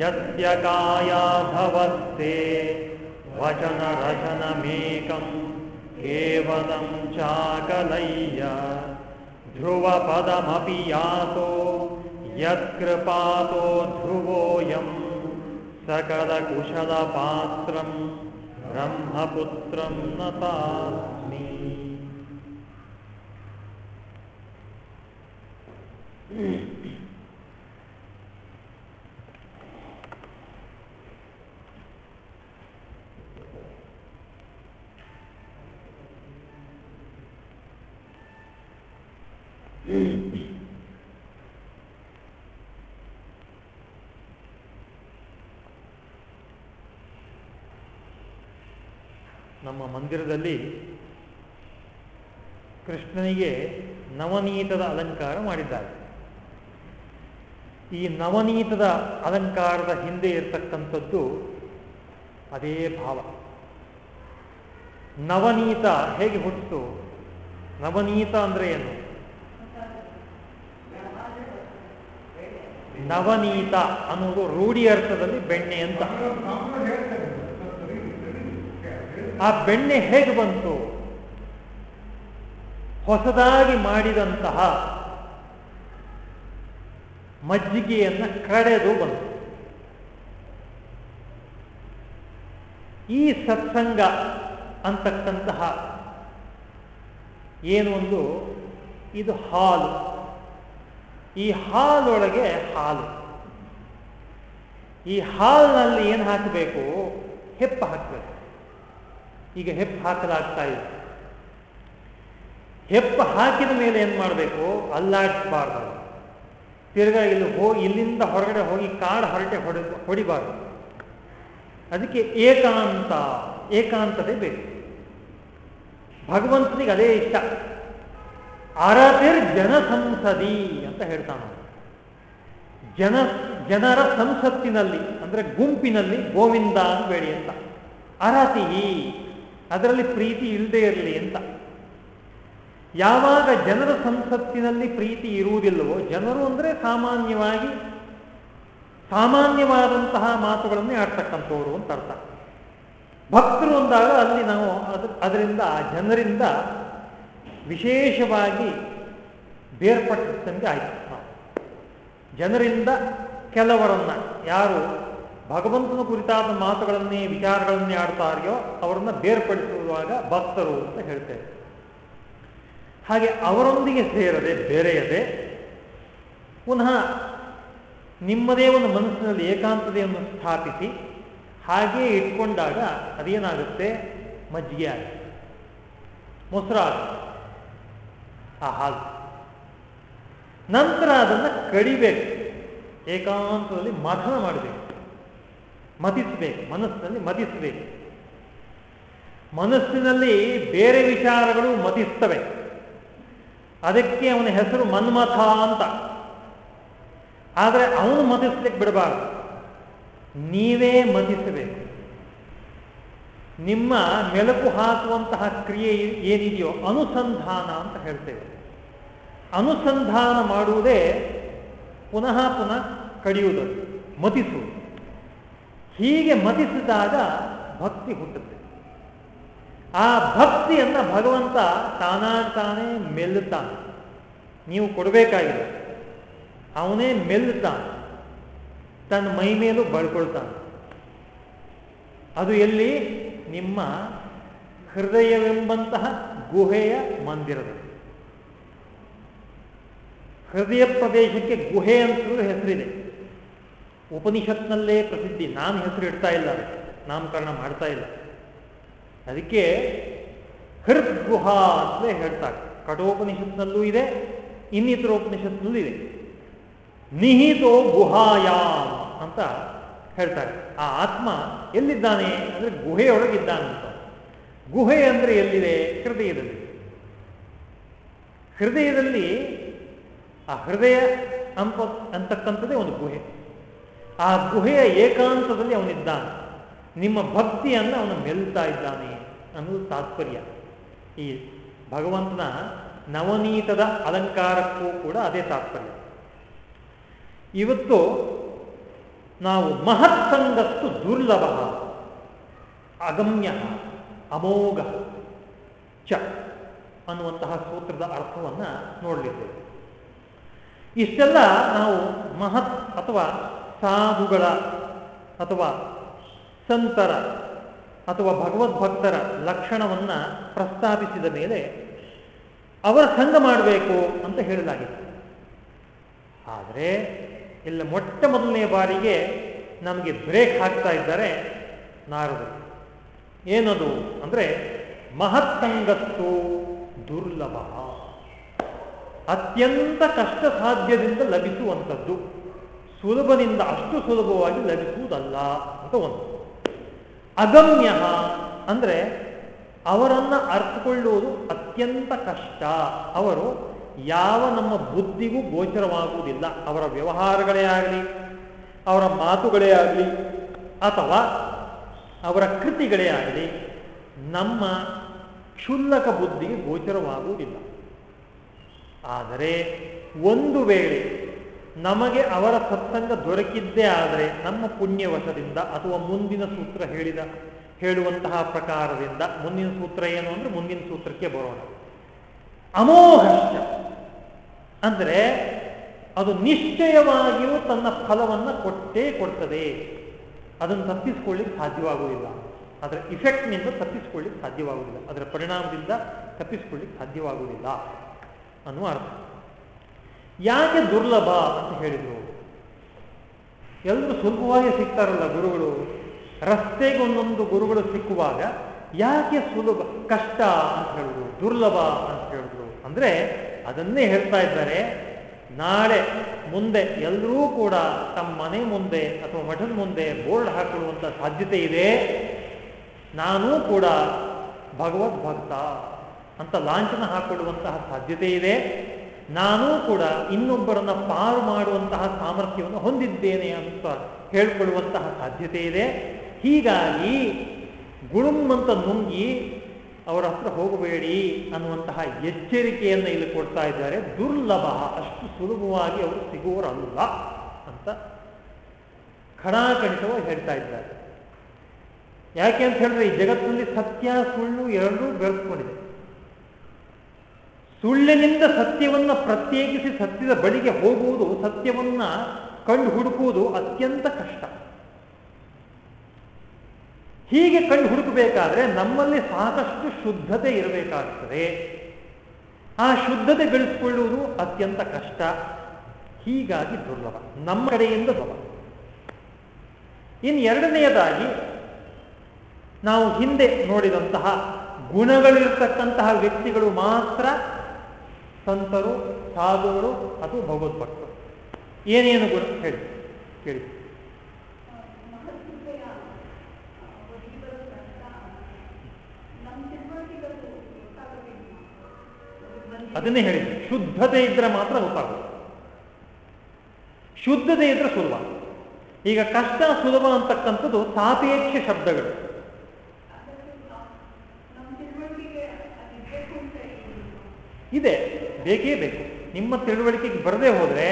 यत्यकाया भवस्ते वचनरचनमेकं केवलं चाकलय्य ध्रुवपदमपि यातो यत्कृपातो ध्रुवोऽयं सकलकुशलपात्रं ब्रह्मपुत्रं नतास्मि। ನಮ್ಮ ಮಂದಿರದಲ್ಲಿ ಕೃಷ್ಣನಿಗೆ ನವನೀತದ ಅಲಂಕಾರ ಮಾಡಿದ್ದಾರೆ. ಈ ನವನೀತದ ಅಲಂಕಾರದ ಹಿಂದೆ ಇರತಕ್ಕಂಥದ್ದು ಅದೇ ಭಾವ. ನವನೀತ ಹೇಗೆ ಹುಟ್ಟಿತು? ನವನೀತ ಅಂದ್ರೆ ಏನು? ನವನೀತ ಅನ್ನೋದು ರೂಢಿ ಅರ್ಥದಲ್ಲಿ ಬೆಣ್ಣೆ ಅಂತ. ಆ ಬೆಣ್ಣೆ ಹೇಗೆ ಬಂತು? ಹೊಸದಾಗಿ ಮಾಡಿದಂತಹ ಮಜ್ಜಿಗೆಯನ್ನ ಕಡೆದು ಬಂತು. ಈ ಸತ್ಸಂಗ ಅಂತಕ್ಕಂತಹ ಏನೊಂದು ಇದು ಹಾಲು. ಈ ಹಾಲೊಳಗೆ ಹಾಲು. ಈ ಹಾಲಿನಲ್ಲಿ ಏನು ಹಾಕಬೇಕು? ಹೆಪ್ಪ ಹಾಕಬೇಕು. ಈಗ ಹೆಪ್ಪು ಹಾಕಲಾಗ್ತಾ ಇದೆ. ಹೆಪ್ಪು ಹಾಕಿದ ಮೇಲೆ ಏನು ಮಾಡಬೇಕು? ಅಲ್ಲಾಡಿಸಬಾರ್ದು. ತಿರ್ಗಾ ಇಲ್ಲಿ ಹೋಗಿ ಇಲ್ಲಿಂದ ಹೊರಗಡೆ ಹೋಗಿ ಕಾಡು ಹೊರಟೆ ಹೊಡೆ, ಹೊಡಿಬಾರ್ದು. ಅದಕ್ಕೆ ಏಕಾಂತ, ಏಕಾಂತತೆ ಬೇಕು. ಭಗವಂತನಿಗೆ ಅದೇ ಇಷ್ಟ. ಆರಾತಿರ್ ಜನಸಂಸದಿ ಅಂತ ಹೇಳ್ತಾನ ಜನ, ಜನರ ಸಂಸತ್ತಿನಲ್ಲಿ, ಅಂದ್ರೆ ಗುಂಪಿನಲ್ಲಿ ಗೋವಿಂದ ಬೇಡಿ ಅಂತ. ಅರತಿ ಅದರಲ್ಲಿ ಪ್ರೀತಿ ಇಲ್ಲದೆ ಇರಲಿ ಅಂತ. ಯಾವಾಗ ಜನರ ಸಂಸತ್ತಿನಲ್ಲಿ ಪ್ರೀತಿ ಇರುವುದಿಲ್ಲವೋ, ಜನರು ಅಂದ್ರೆ ಸಾಮಾನ್ಯವಾಗಿ ಸಾಮಾನ್ಯವಾದಂತಹ ಮಾತುಗಳನ್ನೇ ಆಡ್ತಕ್ಕಂಥವ್ರು ಅಂತ ಅರ್ಥ. ಭಕ್ತರು ಅಂದಾಗ ಅಲ್ಲಿ ನಾವು ಅದ್ರ, ಅದರಿಂದ ಜನರಿಂದ ವಿಶೇಷವಾಗಿ ಬೇರ್ಪಟ್ಟಂತೆ ಆಯಿತು. ನಾವು ಜನರಿಂದ ಕೆಲವರನ್ನ ಯಾರು ಭಗವಂತನ ಕುರಿತಾದ ಮಾತುಗಳನ್ನೇ, ವಿಚಾರಗಳನ್ನೇ ಆಡ್ತಾರೆಯೋ ಅವರನ್ನ ಬೇರ್ಪಡಿಸುವಾಗ ಭಕ್ತರು ಅಂತ ಹೇಳ್ತೇವೆ. ಹಾಗೆ ಅವರೊಂದಿಗೆ ಸೇರದೆ, ಬೇರೆಯದೆ ಪುನಃ ನಿಮ್ಮದೇ ಒಂದು ಮನಸ್ಸಿನಲ್ಲಿ ಏಕಾಂತತೆಯನ್ನು ಸ್ಥಾಪಿಸಿ ಹಾಗೆಯೇ ಇಟ್ಕೊಂಡಾಗ ಅದೇನಾಗುತ್ತೆ? ಮಜ್ಜಿಗೆ ಆಗುತ್ತೆ. ಮೊಸರಾಗುತ್ತೆ. ಆ ಹಾಲು. ನಂತರ ಅದನ್ನು ಕಡಿಬೇಕು. ಏಕಾಂತದಲ್ಲಿ ಮಥನ ಮಾಡಬೇಕು. ಮತಿಸಬೇಕು, ಮನಸ್ಸಿನಲ್ಲಿ ಮತಿಸಬೇಕು. ಮನಸ್ಸಿನಲ್ಲಿ ಬೇರೆ ವಿಚಾರಗಳು ಮತಿಸ್ತವೆ. ಅದಕ್ಕೆ ಅವನ ಹೆಸರು ಮನ್ಮಥ ಅಂತ. ಆದರೆ ಅವನು ಮತಿಸ್ಲಿಕ್ಕೆ ಬಿಡಬಾರ್ದು. ನೀವೇ ಮತಿಸಬೇಕು. ನಿಮ್ಮ ಮೆಲುಕು ಹಾಕುವಂತಹ ಕ್ರಿಯೆ ಏನಿದೆಯೋ ಅನುಸಂಧಾನ ಅಂತ ಹೇಳ್ತೇವೆ. ಅನುಸಂಧಾನ ಮಾಡುವುದೇ ಪುನಃ ಪುನಃ ಕಡಿಯುವುದು, ಮತಿಸುವುದು. ಹೀಗೆ ಮತಿಸಿದಾಗ ಭಕ್ತಿ ಹುಟ್ಟುತ್ತೆ. ಆ ಭಕ್ತಿಯನ್ನ ಭಗವಂತ ತಾನಾಗಿ ತಾನೇ ಮೆಲ್ಲುತ್ತಾನೆ. ನೀವು ಕೊಡಬೇಕಾಗಿದೆ. ಅವನೇ ಮೆಲ್ಲುತ್ತಾನೆ. ತನ್ನ ಮೈ ಮೇಲೂ ಬಳ್ಕೊಳ್ತಾನೆ. ಅದು ಎಲ್ಲಿ? ನಿಮ್ಮ ಹೃದಯವೆಂಬಂತಹ ಗುಹೆಯ ಮಂದಿರದಲ್ಲಿ. ಹೃದಯ ಪ್ರದೇಶಕ್ಕೆ ಗುಹೆ ಅಂತಲೂ ಹೆಸರಿದೆ. ಉಪನಿಷತ್ನಲ್ಲೇ ಪ್ರಸಿದ್ಧಿ. ನಾನು ಹೆಸರು ಇಡ್ತಾ ಇಲ್ಲ. ನಾಮಕರಣ ಮಾಡ್ತಾ ಇಲ್ಲ. ಅದಕ್ಕೆ ಹೃದ್ಗುಹಾ ಅಂತಲೇ ಹೇಳ್ತಾರೆ. ಕಠೋಪನಿಷತ್ನಲ್ಲೂ ಇದೆ ಇನ್ನಿತರ ಉಪನಿಷತ್ನಲ್ಲೂ ಇದೆ. ನಿಹಿತೋ ಗುಹಾಯಾಮ್ ಅಂತ ಹೇಳ್ತಾರೆ. ಆ ಆತ್ಮ ಎಲ್ಲಿದ್ದಾನೆ ಅಂದ್ರೆ ಅಂತ. ಗುಹೆ ಅಂದ್ರೆ ಎಲ್ಲಿದೆ? ಹೃದಯದಲ್ಲಿ. ಹೃದಯದಲ್ಲಿ ಆ ಹೃದಯ ಅಂಪ ಅಂತಕ್ಕಂಥದ್ದೇ ಒಂದು ಗುಹೆ. ಆ ಗುಹೆಯ ಏಕಾಂತದಲ್ಲಿ ಅವನಿದ್ದಾನೆ. ನಿಮ್ಮ ಭಕ್ತಿಯನ್ನು ಅವನು ಮೆಲ್ತಾ ಇದ್ದಾನೆ ಅನ್ನೋದು ತಾತ್ಪರ್ಯ. ಈ ಭಗವಂತನ ನವನೀತದ ಅಲಂಕಾರಕ್ಕೂ ಕೂಡ ಅದೇ ತಾತ್ಪರ್ಯ. ಇವತ್ತು ನಾವು ಮಹತ್ಸಂಗಸ್ತು ದುರ್ಲಭ. ಅಗಮ್ಯ, ಅಮೋಘ. ಚ ಅನ್ನುವಂತಹ ಸೂತ್ರದ ಅರ್ಥವನ್ನು ನೋಡಲಿದ್ದೇವೆ. ಇಷ್ಟೆಲ್ಲ ನಾವು ಮಹತ್ ಅಥವಾ ಸಾಧುಗಳ ಅಥವಾ ಸಂತರ ಅಥವಾ ಭಗವದ್ಭಕ್ತರ ಲಕ್ಷಣವನ್ನು ಪ್ರಸ್ತಾಪಿಸಿದ ಮೇಲೆ ಅವರ ಸಂಘ ಮಾಡಬೇಕು ಅಂತ ಹೇಳಲಾಗಿತ್ತು ಆದರೆ ಇಲ್ಲ, ಮೊಟ್ಟ ಮೊದಲನೇ ಬಾರಿಗೆ ನಮಗೆ ಬ್ರೇಕ್ ಹಾಕ್ತಾ ಇದ್ದಾರೆ ನಾರದರು. ಏನದು ಅಂದರೆ ಮಹತ್ಸಂಗತ್ತು ದುರ್ಲಭ. ಅತ್ಯಂತ ಕಷ್ಟ ಸಾಧ್ಯದಿಂದ ಲಭಿಸುವಂಥದ್ದು. ಸುಲಭದಿಂದ ಅಷ್ಟು ಸುಲಭವಾಗಿ ಲಭಿಸುವುದಲ್ಲ ಅಂತ ಒಂದು. ಅಗಮ್ಯ ಅಂದರೆ ಅವರನ್ನು ಅರ್ಥಕೊಳ್ಳುವುದು ಅತ್ಯಂತ ಕಷ್ಟ. ಅವರು ಯಾವ ನಮ್ಮ ಬುದ್ಧಿಗೂ ಗೋಚರವಾಗುವುದಿಲ್ಲ, ಅವರ ವ್ಯವಹಾರಗಳೇ ಆಗಲಿ, ಅವರ ಮಾತುಗಳೇ ಆಗಲಿ, ಅಥವಾ ಅವರ ಕೃತಿಗಳೇ ಆಗಲಿ, ನಮ್ಮ ಕ್ಷುಲ್ಲಕ ಬುದ್ಧಿಗೆ ಗೋಚರವಾಗುವುದಿಲ್ಲ. ಆದರೆ ಒಂದು ವೇಳೆ ನಮಗೆ ಅವರ ಸತ್ಸಂಗ ದೊರಕಿದ್ದೇ ಆದರೆ, ನಮ್ಮ ಪುಣ್ಯವಶದಿಂದ ಅಥವಾ ಮುಂದಿನ ಸೂತ್ರ ಹೇಳಿದ, ಹೇಳುವಂತಹ ಪ್ರಕಾರದಿಂದ, ಮುಂದಿನ ಸೂತ್ರ ಏನು ಅಂದ್ರೆ ಮುಂದಿನ ಸೂತ್ರಕ್ಕೆ ಬರೋಣ. ಅಮೋಘಶ್ಚ. ಅಂದರೆ ಅದು ನಿಶ್ಚಯವಾಗಿಯೂ ತನ್ನ ಫಲವನ್ನು ಕೊಟ್ಟೇ ಕೊಡ್ತದೆ. ಅದನ್ನು ತಪ್ಪಿಸ್ಕೊಳ್ಳಿಕ್ಕೆ ಸಾಧ್ಯವಾಗುವುದಿಲ್ಲ. ಅದರ ಇಫೆಕ್ಟ್ನಿಂದ ತಪ್ಪಿಸ್ಕೊಳ್ಳಿಕ್ಕೆ ಸಾಧ್ಯವಾಗುವುದಿಲ್ಲ. ಅದರ ಪರಿಣಾಮದಿಂದ ತಪ್ಪಿಸ್ಕೊಳ್ಳಿಕ್ಕೆ ಸಾಧ್ಯವಾಗುವುದಿಲ್ಲ ಅನ್ನುವ ಅರ್ಥ. ಯಾಕೆ ದುರ್ಲಭ ಅಂತ ಹೇಳಿದರು. ಎಲ್ಲರೂ ಸುಲಭವಾಗಿ ಸಿಗ್ತಾರಲ್ಲ ಗುರುಗಳು. ರಸ್ತೆಗೆ ಒಂದೊಂದು ಗುರುಗಳು ಸಿಕ್ಕುವಾಗ ಯಾಕೆ ಸುಲಭ, ಕಷ್ಟ ಅಂತ ಹೇಳಿದ್ರು. ದುರ್ಲಭ ಅಂತ. ಅಂದ್ರೆ ಅದನ್ನೇ ಹೇಳ್ತಾ ಇದ್ದಾರೆ, ನಾಳೆ ಮುಂದೆ ಎಲ್ಲರೂ ಕೂಡ ತಮ್ಮ ಮನೆ ಮುಂದೆ ಅಥವಾ ಮಠದ ಮುಂದೆ ಬೋರ್ಡ್ ಹಾಕೊಳ್ಳುವಂತ ಸಾಧ್ಯತೆ ಇದೆ, ನಾನೂ ಕೂಡ ಭಗವದ್ ಭಕ್ತ ಅಂತ ಲಾಂಛನ ಹಾಕೊಳ್ಳುವಂತಹ ಸಾಧ್ಯತೆ ಇದೆ, ನಾನೂ ಕೂಡ ಇನ್ನೊಬ್ಬರನ್ನ ಪಾರು ಮಾಡುವಂತಹ ಸಾಮರ್ಥ್ಯವನ್ನು ಹೊಂದಿದ್ದೇನೆ ಅಂತ ಹೇಳ್ಕೊಳ್ಳುವಂತಹ ಸಾಧ್ಯತೆ ಇದೆ. ಹೀಗಾಗಿ ಗುಳುಮ್ಮಂತ ನುಂಗಿ ಅವರ ಹತ್ರ ಹೋಗಬೇಡಿ ಅನ್ನುವಂತಹ ಎಚ್ಚರಿಕೆಯನ್ನು ಇಲ್ಲಿ ಕೊಡ್ತಾ ಇದ್ದಾರೆ. ದುರ್ಲಭ, ಅಷ್ಟು ಸುಲಭವಾಗಿ ಅವರು ಸಿಗುವರಲ್ಲ ಅಂತ ಖಡಾಖಂಡಿತವಾಗಿ ಹೇಳ್ತಾ ಇದ್ದಾರೆ. ಯಾಕೆ ಅಂತ ಹೇಳಿದ್ರೆ ಈ ಜಗತ್ತಿನಲ್ಲಿ ಸತ್ಯ, ಸುಳ್ಳು ಎರಡೂ ಬೆಳೆಸ್ಕೊಂಡಿದೆ ಸುಳ್ಳಿನಿಂದ ಸತ್ಯವನ್ನ ಪ್ರತ್ಯೇಕಿಸಿ ಸತ್ಯದ ಬಳಿಗೆ ಹೋಗುವುದು, ಸತ್ಯವನ್ನ ಕಂಡು ಹುಡುಕುವುದು ಅತ್ಯಂತ ಕಷ್ಟ. ಹೀಗೆ ಕಂಡು ಹುಡುಕಬೇಕಾದ್ರೆ ನಮ್ಮಲ್ಲಿ ಸಾಕಷ್ಟು ಶುದ್ಧತೆ ಇರಬೇಕಾಗ್ತದೆ. ಆ ಶುದ್ಧತೆ ಬೆಳೆಸ್ಕೊಳ್ಳುವುದು ಅತ್ಯಂತ ಕಷ್ಟ. ಹೀಗಾಗಿ ದುರ್ಲಭ. ನಮ್ಮ ಕಡೆಯಿಂದ ದುರ್ಲಭ. ಇನ್ನು ಎರಡನೆಯದಾಗಿ, ನಾವು ಹಿಂದೆ ನೋಡಿದಂತಹ ಗುಣಗಳಿರ್ತಕ್ಕಂತಹ ವ್ಯಕ್ತಿಗಳು ಮಾತ್ರ ಸಂತರು, ಸಾಧುಗಳು ಅಥವಾ ಭಗವದ್ಭಕ್ತರು. ಏನೇನು ಗುಣ? ಹೇಳಿ, ಕೇಳಿ. ಅದನ್ನೇ ಹೇಳಿದ್ವಿ ಶುದ್ಧತೆ ಇದ್ರೆ ಮಾತ್ರ ಗೊತ್ತಾಗುತ್ತೆ ಶುದ್ಧತೆ ಇದ್ರೆ ಸುಲಭ. ಈಗ ಕಷ್ಟ ಸುಲಭ ಅಂತಕ್ಕಂಥದ್ದು ಸಾಪೇಕ್ಷ ಶಬ್ದಗಳು. ಇದೆ, ಬೇಕೇ ಬೇಕು. ನಿಮ್ಮ ತಿಳುವಳಿಕೆಗೆ ಬರದೇ ಹೋದ್ರೆ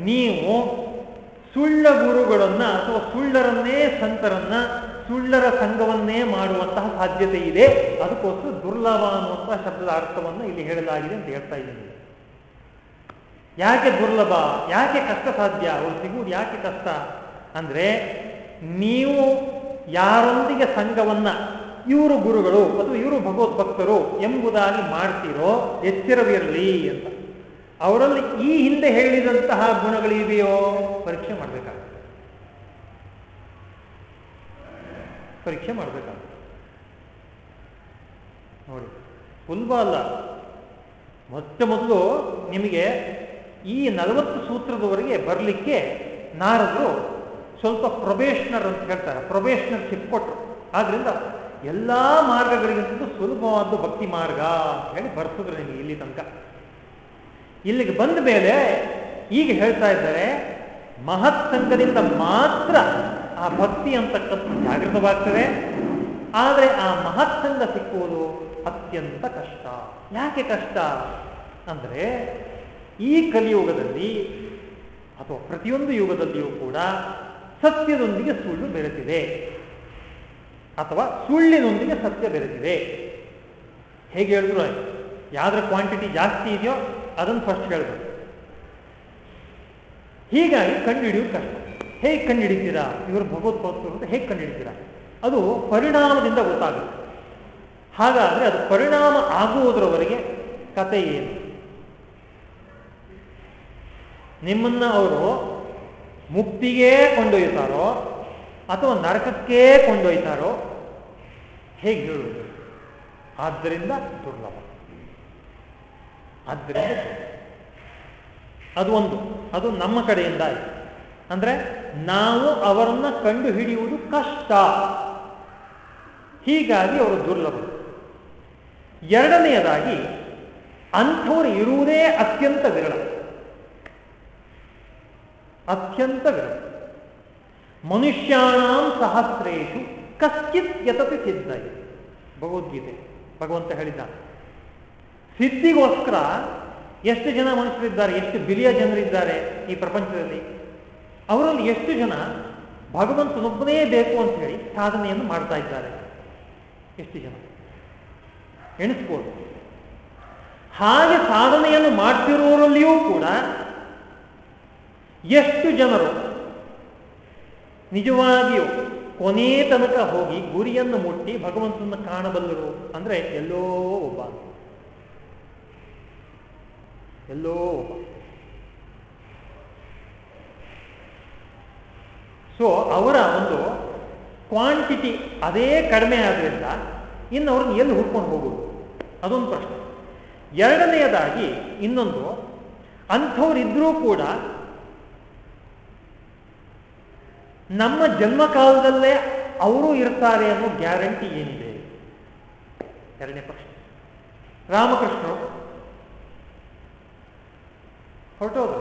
ನೀವು ಸುಳ್ಳ ಗುರುಗಳನ್ನ ಅಥವಾ ಸುಳ್ಳರನ್ನೇ ಸಂತರನ್ನ ಸುಳ್ಳರ ಸಂಘವನ್ನೇ ಮಾಡುವಂತಹ ಸಾಧ್ಯತೆ ಇದೆ. ಅದಕ್ಕೋಸ್ಕರ ದುರ್ಲಭ ಅನ್ನುವಂತಹ ಶಬ್ದದ ಅರ್ಥವನ್ನು ಇಲ್ಲಿ ಹೇಳಲಾಗಿದೆ ಅಂತ ಹೇಳ್ತಾ ಇದ್ದೀನಿ. ಯಾಕೆ ದುರ್ಲಭ? ಯಾಕೆ ಕಷ್ಟ ಸಾಧ್ಯ? ಅವರು ಸಿಗುವುದು ಯಾಕೆ ಕಷ್ಟ? ಅಂದ್ರೆ ನೀವು ಯಾರೊಂದಿಗೆ ಸಂಘವನ್ನ ಇವರು ಗುರುಗಳು ಅಥವಾ ಇವರು ಭಗವದ್ಭಕ್ತರು ಎಂಬುದಾಗಿ ಮಾಡ್ತೀರೋ, ಎಚ್ಚರವಿರಲಿ ಅಂತ. ಅವರಲ್ಲಿ ಈ ಹಿಂದೆ ಹೇಳಿದಂತಹ ಗುಣಗಳಿವೆಯೋ, ಪರೀಕ್ಷೆ ಮಾಡಬೇಕಾಗುತ್ತೆ. ಪರೀಕ್ಷೆ ಮಾಡಬೇಕಾಗುತ್ತೆ ನೋಡಿ ಸುಲಭ ಅಲ್ಲ. ಮೊತ್ತ ಮೊದಲು ನಿಮಗೆ ಈ ನಲವತ್ತು ಸೂತ್ರದವರೆಗೆ ಬರಲಿಕ್ಕೆ ನಾರದರು ಸ್ವಲ್ಪ ಪ್ರೊಬೇಷನರ್ ಅಂತ ಹೇಳ್ತಾರೆ, ಪ್ರೊಬೇಷನರ್ ಕೊಟ್ಟರು ಆದ್ರಿಂದ ಎಲ್ಲ ಮಾರ್ಗಗಳಿಗಿಂತ ಸುಲಭವಾದ ಭಕ್ತಿ ಮಾರ್ಗ ಅಂತ ಹೇಳಿ ಬರ್ತಿದ್ರು ನಿಮಗೆ ಇಲ್ಲಿ ತನಕ. ಇಲ್ಲಿಗೆ ಬಂದ ಮೇಲೆ ಈಗ ಹೇಳ್ತಾ ಇದ್ದಾರೆ, ಮಹತ್ಸಂಗದಿಂದ ಮಾತ್ರ ಆ ಭಕ್ತಿ ಅಂತಕ್ಕಂಥ ಜಾಗೃತವಾಗ್ತದೆ. ಆದರೆ ಆ ಮಹತ್ಸಂಗ ಸಿಕ್ಕುವುದು ಅತ್ಯಂತ ಕಷ್ಟ. ಯಾಕೆ ಕಷ್ಟ? ಅಂದರೆ ಈ ಕಲಿಯುಗದಲ್ಲಿ ಅಥವಾ ಪ್ರತಿಯೊಂದು ಯುಗದಲ್ಲಿಯೂ ಕೂಡ ಸತ್ಯದೊಂದಿಗೆ ಸುಳ್ಳು ಬೆರೆತಿದೆ. ಅಥವಾ ಸುಳ್ಳಿನೊಂದಿಗೆ ಸತ್ಯ ಬೆರೆತಿದೆ. ಹೇಗೆ ಹೇಳಿದ್ರು ಆಯ್ತು. ಯಾವ್ದ್ರ ಕ್ವಾಂಟಿಟಿ ಜಾಸ್ತಿ ಇದೆಯೋ ಅದನ್ನು ಫಸ್ಟ್ ಹೇಳಬೇಕು. ಹೀಗಾಗಿ ಕಂಡುಹಿಡಿಯೋದು ಕಷ್ಟ. ಹೇಗೆ ಕಂಡುಹಿಡಿತೀರಾ? ಇವರು ಭಗವತ್ಪಾದರು ಅಂತ ಹೇಗೆ ಕಂಡುಹಿಡಿತೀರಾ? ಅದು ಪರಿಣಾಮದಿಂದ ಗೊತ್ತಾಗುತ್ತೆ. ಹಾಗಾದರೆ ಅದು ಪರಿಣಾಮ ಆಗುವುದರವರೆಗೆ ಕತೆ ಏನು? ನಿಮ್ಮನ್ನ ಅವರು ಮುಕ್ತಿಗೆ ಕೊಂಡೊಯ್ತಾರೋ ಅಥವಾ ನರಕಕ್ಕೆ ಕೊಂಡೊಯ್ತಾರೋ ಹೇಗೆ ಹೇಳುವುದು? ಆದ್ದರಿಂದ ದುರ್ಲಭ. ಆದ್ದರಿಂದ ಅದು ಒಂದು. ಅದು ನಮ್ಮ ಕಡೆಯಿಂದ ಆಯ್ತು ಅಂದ್ರೆ ನಾವು ಅವರನ್ನ ಕಂಡು ಹಿಡಿಯುವುದು ಕಷ್ಟ. ಹೀಗಾಗಿ ಅವರು ದುರ್ಲಭ. ಎರಡನೆಯದಾಗಿ, ಅಂಥವ್ರು ಇರುವುದೇ ಅತ್ಯಂತ ವಿರಳ. ಅತ್ಯಂತ ವಿರಳ. ಮನುಷ್ಯಾಣಾಂ ಸಹಸ್ರೇಶು ಕಶ್ಚಿತ್ ಯತತಿ ಸಿದ್ಧ. ಭಗವದ್ಗೀತೆ, ಭಗವಂತ ಹೇಳಿದ. ಸಿದ್ಧಿಗೋಸ್ಕರ ಎಷ್ಟು ಜನ ಮನುಷ್ಯರಿದ್ದಾರೆ, ಎಷ್ಟು ಬಿಲಿಯ ಜನರಿದ್ದಾರೆ ಈ ಪ್ರಪಂಚದಲ್ಲಿ? ಅವರಲ್ಲಿ ಎಷ್ಟು ಜನ ಭಗವಂತನೊಬ್ಬನೇ ಬೇಕು ಅಂತ ಹೇಳಿ ಸಾಧನೆಯನ್ನು ಮಾಡ್ತಾ ಇದ್ದಾರೆ? ಎಷ್ಟು ಜನ? ಎಣಿಸ್ಬೋದು ಹಾಗೆ ಸಾಧನೆಯನ್ನು ಮಾಡ್ತಿರೋರಲ್ಲಿಯೂ ಕೂಡ ಎಷ್ಟು ಜನರು ನಿಜವಾಗಿಯೂ ಕೊನೆ ತನಕ ಹೋಗಿ ಗುರಿಯನ್ನು ಮುಟ್ಟಿ ಭಗವಂತನ ಕಾಣಬಲ್ಲರು ಅಂದ್ರೆ ಎಲ್ಲೋ ಒಬ್ಬ. ಎಲ್ಲೋ ಒಬ್ಬ. ಸೊ ಅವರ ಒಂದು ಕ್ವಾಂಟಿಟಿ ಅದೇ ಕಡಿಮೆ ಆದ್ರಿಂದ ಇನ್ನು ಅವ್ರನ್ನ ಎಲ್ಲಿ ಹುಡ್ಕೊಂಡು ಹೋಗೋದು ಅದೊಂದು ಪ್ರಶ್ನೆ. ಎರಡನೆಯದಾಗಿ ಇನ್ನೊಂದು, ಅಂಥವ್ರಿದ್ರೂ ಕೂಡ ನಮ್ಮ ಜನ್ಮಕಾಲದಲ್ಲೇ ಅವರು ಇರ್ತಾರೆ ಅನ್ನೋ ಗ್ಯಾರಂಟಿ ಏನಿದೆ? ಎರಡನೇ ಪ್ರಶ್ನೆ. ರಾಮಕೃಷ್ಣರು ಹೊರಟೋದು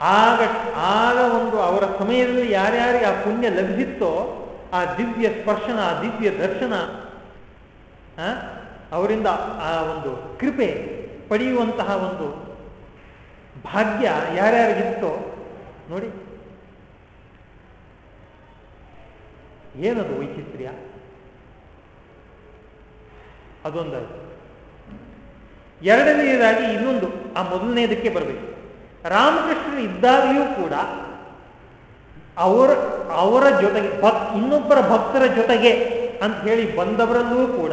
ಆಗ ಆಗ ಒಂದು ಅವರ ಸಮಯದಲ್ಲಿ ಯಾರ್ಯಾರಿಗೆ ಆ ಪುಣ್ಯ ಲಭಿಸಿತ್ತೋ, ಆ ದಿವ್ಯ ಸ್ಪರ್ಶನ, ಆ ದಿವ್ಯ ದರ್ಶನ ಅವರಿಂದ ಆ ಒಂದು ಕೃಪೆ ಪಡೆಯುವಂತಹ ಒಂದು ಭಾಗ್ಯ ಯಾರ್ಯಾರಿಗಿತ್ತೋ ನೋಡಿ. ಏನದು ವೈಚಿತ್ರ್ಯ? ಅದೊಂದು ಎರಡನೆಯದಾಗಿ ಇನ್ನೊಂದು, ಆ ಮೊದಲನೆಯದಕ್ಕೆ ಬರಬೇಕು. ರಾಮಕೃಷ್ಣರು ಇದ್ದಾಗಿಯೂ ಕೂಡ ಅವರ ಅವರ ಜೊತೆಗೆ ಭಕ್, ಇನ್ನೊಬ್ಬರ ಭಕ್ತರ ಜೊತೆಗೆ ಅಂತ ಹೇಳಿ ಬಂದವರಲ್ಲೂ ಕೂಡ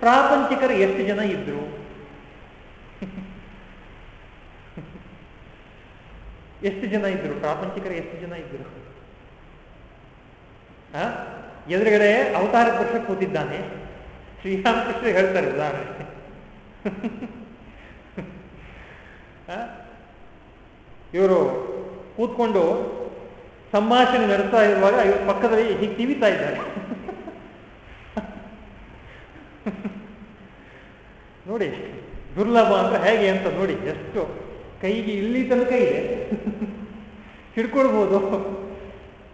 ಪ್ರಾಪಂಚಿಕರು ಎಷ್ಟು ಜನ ಇದ್ರು? ಎಷ್ಟು ಜನ ಇದ್ರು? ಪ್ರಾಪಂಚಿಕರು ಎಷ್ಟು ಜನ ಇದ್ರು? ಎದುರುಗಡೆ ಅವತಾರ ಪುರುಷ ಕೂತಿದ್ದಾನೆ. ಶ್ರೀರಾಮಕೃಷ್ಣ ಹೇಳ್ತಾರೆ ಉದಾಹರಣೆ ಇವರು ಕೂತ್ಕೊಂಡು ಸಂಭಾಷಣೆ ನಡೆಸ್ತಾ ಇರುವಾಗ ಇವ್ರ ಪಕ್ಕದಲ್ಲಿ ಹೀಗೆ ತಿವಿತಾ ಇದ್ದಾರೆ. ನೋಡಿ, ದುರ್ಲಭ ಅಂದ್ರೆ ಹೇಗೆ ಅಂತ ನೋಡಿ, ಎಷ್ಟು ಕೈಗೆ ಇಲ್ಲಿ ತನಕ ಇದೆ. ಹಿಡ್ಕೊಳ್ಬೋದು.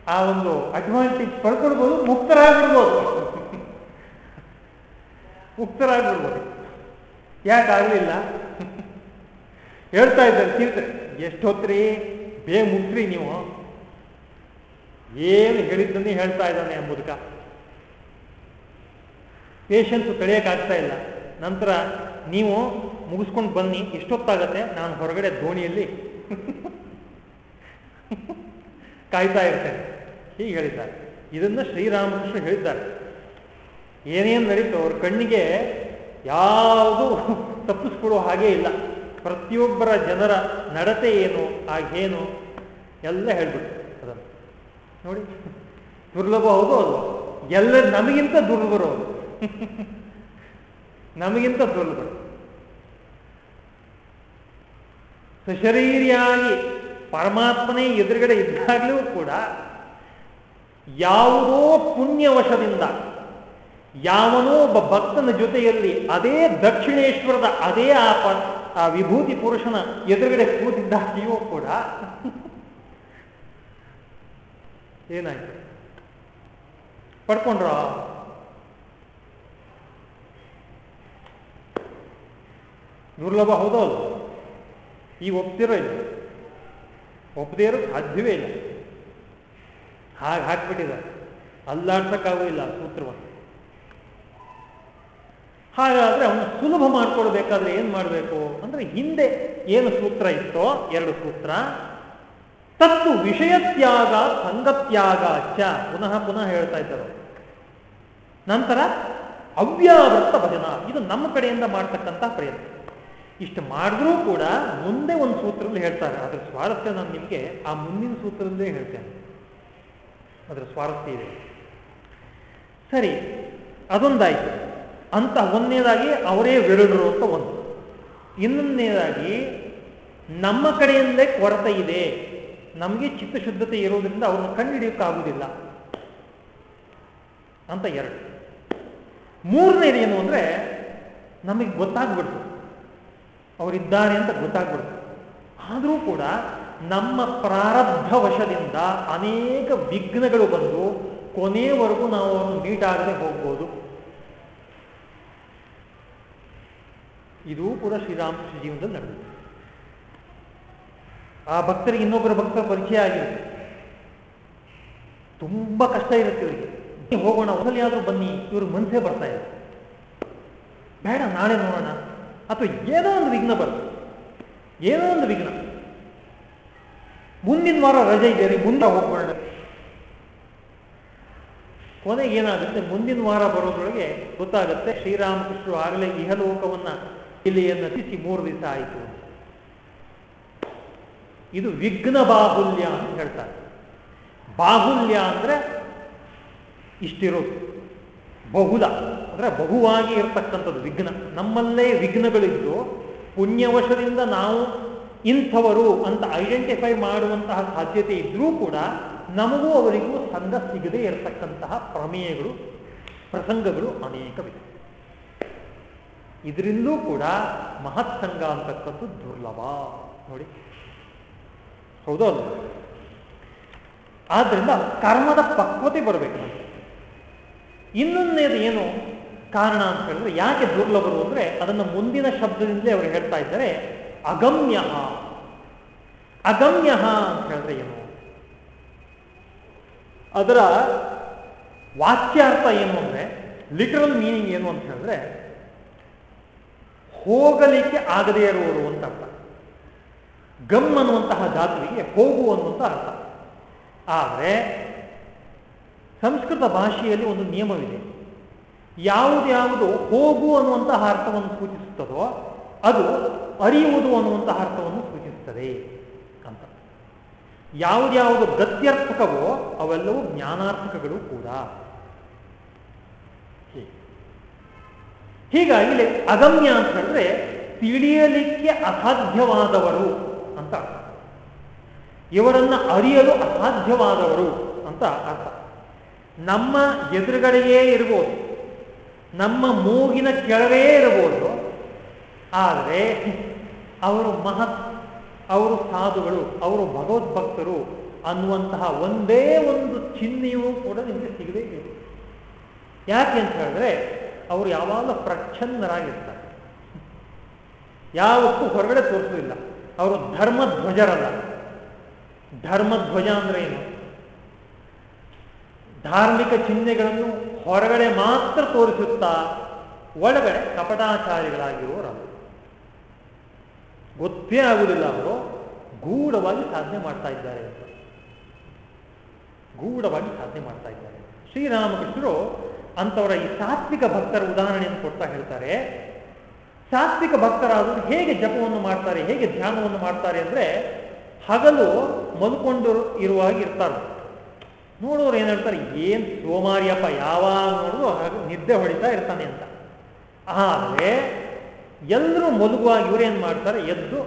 ಆ ಒಂದು ಅಡ್ವಾಂಟೇಜ್ ಪಡ್ಕೊಳ್ಬೋದು ಮುಕ್ತರಾಗ್ಬಿಡ್ಬೋದು ಮುಕ್ತರಾಗ್ಬಿಡ್ಬೋದು ಯಾಕಾಗಲಿಲ್ಲ ಹೇಳ್ತಾ ಇದ್ದಾರೆ ತೀರ್ತಾರೆ ಎಷ್ಟು ಬೇ ಮುಗ್ಸ್ರಿ ನೀವು. ಏನು ಹೇಳಿದ್ದನ್ನೇ ಹೇಳ್ತಾ ಇದ್ದಾನೆ ಎಂಬುದಕ್ಕ ಪೇಷನ್ಸ್ ತಡೆಯೋಕ್ಕಾಗ್ತಾ ಇಲ್ಲ. ನಂತರ, ನೀವು ಮುಗಿಸ್ಕೊಂಡು ಬನ್ನಿ, ಎಷ್ಟೊತ್ತಾಗತ್ತೆ? ನಾನು ಹೊರಗಡೆ ದೋಣಿಯಲ್ಲಿ ಕಾಯ್ತಾ ಇರ್ತೇನೆ. ಹೀಗೆ ಹೇಳಿದ್ದಾರೆ. ಇದನ್ನು ಶ್ರೀರಾಮಕೃಷ್ಣ ಹೇಳಿದ್ದಾರೆ. ಏನೇನು ನಡೀತು? ಅವ್ರ ಕಣ್ಣಿಗೆ ಯಾವುದು ತಪ್ಪಿಸ್ಕೊಡೋ ಹಾಗೇ ಇಲ್ಲ. ಪ್ರತಿಯೊಬ್ಬರ ಜನರ ನಡತೆ ಏನು ಆಗೇನು ಎಲ್ಲ ಹೇಳ್ಬಿಟ್ಟು ಅದನ್ನು. ನೋಡಿ, ದುರ್ಲಭ ಹೌದು ಅದು. ಎಲ್ಲ ನಮಗಿಂತ ದುರ್ಲಭರು ಅವರು. ನಮಗಿಂತ ದುರ್ಲಭರು. ಸಶರೀರಿಯಾಗಿ ಪರಮಾತ್ಮನೇ ಎದುರುಗಡೆ ಇದ್ದಾಗಲೂ ಕೂಡ ಯಾವುದೋ ಪುಣ್ಯವಶದಿಂದ ಯಾವನೋ ಒಬ್ಬ ಭಕ್ತನ ಜೊತೆಯಲ್ಲಿ ಅದೇ ದಕ್ಷಿಣೇಶ್ವರದ ಅದೇ ಆ ಆ ವಿಭೂತಿ ಪುರುಷನ ಎದುರುಗಡೆ ಕೂತಿದ್ದಾಗಿಯೂ ಕೂಡ ಏನಾಯ್ತು? ಪಡ್ಕೊಂಡ್ರ? ದುರ್ಲಭ ಹೌದೋ ಅಲ್ಲ ಈ ಒಪ್ತಿರೋ ಇಲ್ಲ. ಒಪ್ಪದೇ ಇರೋ ಸಾಧ್ಯವೇ ಇಲ್ಲ. ಹಾಗೆ ಹಾಕ್ಬಿಟ್ಟಿದ್ದಾರೆ. ಅಲ್ಲಾಡ್ಸಕ್ಕಾಗೋದಿಲ್ಲ ಸೂತ್ರವನ್ನು ಹಾಗಾದ್ರೆ ಅವನು ಸುಲಭ ಮಾಡ್ಕೊಳ್ಬೇಕಾದ್ರೆ ಏನ್ ಮಾಡಬೇಕು? ಅಂದ್ರೆ ಹಿಂದೆ ಏನು ಸೂತ್ರ ಇತ್ತೋ, ಎರಡು ಸೂತ್ರ. ತತ್ತು ವಿಷಯತ್ಯಾಗ ಸಂಗತ್ಯಾಗ ಚ. ಪುನಃ ಪುನಃ ಹೇಳ್ತಾ ಇದ್ದರು. ನಂತರ ಅವ್ಯಾವೃತ್ತ ಭಜನ. ಇದು ನಮ್ಮ ಕಡೆಯಿಂದ ಮಾಡ್ತಕ್ಕಂಥ ಪ್ರಯತ್ನ. ಇಷ್ಟು ಮಾಡಿದ್ರೂ ಕೂಡ ಮುಂದೆ ಒಂದು ಸೂತ್ರದಲ್ಲಿ ಹೇಳ್ತಾರೆ. ಅದ್ರ ಸ್ವಾರಸ್ಯ ನಾನು ನಿಮಗೆ ಆ ಮುಂದಿನ ಸೂತ್ರದಲ್ಲೇ ಹೇಳ್ತೇನೆ. ಅದರ ಸ್ವಾರಸ್ಯ ಇದೆ. ಸರಿ, ಅದೊಂದಾಯ್ತು. ಅಂತ ಒಂದನೇದಾಗಿ ಅವರೇ ವಿರಳರು ಅಂತ ಒಂದು. ಇನ್ನೊಂದನೇದಾಗಿ ನಮ್ಮ ಕಡೆಯಿಂದಲೇ ಕೊರತೆ ಇದೆ. ನಮಗೆ ಚಿತ್ತ ಶುದ್ಧತೆ ಇರೋದ್ರಿಂದ ಅವ್ರನ್ನ ಕಂಡುಹಿಡಿಯೋಕ್ಕಾಗುವುದಿಲ್ಲ ಅಂತ ಎರಡು. ಮೂರನೇದು ಏನು ಅಂದರೆ ನಮಗೆ ಗೊತ್ತಾಗ್ಬಿಡ್ತು. ಅವರಿದ್ದಾರೆ ಅಂತ ಗೊತ್ತಾಗ್ಬಿಡ್ತು. ಆದರೂ ಕೂಡ ನಮ್ಮ ಪ್ರಾರಬ್ಧ ವಶದಿಂದ ಅನೇಕ ವಿಘ್ನಗಳು ಬಂದು ಕೊನೆಯವರೆಗೂ ನಾವು ಅವರನ್ನು ಮೀಟ್ ಆಗದೆ ಹೋಗ್ಬೋದು. ಇದೂ ಕೂಡ ಶ್ರೀರಾಮಕೃಷ್ಣ ಜೀವನದಲ್ಲಿ ನಡೆದಿದೆ. ಆ ಭಕ್ತರಿಗೆ ಇನ್ನೊಬ್ಬರ ಭಕ್ತರ ಪರಿಚಯ ಆಗಿರುತ್ತೆ. ತುಂಬಾ ಕಷ್ಟ ಇರುತ್ತೆ ಇವರಿಗೆ. ಹೋಗೋಣ ಒಂದಲ್ಲಿಯಾದ್ರೂ ಬನ್ನಿ, ಇವರು ಮನಸ್ಸೇ ಬರ್ತಾ ಇದೆ ಬೇಡ, ನಾಳೆ ನೋಡೋಣ. ಅಥವಾ ಏನೋ ಒಂದು ವಿಘ್ನ ಬರುತ್ತೆ. ಏನೋ ಒಂದು ವಿಘ್ನ. ಮುಂದಿನ ವಾರ ರಜೆ ಇದೆ ಮುಂದೆ ಹೋಗ್ಬೋಣ ಕೊನೆಗೇನಾಗುತ್ತೆ ಮುಂದಿನ ವಾರ ಬರೋದ್ರೊಳಗೆ ಗೊತ್ತಾಗುತ್ತೆ, ಶ್ರೀರಾಮಕೃಷ್ಣರು ಆಗಲೇ ಇಹಲೋಕವನ್ನ ಇಲ್ಲಿಯನ್ನು ತಿಸಿ ಮೂರು ದಿವಸ ಆಯಿತು. ಇದು ವಿಘ್ನ ಬಾಹುಲ್ಯ ಅಂತ ಹೇಳ್ತಾರೆ. ಬಾಹುಲ್ಯ ಅಂದ್ರೆ ಇಷ್ಟಿರೋದು ಬಹುಲ ಅಂದ್ರೆ ಬಹುವಾಗಿ ಇರತಕ್ಕಂಥದ್ದು ವಿಘ್ನ. ನಮ್ಮಲ್ಲೇ ವಿಘ್ನಗಳಿದ್ದು ಪುಣ್ಯವಶದಿಂದ ನಾವು ಇಂಥವರು ಅಂತ ಐಡೆಂಟಿಫೈ ಮಾಡುವಂತಹ ಸಾಧ್ಯತೆ ಇದ್ರೂ ಕೂಡ ನಮಗೂ ಅವರಿಗೂ ಸಂಘ ಸಿಗದೇ ಇರತಕ್ಕಂತಹ ಪ್ರಮೇಯಗಳು, ಪ್ರಸಂಗಗಳು ಅನೇಕವಿದೆ. ಇದರಿಂದಲೂ ಕೂಡ ಮಹತ್ಸಂಗ ಅಂತಕ್ಕಂಥದ್ದು ದುರ್ಲಭ. ನೋಡಿ. ಹೌದೋ ಅಲ್ಲ ಆದ್ರಿಂದ ಕರ್ಮದ ಪಕ್ವತೆ ಬರಬೇಕು ಇನ್ನೊಂದೇದು ಏನು ಕಾರಣ ಅಂತ ಹೇಳಿದ್ರೆ ಯಾಕೆ ದುರ್ಲಭರು ಅಂದ್ರೆ ಅದನ್ನು ಮುಂದಿನ ಶಬ್ದದಿಂದಲೇ ಅವರು ಹೇಳ್ತಾ ಇದ್ದಾರೆ ಅಗಮ್ಯ ಅಗಮ್ಯ ಅಂತ ಹೇಳಿದ್ರೆ ಏನು? ಅದರ ವಾಕ್ಯಾರ್ಥ ಏನು ಅಂದ್ರೆ ಲಿಟರಲ್ ಮೀನಿಂಗ್ ಏನು ಅಂತ ಹೇಳಿದ್ರೆ ಹೋಗಲಿಕ್ಕೆ ಆಗದೇ ಇರುವರು ಅಂತ ಅರ್ಥ. ಗಮ್ ಅನ್ನುವಂತಹ ಧಾತುವಿಗೆ ಹೋಗು ಅನ್ನುವಂಥ ಅರ್ಥ. ಆದರೆ ಸಂಸ್ಕೃತ ಭಾಷೆಯಲ್ಲಿ ಒಂದು ನಿಯಮವಿದೆ. ಯಾವುದ್ಯಾವುದು ಹೋಗು ಅನ್ನುವಂತಹ ಅರ್ಥವನ್ನು ಸೂಚಿಸುತ್ತದೋ ಅದು ಅರಿಯುವುದು ಅನ್ನುವಂತಹ ಅರ್ಥವನ್ನು ಸೂಚಿಸುತ್ತದೆ ಅಂತ. ಯಾವುದ್ಯಾವುದು ಗತ್ಯರ್ಥಕವೋ ಅವೆಲ್ಲವೂ ಜ್ಞಾನಾರ್ಥಕಗಳು ಕೂಡ. ಹೀಗಾಗಿ ಅಗಮ್ಯ ಅಂತ ಹೇಳಿದ್ರೆ ತಿಳಿಯಲಿಕ್ಕೆ ಅಸಾಧ್ಯವಾದವರು ಅಂತ ಇವರನ್ನ ಅರಿಯಲು ಅಸಾಧ್ಯವಾದವರು ಅಂತ ಅರ್ಥ. ನಮ್ಮ ಎದುರುಗಡೆಯೇ ಇರ್ಬೋದು, ನಮ್ಮ ಮೂಗಿನ ಕೆಳಗೇ ಇರಬಹುದು ಆದರೆ ಅವರು ಮಹತ್, ಅವರು ಸಾಧುಗಳು, ಅವರು ಭಗವದ್ಭಕ್ತರು ಅನ್ನುವಂತಹ ಒಂದೇ ಒಂದು ಚಿಹ್ನೆಯೂ ಕೂಡ ನಿಮಗೆ ಸಿಗದೇ ಇದೆ ಯಾಕೆ ಅಂತ ಹೇಳಿದ್ರೆ ಅವರು ಯಾವಾಗಲೂ ಪ್ರಚ್ಛನ್ನರಾಗಿರ್ತಾರೆ ಯಾವತ್ತೂ ಹೊರಗಡೆ ತೋರಿಸಲಿಲ್ಲ ಅವರು ಧರ್ಮಧ್ವಜರಲ್ಲ. ಧರ್ಮಧ್ವಜ ಅಂದ್ರೆ ಏನು? ಧಾರ್ಮಿಕ ಚಿಹ್ನೆಗಳನ್ನು ಹೊರಗಡೆ ಮಾತ್ರ ತೋರಿಸುತ್ತಾ ಒಳಗಡೆ ಕಪಟಾಚಾರಿಗಳಾಗಿರುವವರಲ್ಲ ಗೊತ್ತೇ ಆಗುವುದಿಲ್ಲ ಅವರು ಗೂಢವಾಗಿ ಸಾಧನೆ ಮಾಡ್ತಾ ಇದ್ದಾರೆ ಅಂತ. ಗೂಢವಾಗಿ ಸಾಧನೆ ಮಾಡ್ತಾ ಇದ್ದಾರೆ. ಶ್ರೀರಾಮಕೃಷ್ಣರು ಅಂತವರ ಈ ಸಾತ್ವಿಕ ಭಕ್ತರ ಉದಾಹರಣೆಯನ್ನು ಕೊಡ್ತಾ ಹೇಳ್ತಾರೆ. ಸಾತ್ವಿಕ ಭಕ್ತರಾದರೂ ಹೇಗೆ ಜಪವನ್ನು ಮಾಡ್ತಾರೆ, ಹೇಗೆ ಧ್ಯಾನವನ್ನು ಮಾಡ್ತಾರೆ ಅಂದ್ರೆ ಹಗಲು ಮಲ್ಕೊಂಡು ಇರುವಾಗ ಇರ್ತಾರೆ. ನೋಡೋರು ಏನ್ ಹೇಳ್ತಾರೆ, ಏನ್ ಸೋಮಾರಿಯಪ್ಪ, ಯಾವಾಗ ನೋಡಿದ್ರು ನಿದ್ದೆ ಹೊಡಿತಾ ಇರ್ತಾನೆ ಅಂತ. ಆದರೆ ಎಲ್ಲರೂ ಮಲಗುವಾಗ ಇವ್ರೇನ್ ಮಾಡ್ತಾರೆ, ಎದ್ದು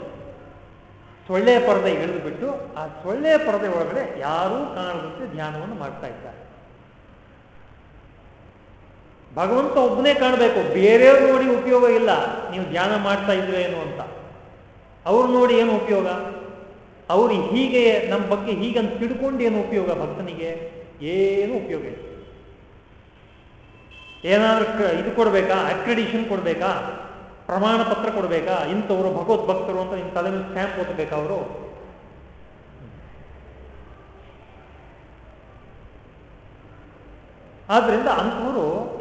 ಸೊಳ್ಳೆ ಪರದೆ ಇಳಿದು ಬಿಟ್ಟು ಆ ಸೊಳ್ಳೆ ಪರದೆ ಒಳಗಡೆ ಯಾರೂ ಕಾಣದಂತೆ ಧ್ಯಾನವನ್ನು ಮಾಡ್ತಾ ಇದ್ದಾರೆ ಭಗವಂತ ಒಬ್ಬನೇ ಕಾಣಬೇಕು. ಬೇರೆಯವ್ರು ನೋಡಿ ಉಪಯೋಗ ಇಲ್ಲ. ನೀವು ಧ್ಯಾನ ಮಾಡ್ತಾ ಏನು ಅಂತ. ಅವ್ರು ನೋಡಿ ಏನು ಉಪಯೋಗ? ಅವ್ರು ಹೀಗೆ ನಮ್ಮ ಬಗ್ಗೆ ಹೀಗಂತ ತಿಳ್ಕೊಂಡು ಏನು ಉಪಯೋಗ ಭಕ್ತನಿಗೆ? ಏನು ಉಪಯೋಗ ಇಲ್ಲ. ಏನಾದ್ರೂ ಇದು ಕೊಡಬೇಕಾ? ಅಕ್ರೆಡಿಷನ್ ಕೊಡಬೇಕಾ? ಪ್ರಮಾಣ ಪತ್ರ ಕೊಡಬೇಕಾ? ಇಂಥವ್ರು ಭಗವದ್ ಭಕ್ತರು ಅಂತ ನಿಮ್ಮ ತಲೆ ಮೇಲೆ ಸ್ಟ್ಯಾಂಪ್ ಓದಬೇಕಾ ಅವರು? ಆದ್ರಿಂದ ಅಂಥವರು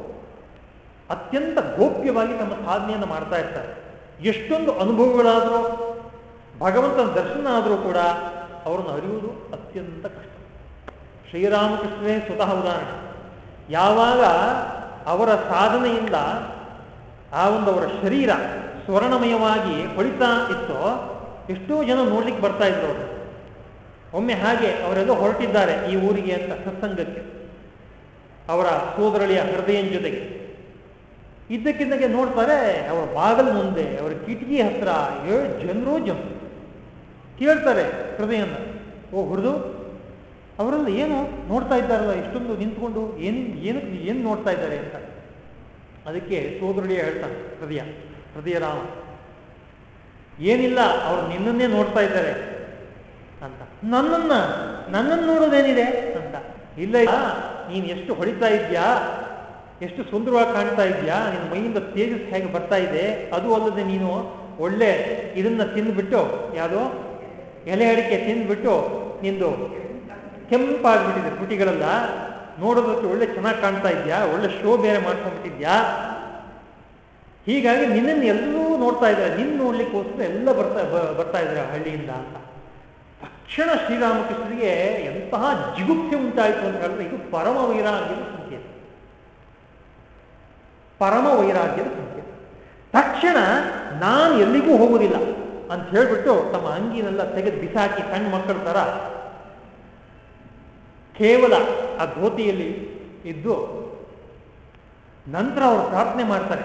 ಅತ್ಯಂತ ಗೋಪ್ಯವಾಗಿ ತಮ್ಮ ಸಾಧನೆಯನ್ನು ಮಾಡ್ತಾ ಇರ್ತಾರೆ. ಎಷ್ಟೊಂದು ಅನುಭವಗಳಾದರೂ, ಭಗವಂತನ ದರ್ಶನ ಆದರೂ ಕೂಡ ಅವರನ್ನು ಅರಿಯುವುದು ಅತ್ಯಂತ ಕಷ್ಟ. ಶ್ರೀರಾಮಕೃಷ್ಣನೇ ಸ್ವತಃ ಉದಾಹರಣೆ. ಯಾವಾಗ ಅವರ ಸಾಧನೆಯಿಂದ ಆ ಒಂದು ಅವರ ಶರೀರ ಸ್ವರ್ಣಮಯವಾಗಿ ಹೊಳಿತಾ ಇತ್ತೋ, ಎಷ್ಟೋ ಜನ ನೋಡ್ಲಿಕ್ಕೆ ಬರ್ತಾ ಇದ್ರು ಅವರು. ಒಮ್ಮೆ ಹಾಗೆ ಅವರೆಲ್ಲ ಹೊರಟಿದ್ದಾರೆ ಈ ಊರಿಗೆ ಅಂತ ಸತ್ಸಂಗಕ್ಕೆ, ಅವರ ಸೋದರಳಿಯ ಹೃದಯನ ಜೊತೆಗೆ. ಇದ್ದಕ್ಕಿದ್ದಂಗೆ ನೋಡ್ತಾರೆ, ಅವರ ಬಾಗಲ ಮುಂದೆ, ಅವರ ಕಿಟಕಿ ಹತ್ರ ಏಳು ಜನರು ಜನ ಕೇಳ್ತಾರೆ ಹೃದಯನ. ಓ ಹುರಿದು ಅವರೆಲ್ಲ ಏನು ನೋಡ್ತಾ ಇದ್ದಾರಲ್ಲ, ಇಷ್ಟೊಂದು ನಿಂತ್ಕೊಂಡು ಏನು ಏನು ಏನು ನೋಡ್ತಾ ಇದ್ದಾರೆ ಅಂತ. ಅದಕ್ಕೆ ಸೋದರಳಿಯ ಹೇಳ್ತಾನೆ, ಹೃದಯ ಹೃದಯ ರಾಮ, ಏನಿಲ್ಲ, ಅವ್ರು ನಿನ್ನನ್ನೇ ನೋಡ್ತಾ ಇದ್ದಾರೆ ಅಂತ. ನನ್ನನ್ನ, ನನ್ನನ್ನು ನೋಡೋದೇನಿದೆ ಅಂತ. ಇಲ್ಲ ನೀನು ಎಷ್ಟು ಹೊಡಿತಾ ಇದ್ಯಾ ಎಷ್ಟು ಸುಂದರವಾಗಿ ಕಾಣ್ತಾ ಇದೆಯಾ ನಿನ್ನ ಮೈಯಿಂದ ತೇಜಸ್ ಹೇಗೆ ಬರ್ತಾ ಇದೆ? ಅದು ಅಲ್ಲದೆ ನೀನು ಒಳ್ಳೆ ಇದನ್ನ ತಿಂದ್ಬಿಟ್ಟು, ಯಾವುದೋ? ಎಲೆ ಅಡಿಕೆ ತಿಂದ್ಬಿಟ್ಟು ನಿಂದು ಕೆಂಪಾಗ್ಬಿಟ್ಟಿದೆ ಪುಟಿಗಳೆಲ್ಲ. ನೋಡೋದಕ್ಕೆ ಒಳ್ಳೆ ಚೆನ್ನಾಗಿ ಕಾಣ್ತಾ ಇದೆಯಾ ಒಳ್ಳೆ ಶೋ ಬೇರೆ ಮಾಡ್ಕೊಂಡ್ಬಿಟ್ಟಿದ್ಯಾ ಹೀಗಾಗಿ ನಿನ್ನನ್ನು ಎಲ್ಲರೂ ನೋಡ್ತಾ ಇದ್ದಾರೆ. ನಿನ್ನ ನೋಡ್ಲಿಕ್ಕೋಸ್ಕರ ಎಲ್ಲ ಬರ್ತಾ ಬರ್ತಾ ಇದ್ದಾರೆ ಹಳ್ಳಿಯಿಂದ ಅಂತ. ತಕ್ಷಣ ಶ್ರೀರಾಮಕೃಷ್ಣರಿಗೆ ಎಂತಹ ಜಿಗುಪ್ಸೆ ಉಂಟಾಯಿತು ಅಂತ ಹೇಳಿದ್ರೆ ಇದು ಪರಮ ಆಗಿರೋ ಸಂಕೇತ. ಪರಮ ವೈರಾಗ್ಯದ ಸಂಕೇತ. ತಕ್ಷಣ ನಾನು ಎಲ್ಲಿಗೂ ಹೋಗುವುದಿಲ್ಲ ಅಂತ ಹೇಳ್ಬಿಟ್ಟು ತಮ್ಮ ಅಂಗಿನೆಲ್ಲ ತೆಗೆದು ಬಿಸಾಕಿ ಸಣ್ಣ ಮಕ್ಕಳ ತರ ಕೇವಲ ಆ ಧೋತಿಯಲ್ಲಿ ಇದ್ದು ನಂತರ ಅವರು ಪ್ರಾರ್ಥನೆ ಮಾಡ್ತಾರೆ,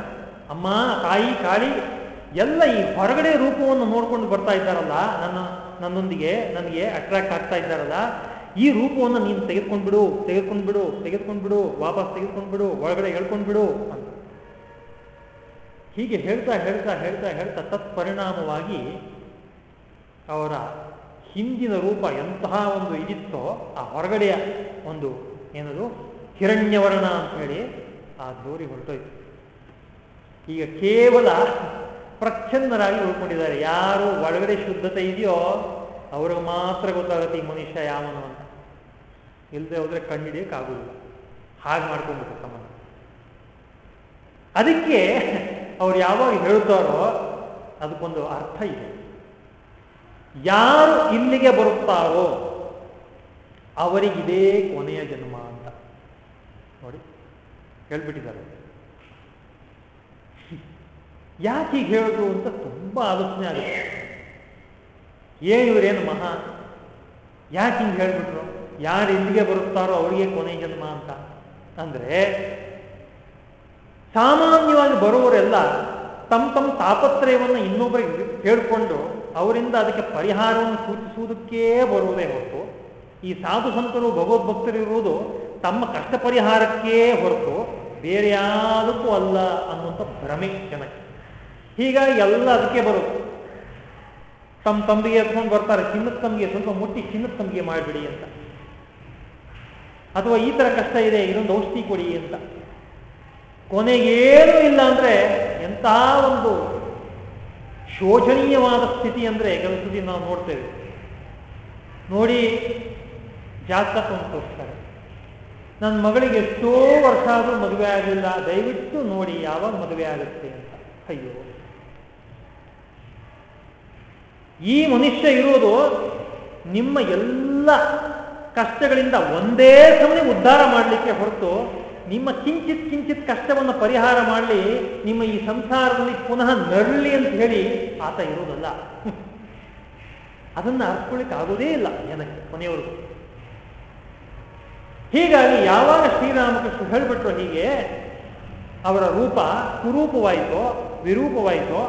ಅಮ್ಮ, ತಾಯಿ, ಕಾಳಿ, ಎಲ್ಲ ಈ ಹೊರಗಡೆ ರೂಪವನ್ನು ನೋಡ್ಕೊಂಡು ಬರ್ತಾ ಇದ್ದಾರಲ್ಲ, ನನ್ನ, ನನ್ನೊಂದಿಗೆ, ನನಗೆ ಅಟ್ರಾಕ್ಟ್ ಆಗ್ತಾ ಇದ್ದಾರಲ್ಲ, ಈ ರೂಪವನ್ನು ನೀನು ತೆಗೆದುಕೊಂಡ್ಬಿಡು ತೆಗೆದುಕೊಂಡ್ಬಿಡು ತೆಗೆದುಕೊಂಡ್ಬಿಡು, ವಾಪಸ್ ತೆಗೆದುಕೊಂಡ್ಬಿಡು, ಒಳಗಡೆ ಹೇಳ್ಕೊಂಡ್ಬಿಡು ಅಂತ. ಹೀಗೆ ಹೇಳ್ತಾ ಹೇಳ್ತಾ ಹೇಳ್ತಾ ಹೇಳ್ತಾ ತತ್ಪರಿಣಾಮವಾಗಿ ಅವರ ಹಿಂದಿನ ರೂಪ ಎಂತಹ ಒಂದು ಇದಿತ್ತೋ ಆ ಹೊರಗಡೆಯ ಒಂದು ಏನದು ಹಿರಣ್ಯವರ್ಣ ಅಂತ ಹೇಳಿ ಆ ದೋರಿ ಹೊರಟೋಯ್ತು. ಈಗ ಕೇವಲ ಪ್ರಚ್ಛನ್ನರಾಗಿ ಉಳ್ಕೊಂಡಿದ್ದಾರೆ. ಯಾರು ಒಳಗಡೆ ಶುದ್ಧತೆ ಇದೆಯೋ ಅವ್ರಿಗೆ ಮಾತ್ರ ಗೊತ್ತಾಗುತ್ತೆ ಈ ಮನುಷ್ಯ ಯಾವನು ಅಂತ. ಇಲ್ಲದೆ ಹೋದ್ರೆ ಕಂಡಿಡಿಯಕ್ಕಾಗುದಿಲ್ಲ ಹಾಗೆ ಮಾಡ್ಕೊಂಡ್ಬಿಟ್ಟು ಸಮಾನ ಅದಕ್ಕೆ ಅವ್ರು ಯಾವಾಗ ಹೇಳ್ತಾರೋ ಅದಕ್ಕೊಂದು ಅರ್ಥ ಇದೆ. ಯಾರು ಇಲ್ಲಿಗೆ ಬರುತ್ತಾರೋ ಅವರಿಗಿದೇ ಕೊನೆಯ ಜನ್ಮ ಅಂತ. ನೋಡಿ, ಹೇಳ್ಬಿಟ್ಟಿದ್ದಾರೆ. ಯಾಕೆ ಹೀಗೆ ಹೇಳಿದ್ರು ಅಂತ ತುಂಬಾ ಆಲೋಚನೆ ಆಗುತ್ತೆ. ಏನು ಇವರೇನು ಮಹಾ? ಯಾಕೆ ಹಿಂಗೆ ಹೇಳ್ಬಿಟ್ರು? ಯಾರು ಇಲ್ಲಿಗೆ ಬರುತ್ತಾರೋ ಅವರಿಗೆ ಕೊನೆಯ ಜನ್ಮ ಅಂತ. ಅಂದ್ರೆ ಸಾಮಾನ್ಯವಾಗಿ ಬರುವವರೆಲ್ಲ ತಮ್ಮ ತಮ್ಮ ತಾಪತ್ರಯವನ್ನು ಇನ್ನೊಬ್ಬರಿಗೆ ಹೇಳ್ಕೊಂಡು ಅವರಿಂದ ಅದಕ್ಕೆ ಪರಿಹಾರವನ್ನು ಸೂಚಿಸುವುದಕ್ಕೇ ಬರುವುದೇ ಹೊರತು, ಈ ಸಾಧು ಸಂತರು ಭಗವದ್ಭಕ್ತರು ಇರುವುದು ತಮ್ಮ ಕಷ್ಟ ಪರಿಹಾರಕ್ಕೇ ಹೊರತು ಬೇರೆ ಯಾವುದಕ್ಕೂ ಅಲ್ಲ ಅನ್ನುವಂಥ ಭ್ರಮೆ ಜನಕ್ಕೆ. ಹೀಗಾಗಿ ಎಲ್ಲ ಅದಕ್ಕೆ ಬರುತ್ತೆ. ತಮ್ಮ ತಂಬಿಗೆ ಎತ್ಕೊಂಡು ಬರ್ತಾರೆ, ಚಿನ್ನದ ತಂಬಿಗೆ ಸ್ವಲ್ಪ ಮುಟ್ಟಿ ಚಿನ್ನದ ತಂಬಿಗೆ ಮಾಡಿಬಿಡಿ ಅಂತ. ಅಥವಾ ಈ ತರ ಕಷ್ಟ ಇದೆ, ಇದೊಂದು ಔಷಧಿ ಕೊಡಿ ಅಂತ. ಕೊನೆಗೇನೂ ಇಲ್ಲ ಅಂದ್ರೆ ಎಂತಹ ಒಂದು ಶೋಚನೀಯವಾದ ಸ್ಥಿತಿ ಅಂದ್ರೆ ಕೆಲಸದಿ ನಾವು ನೋಡ್ತೇವೆ. ನೋಡಿ, ಜಾತಕ ತೋರಿಸ್ತಾರೆ ನನ್ನ ಮಗಳಿಗೆ ಎಷ್ಟೋ ವರ್ಷ ಆದರೂ ಮದುವೆ ಆಗಲಿಲ್ಲ, ದಯವಿಟ್ಟು ನೋಡಿ ಯಾವಾಗ ಮದುವೆ ಆಗುತ್ತೆ ಅಂತ. ಅಯ್ಯೋ. ಈ ಮನುಷ್ಯ ಇರುವುದು ನಿಮ್ಮ ಎಲ್ಲ ಕಷ್ಟಗಳಿಂದ ಒಂದೇ ಸಮಯ ಉದ್ಧಾರ ಮಾಡಲಿಕ್ಕೆ ಹೊರತು ನಿಮ್ಮ ಕಿಂಚಿತ್ ಕಿಂಚಿತ್ ಕಷ್ಟವನ್ನು ಪರಿಹಾರ ಮಾಡಲಿ, ನಿಮ್ಮ ಈ ಸಂಸಾರದಲ್ಲಿ ಪುನಃ ನರಳಿ ಅಂತ ಹೇಳಿ ಆತ ಇರುವುದಲ್ಲ. ಅದನ್ನು ಅರ್ಥಕೊಳ್ಳಿಕ್ ಆಗೋದೇ ಇಲ್ಲ ಜನಕ್ಕೆ, ಕೊನೆಯವರೆಗೂ. ಹೀಗಾಗಿ ಯಾವಾಗ ಶ್ರೀರಾಮಕೃಷ್ಣ ಹೇಳಿಬಿಟ್ರು ಹೀಗೆ, ಅವರ ರೂಪ ಕುರೂಪವಾಯಿತೋ, ವಿರೂಪವಾಯಿತೋ,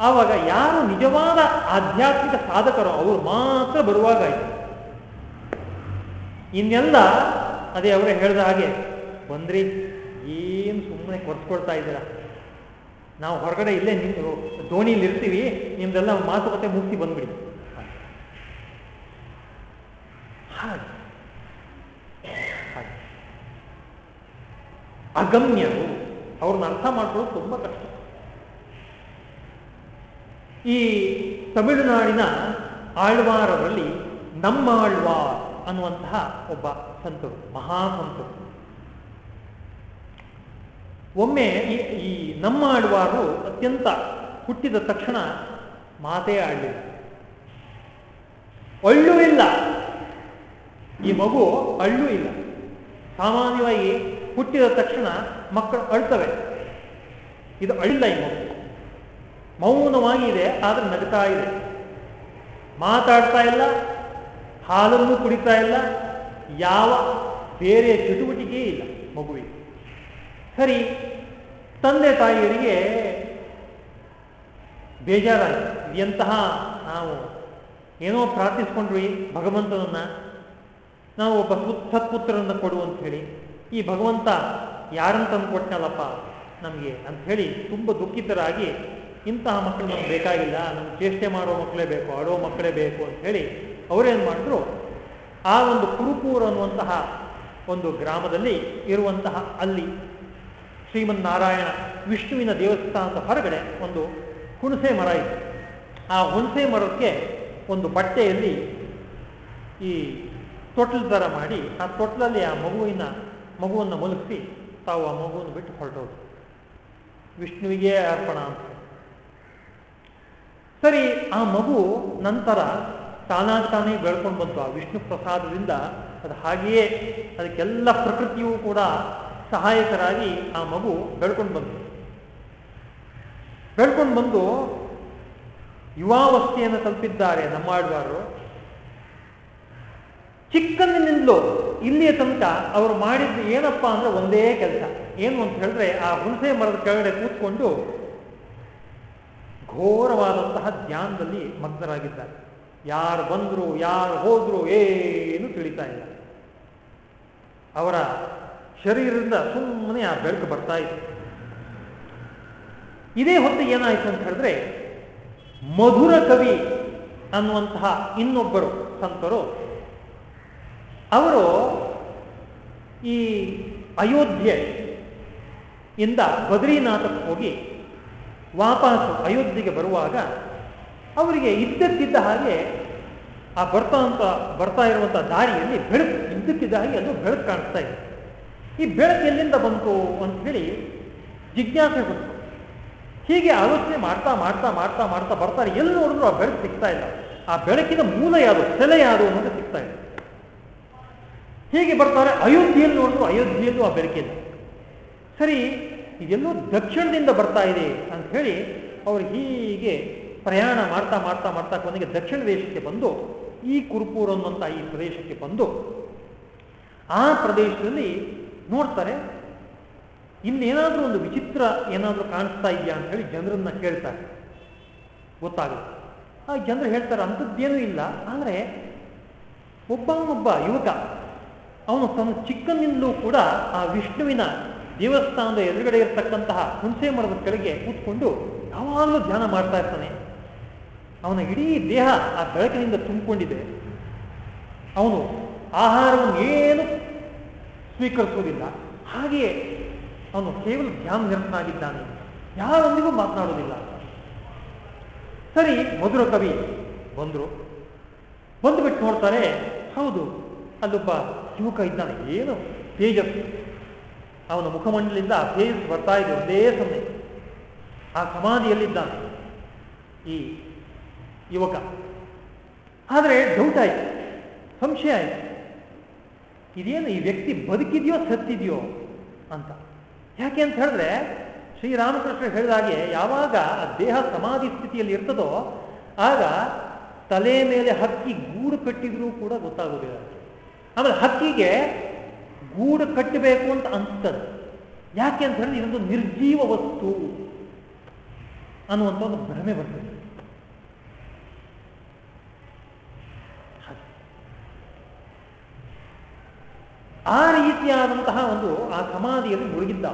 ಆವಾಗ ಯಾರು ನಿಜವಾದ ಆಧ್ಯಾತ್ಮಿಕ ಸಾಧಕರು ಅವರು ಮಾತ್ರ ಬರುವಾಗಾಯಿತು. ಇನ್ನೆಲ್ಲ ಅದೇ ಅವರೇ ಹೇಳಿದ ಹಾಗೆ ಬಂದ್ರಿ, ಏನು ಸುಮ್ಮನೆ ಕೊರ್ತ್ಕೊಳ್ತಾ ಇದ್ದೀರಾ? ನಾವು ಹೊರಗಡೆ ಇಲ್ಲೇ ನಿಂತು ದೋಣಿಯಲ್ಲಿ ಇರ್ತೀವಿ, ನಿಮ್ದೆಲ್ಲ ಮಾತುಕತೆ ಮುಗಿಸಿ ಬಂದ್ಬಿಡಿ. ಹಾಗೆ. ಅಗಮ್ಯರು ಅವ್ರನ್ನ ಅರ್ಥ ಮಾಡ್ಕೊಳ್ಳೋದು ತುಂಬ ಕಷ್ಟ. ಈ ತಮಿಳುನಾಡಿನ ಆಳ್ವಾರರಲ್ಲಿ ನಮ್ಮಾಳ್ವಾರ್ ಅನ್ನುವಂತಹ ಒಬ್ಬ ಸಂತರು, ಮಹಾಸಂತರು. ಒಮ್ಮೆ ಈ ನಮ್ಮ ಆಳ್ವಾರು ಅತ್ಯಂತ ಹುಟ್ಟಿದ ತಕ್ಷಣ ಮಾತೇ ಆಡಲಿಲ್ಲ. ಅಳ್ಳು ಇಲ್ಲ. ಈ ಮಗು ಅಳ್ಳು ಇಲ್ಲ. ಸಾಮಾನ್ಯವಾಗಿ ಹುಟ್ಟಿದ ತಕ್ಷಣ ಮಕ್ಕಳು ಅಳ್ತವೆ. ಇದು ಅಳ್ಳಿಲ್ಲ ಈ ಮಗು. ಮೌನವಾಗಿ ಇದೆ ಆದ್ರೆ ನಗ್ತಾ ಇದೆ. ಮಾತಾಡ್ತಾ ಇಲ್ಲ, ಹಾಲನ್ನು ಕುಡಿತಾ ಇಲ್ಲ, ಯಾವ ಬೇರೆ ಚಟುವಟಿಕೆ ಇಲ್ಲ ಮಗುವಿಗೆ. ಸರಿ, ತಂದೆ ತಾಯಿಯರಿಗೆ ಬೇಜಾರಾಯಿತು. ಎಂತಹ ನಾವು ಏನೋ ಪ್ರಾರ್ಥಿಸ್ಕೊಂಡ್ವಿ ಭಗವಂತನನ್ನ. ನಾವು ಒಬ್ಬ ಸತ್ಪುತ್ರರನ್ನು ಕೊಡು ಅಂತ ಹೇಳಿ ಈ ಭಗವಂತ ಯಾರನ್ನು ತಂದು ಕೊಟ್ಟನಲ್ಲಪ್ಪ ನಮಗೆ ಅಂತ ಹೇಳಿ ತುಂಬ ದುಃಖಿತರಾಗಿ ಇಂತಹ ಮಕ್ಕಳು ನಮ್ಗೆ ಬೇಕಾಗಿಲ್ಲ, ನಮ್ಗೆ ಚೇಷ್ಟೆ ಮಾಡೋ ಮಕ್ಕಳೇ ಬೇಕು, ಆಡೋ ಮಕ್ಕಳೇ ಬೇಕು ಅಂತ ಹೇಳಿ ಅವರೇನು ಮಾಡಿದ್ರು, ಆ ಒಂದು ಕುರುಕೂರು ಅನ್ನುವಂತಹ ಒಂದು ಗ್ರಾಮದಲ್ಲಿ ಇರುವಂತಹ ಅಲ್ಲಿ ಶ್ರೀಮನ್ನಾರಾಯಣ ವಿಷ್ಣುವಿನ ದೇವಸ್ಥಾನದ ಹೊರಗಡೆ ಒಂದು ಹುಣಸೆ ಮರ ಇತ್ತು ಆ ಹುಣಸೆ ಮರಕ್ಕೆ ಒಂದು ಬಟ್ಟೆಯಲ್ಲಿ ಈ ತೊಟ್ಲು ಥರ ಮಾಡಿ, ಆ ತೊಟ್ಲಲ್ಲಿ ಆ ಮಗುವಿನ, ಮಗುವನ್ನು ಮಲಗಿಸಿ ತಾವು ಆ ಮಗುವನ್ನು ಬಿಟ್ಟು ಹೊರಟೋದು ವಿಷ್ಣುವಿಗೆ ಅರ್ಪಣ ಅಂತ. ಸರಿ, ಆ ಮಗು ನಂತರ ತಾನಾಗ ತಾನೇ ಬೆಳ್ಕೊಂಡು ಬಂತು. ಆ ವಿಷ್ಣು ಪ್ರಸಾದದಿಂದ ಅದು ಹಾಗೆಯೇ ಅದಕ್ಕೆಲ್ಲ ಪ್ರಕೃತಿಯೂ ಕೂಡ ಸಹಾಯಕರಾಗಿ ಆ ಮಗು ಬೆಳ್ಕೊಂಡು ಬಂತು ಬೆಳ್ಕೊಂಡು ಬಂದು ಯುವಾವಸ್ಥೆಯನ್ನು ತಲುಪಿದ್ದಾರೆ ನಮ್ಮಾಳ್ವಾರು ಚಿಕ್ಕಂದಿನಿಂದಲೂ ಇಲ್ಲಿಯ ತನಕ ಅವರು ಮಾಡಿದ್ದು ಏನಪ್ಪ ಅಂದ್ರೆ ಒಂದೇ ಕೆಲಸ. ಏನು ಅಂತ ಹೇಳಿದ್ರೆ ಆ ಹುಣಸೆ ಮರದ ಕೆಳಗಡೆ ಕೂತ್ಕೊಂಡು ಘೋರವಾದಂತಹ ಧ್ಯಾನದಲ್ಲಿ ಮಗ್ನರಾಗಿದ್ದಾರೆ. ಯಾರು ಬಂದ್ರು, ಯಾರು ಹೋದ್ರು, ಏನು ತಿಳಿತಾ ಇಲ್ಲ. ಅವರ ಶರೀರದಿಂದ ಸುಮ್ಮನೆ ಆ ಬೆಳಕು ಬರ್ತಾ ಇತ್ತು ಇದೇ ಹೊತ್ತು ಏನಾಯಿತು ಅಂತ ಹೇಳಿದ್ರೆ, ಮಧುರ ಕವಿ ಅನ್ನುವಂತಹ ಇನ್ನೊಬ್ಬರು ಸಂತರು, ಅವರು ಈ ಅಯೋಧ್ಯೆ ಇಂದ ಬದ್ರಿನಾಥಕ್ಕೆ ಹೋಗಿ ವಾಪಸ್ ಅಯೋಧ್ಯೆಗೆ ಬರುವಾಗ ಅವರಿಗೆ ಇದ್ದಕ್ಕಿದ್ದ ಹಾಗೆ ಆ ಬರ್ತಾ ಅಂತ, ಬರ್ತಾ ಇರುವಂತಹ ದಾರಿಯಲ್ಲಿ ಬೆಳಕು, ಇದ್ದಕ್ಕಿದ್ದ ಹಾಗೆ ಅದು ಬೆಳಕು ಕಾಣಿಸ್ತಾ ಇದೆ. ಈ ಬೆಳಕು ಎಲ್ಲಿಂದ ಬಂತು ಅಂತ ಹೇಳಿ ಜಿಜ್ಞಾಸೆ ಬಂತು. ಹೀಗೆ ಆಲೋಚನೆ ಮಾಡ್ತಾ ಮಾಡ್ತಾ ಮಾಡ್ತಾ ಮಾಡ್ತಾ ಬರ್ತಾರೆ. ಎಲ್ಲಿ ನೋಡಿದ್ರು ಆ ಬೆಳಕು ಸಿಗ್ತಾ ಇಲ್ಲ. ಆ ಬೆಳಕಿನ ಮೂಲ ಯಾವುದು? ಸೆಲೆ ಯಾವುದು ಅನ್ನೋದು ಸಿಗ್ತಾ ಇಲ್ಲ. ಹೀಗೆ ಬರ್ತಾರೆ. ಅಯೋಧ್ಯೆಯಲ್ಲಿ ನೋಡಿದ್ರು ಅಯೋಧ್ಯೆಯಲ್ಲೂ ಆ ಬೆಳಕಿಲ್ಲ. ಸರಿ, ಇದೆಲ್ಲೋ ದಕ್ಷಿಣದಿಂದ ಬರ್ತಾ ಇದೆ ಅಂತ ಹೇಳಿ ಅವರು ಹೀಗೆ ಪ್ರಯಾಣ ಮಾಡ್ತಾ ಮಾಡ್ತಾ ಮಾಡ್ತಾ ಕೊನೆಗೆ ದಕ್ಷಿಣ ದೇಶಕ್ಕೆ ಬಂದು, ಈ ಕುರುಪೂರ್ ಅನ್ನುವಂಥ ಈ ಪ್ರದೇಶಕ್ಕೆ ಬಂದು, ಆ ಪ್ರದೇಶದಲ್ಲಿ ನೋಡ್ತಾರೆ. ಇನ್ನೇನಾದ್ರೂ ಒಂದು ವಿಚಿತ್ರ ಏನಾದರೂ ಕಾಣಿಸ್ತಾ ಇದೆಯಾ ಅಂತ ಹೇಳಿ ಜನರನ್ನ ಕೇಳ್ತಾರೆ. ಗೊತ್ತಾಗುತ್ತೆ. ಆ ಜನರು ಹೇಳ್ತಾರೆ ಅಂಥದ್ದೇನೂ ಇಲ್ಲ. ಆದರೆ ಒಬ್ಬ ಯುವಕ, ಅವನು ತನ್ನ ಚಿಕ್ಕನಿಂದಲೂ ಕೂಡ ಆ ವಿಷ್ಣುವಿನ ದೇವಸ್ಥಾನದ ಎದುರುಗಡೆ ಇರತಕ್ಕಂತಹ ಹುಣಸೆ ಮರದ ಕೆಳಗೆ ಕೂತ್ಕೊಂಡು ಯಾವಾಗಲೂ ಧ್ಯಾನ ಮಾಡ್ತಾ ಇರ್ತಾನೆ. ಅವನ ಇಡೀ ದೇಹ ಆ ಬೆಳಕಿನಿಂದ ತುಂಬಿಕೊಂಡಿದೆ. ಅವನು ಆಹಾರವನ್ನು ಏನು ಸ್ವೀಕರಿಸುವುದಿಲ್ಲ. ಹಾಗೆಯೇ ಅವನು ಕೇವಲ ಧ್ಯಾನ ನಿರತನಾಗಿದ್ದಾನೆ ಯಾರೊಂದಿಗೂ ಮಾತನಾಡುವುದಿಲ್ಲ. ಸರಿ, ಮಧುರ ಕವಿ ಬಂದರು. ಬಂದು ಬಿಟ್ಟು ನೋಡ್ತಾರೆ, ಹೌದು, ಅಲ್ಲೊಬ್ಬ ಯುವಕ ಇದ್ದಾನೆ. ಏನು? ತೇಜಸ್ಸು ಅವನ ಮುಖಮಂಡಲಿಂದ ತೇಜಸ್ ಬರ್ತಾ ಇದೆ, ಒಂದೇ ಸಮಯ ಆ ಸಮಾಧಿಯಲ್ಲಿದ್ದಾನೆ ಈ ಯುವಕ. ಆದರೆ ಡೌಟ್ ಆಯಿತು, ಸಂಶಯ ಆಯ್ತು. ಇದೇನು ಈ ವ್ಯಕ್ತಿ ಬದುಕಿದೆಯೋ ಸತ್ತಿದೆಯೋ ಅಂತ. ಯಾಕೆ ಅಂತ ಹೇಳಿದ್ರೆ ಶ್ರೀರಾಮಕೃಷ್ಣ ಹೇಳಿದ ಹಾಗೆ ಯಾವಾಗ ದೇಹ ಸಮಾಧಿ ಸ್ಥಿತಿಯಲ್ಲಿ ಇರ್ತದೋ ಆಗ ತಲೆ ಮೇಲೆ ಹಕ್ಕಿ ಗೂಡು ಕಟ್ಟಿದ್ರೂ ಕೂಡ ಗೊತ್ತಾಗೋದಿಲ್ಲ. ಆಮೇಲೆ ಹಕ್ಕಿಗೆ ಗೂಡು ಕಟ್ಟಬೇಕು ಅಂತ ಅನ್ಸ್ತದೆ ಯಾಕೆ ಅಂತ ಹೇಳಿದ್ರೆ ಇದೊಂದು ನಿರ್ಜೀವ ವಸ್ತು ಅನ್ನುವಂಥ ಒಂದು ಭ್ರಮೆ ಬರ್ತದೆ. ಆ ರೀತಿಯಾದಂತಹ ಒಂದು ಆ ಸಮಾಧಿಯಲ್ಲಿ ಮುಳುಗಿದ್ದ.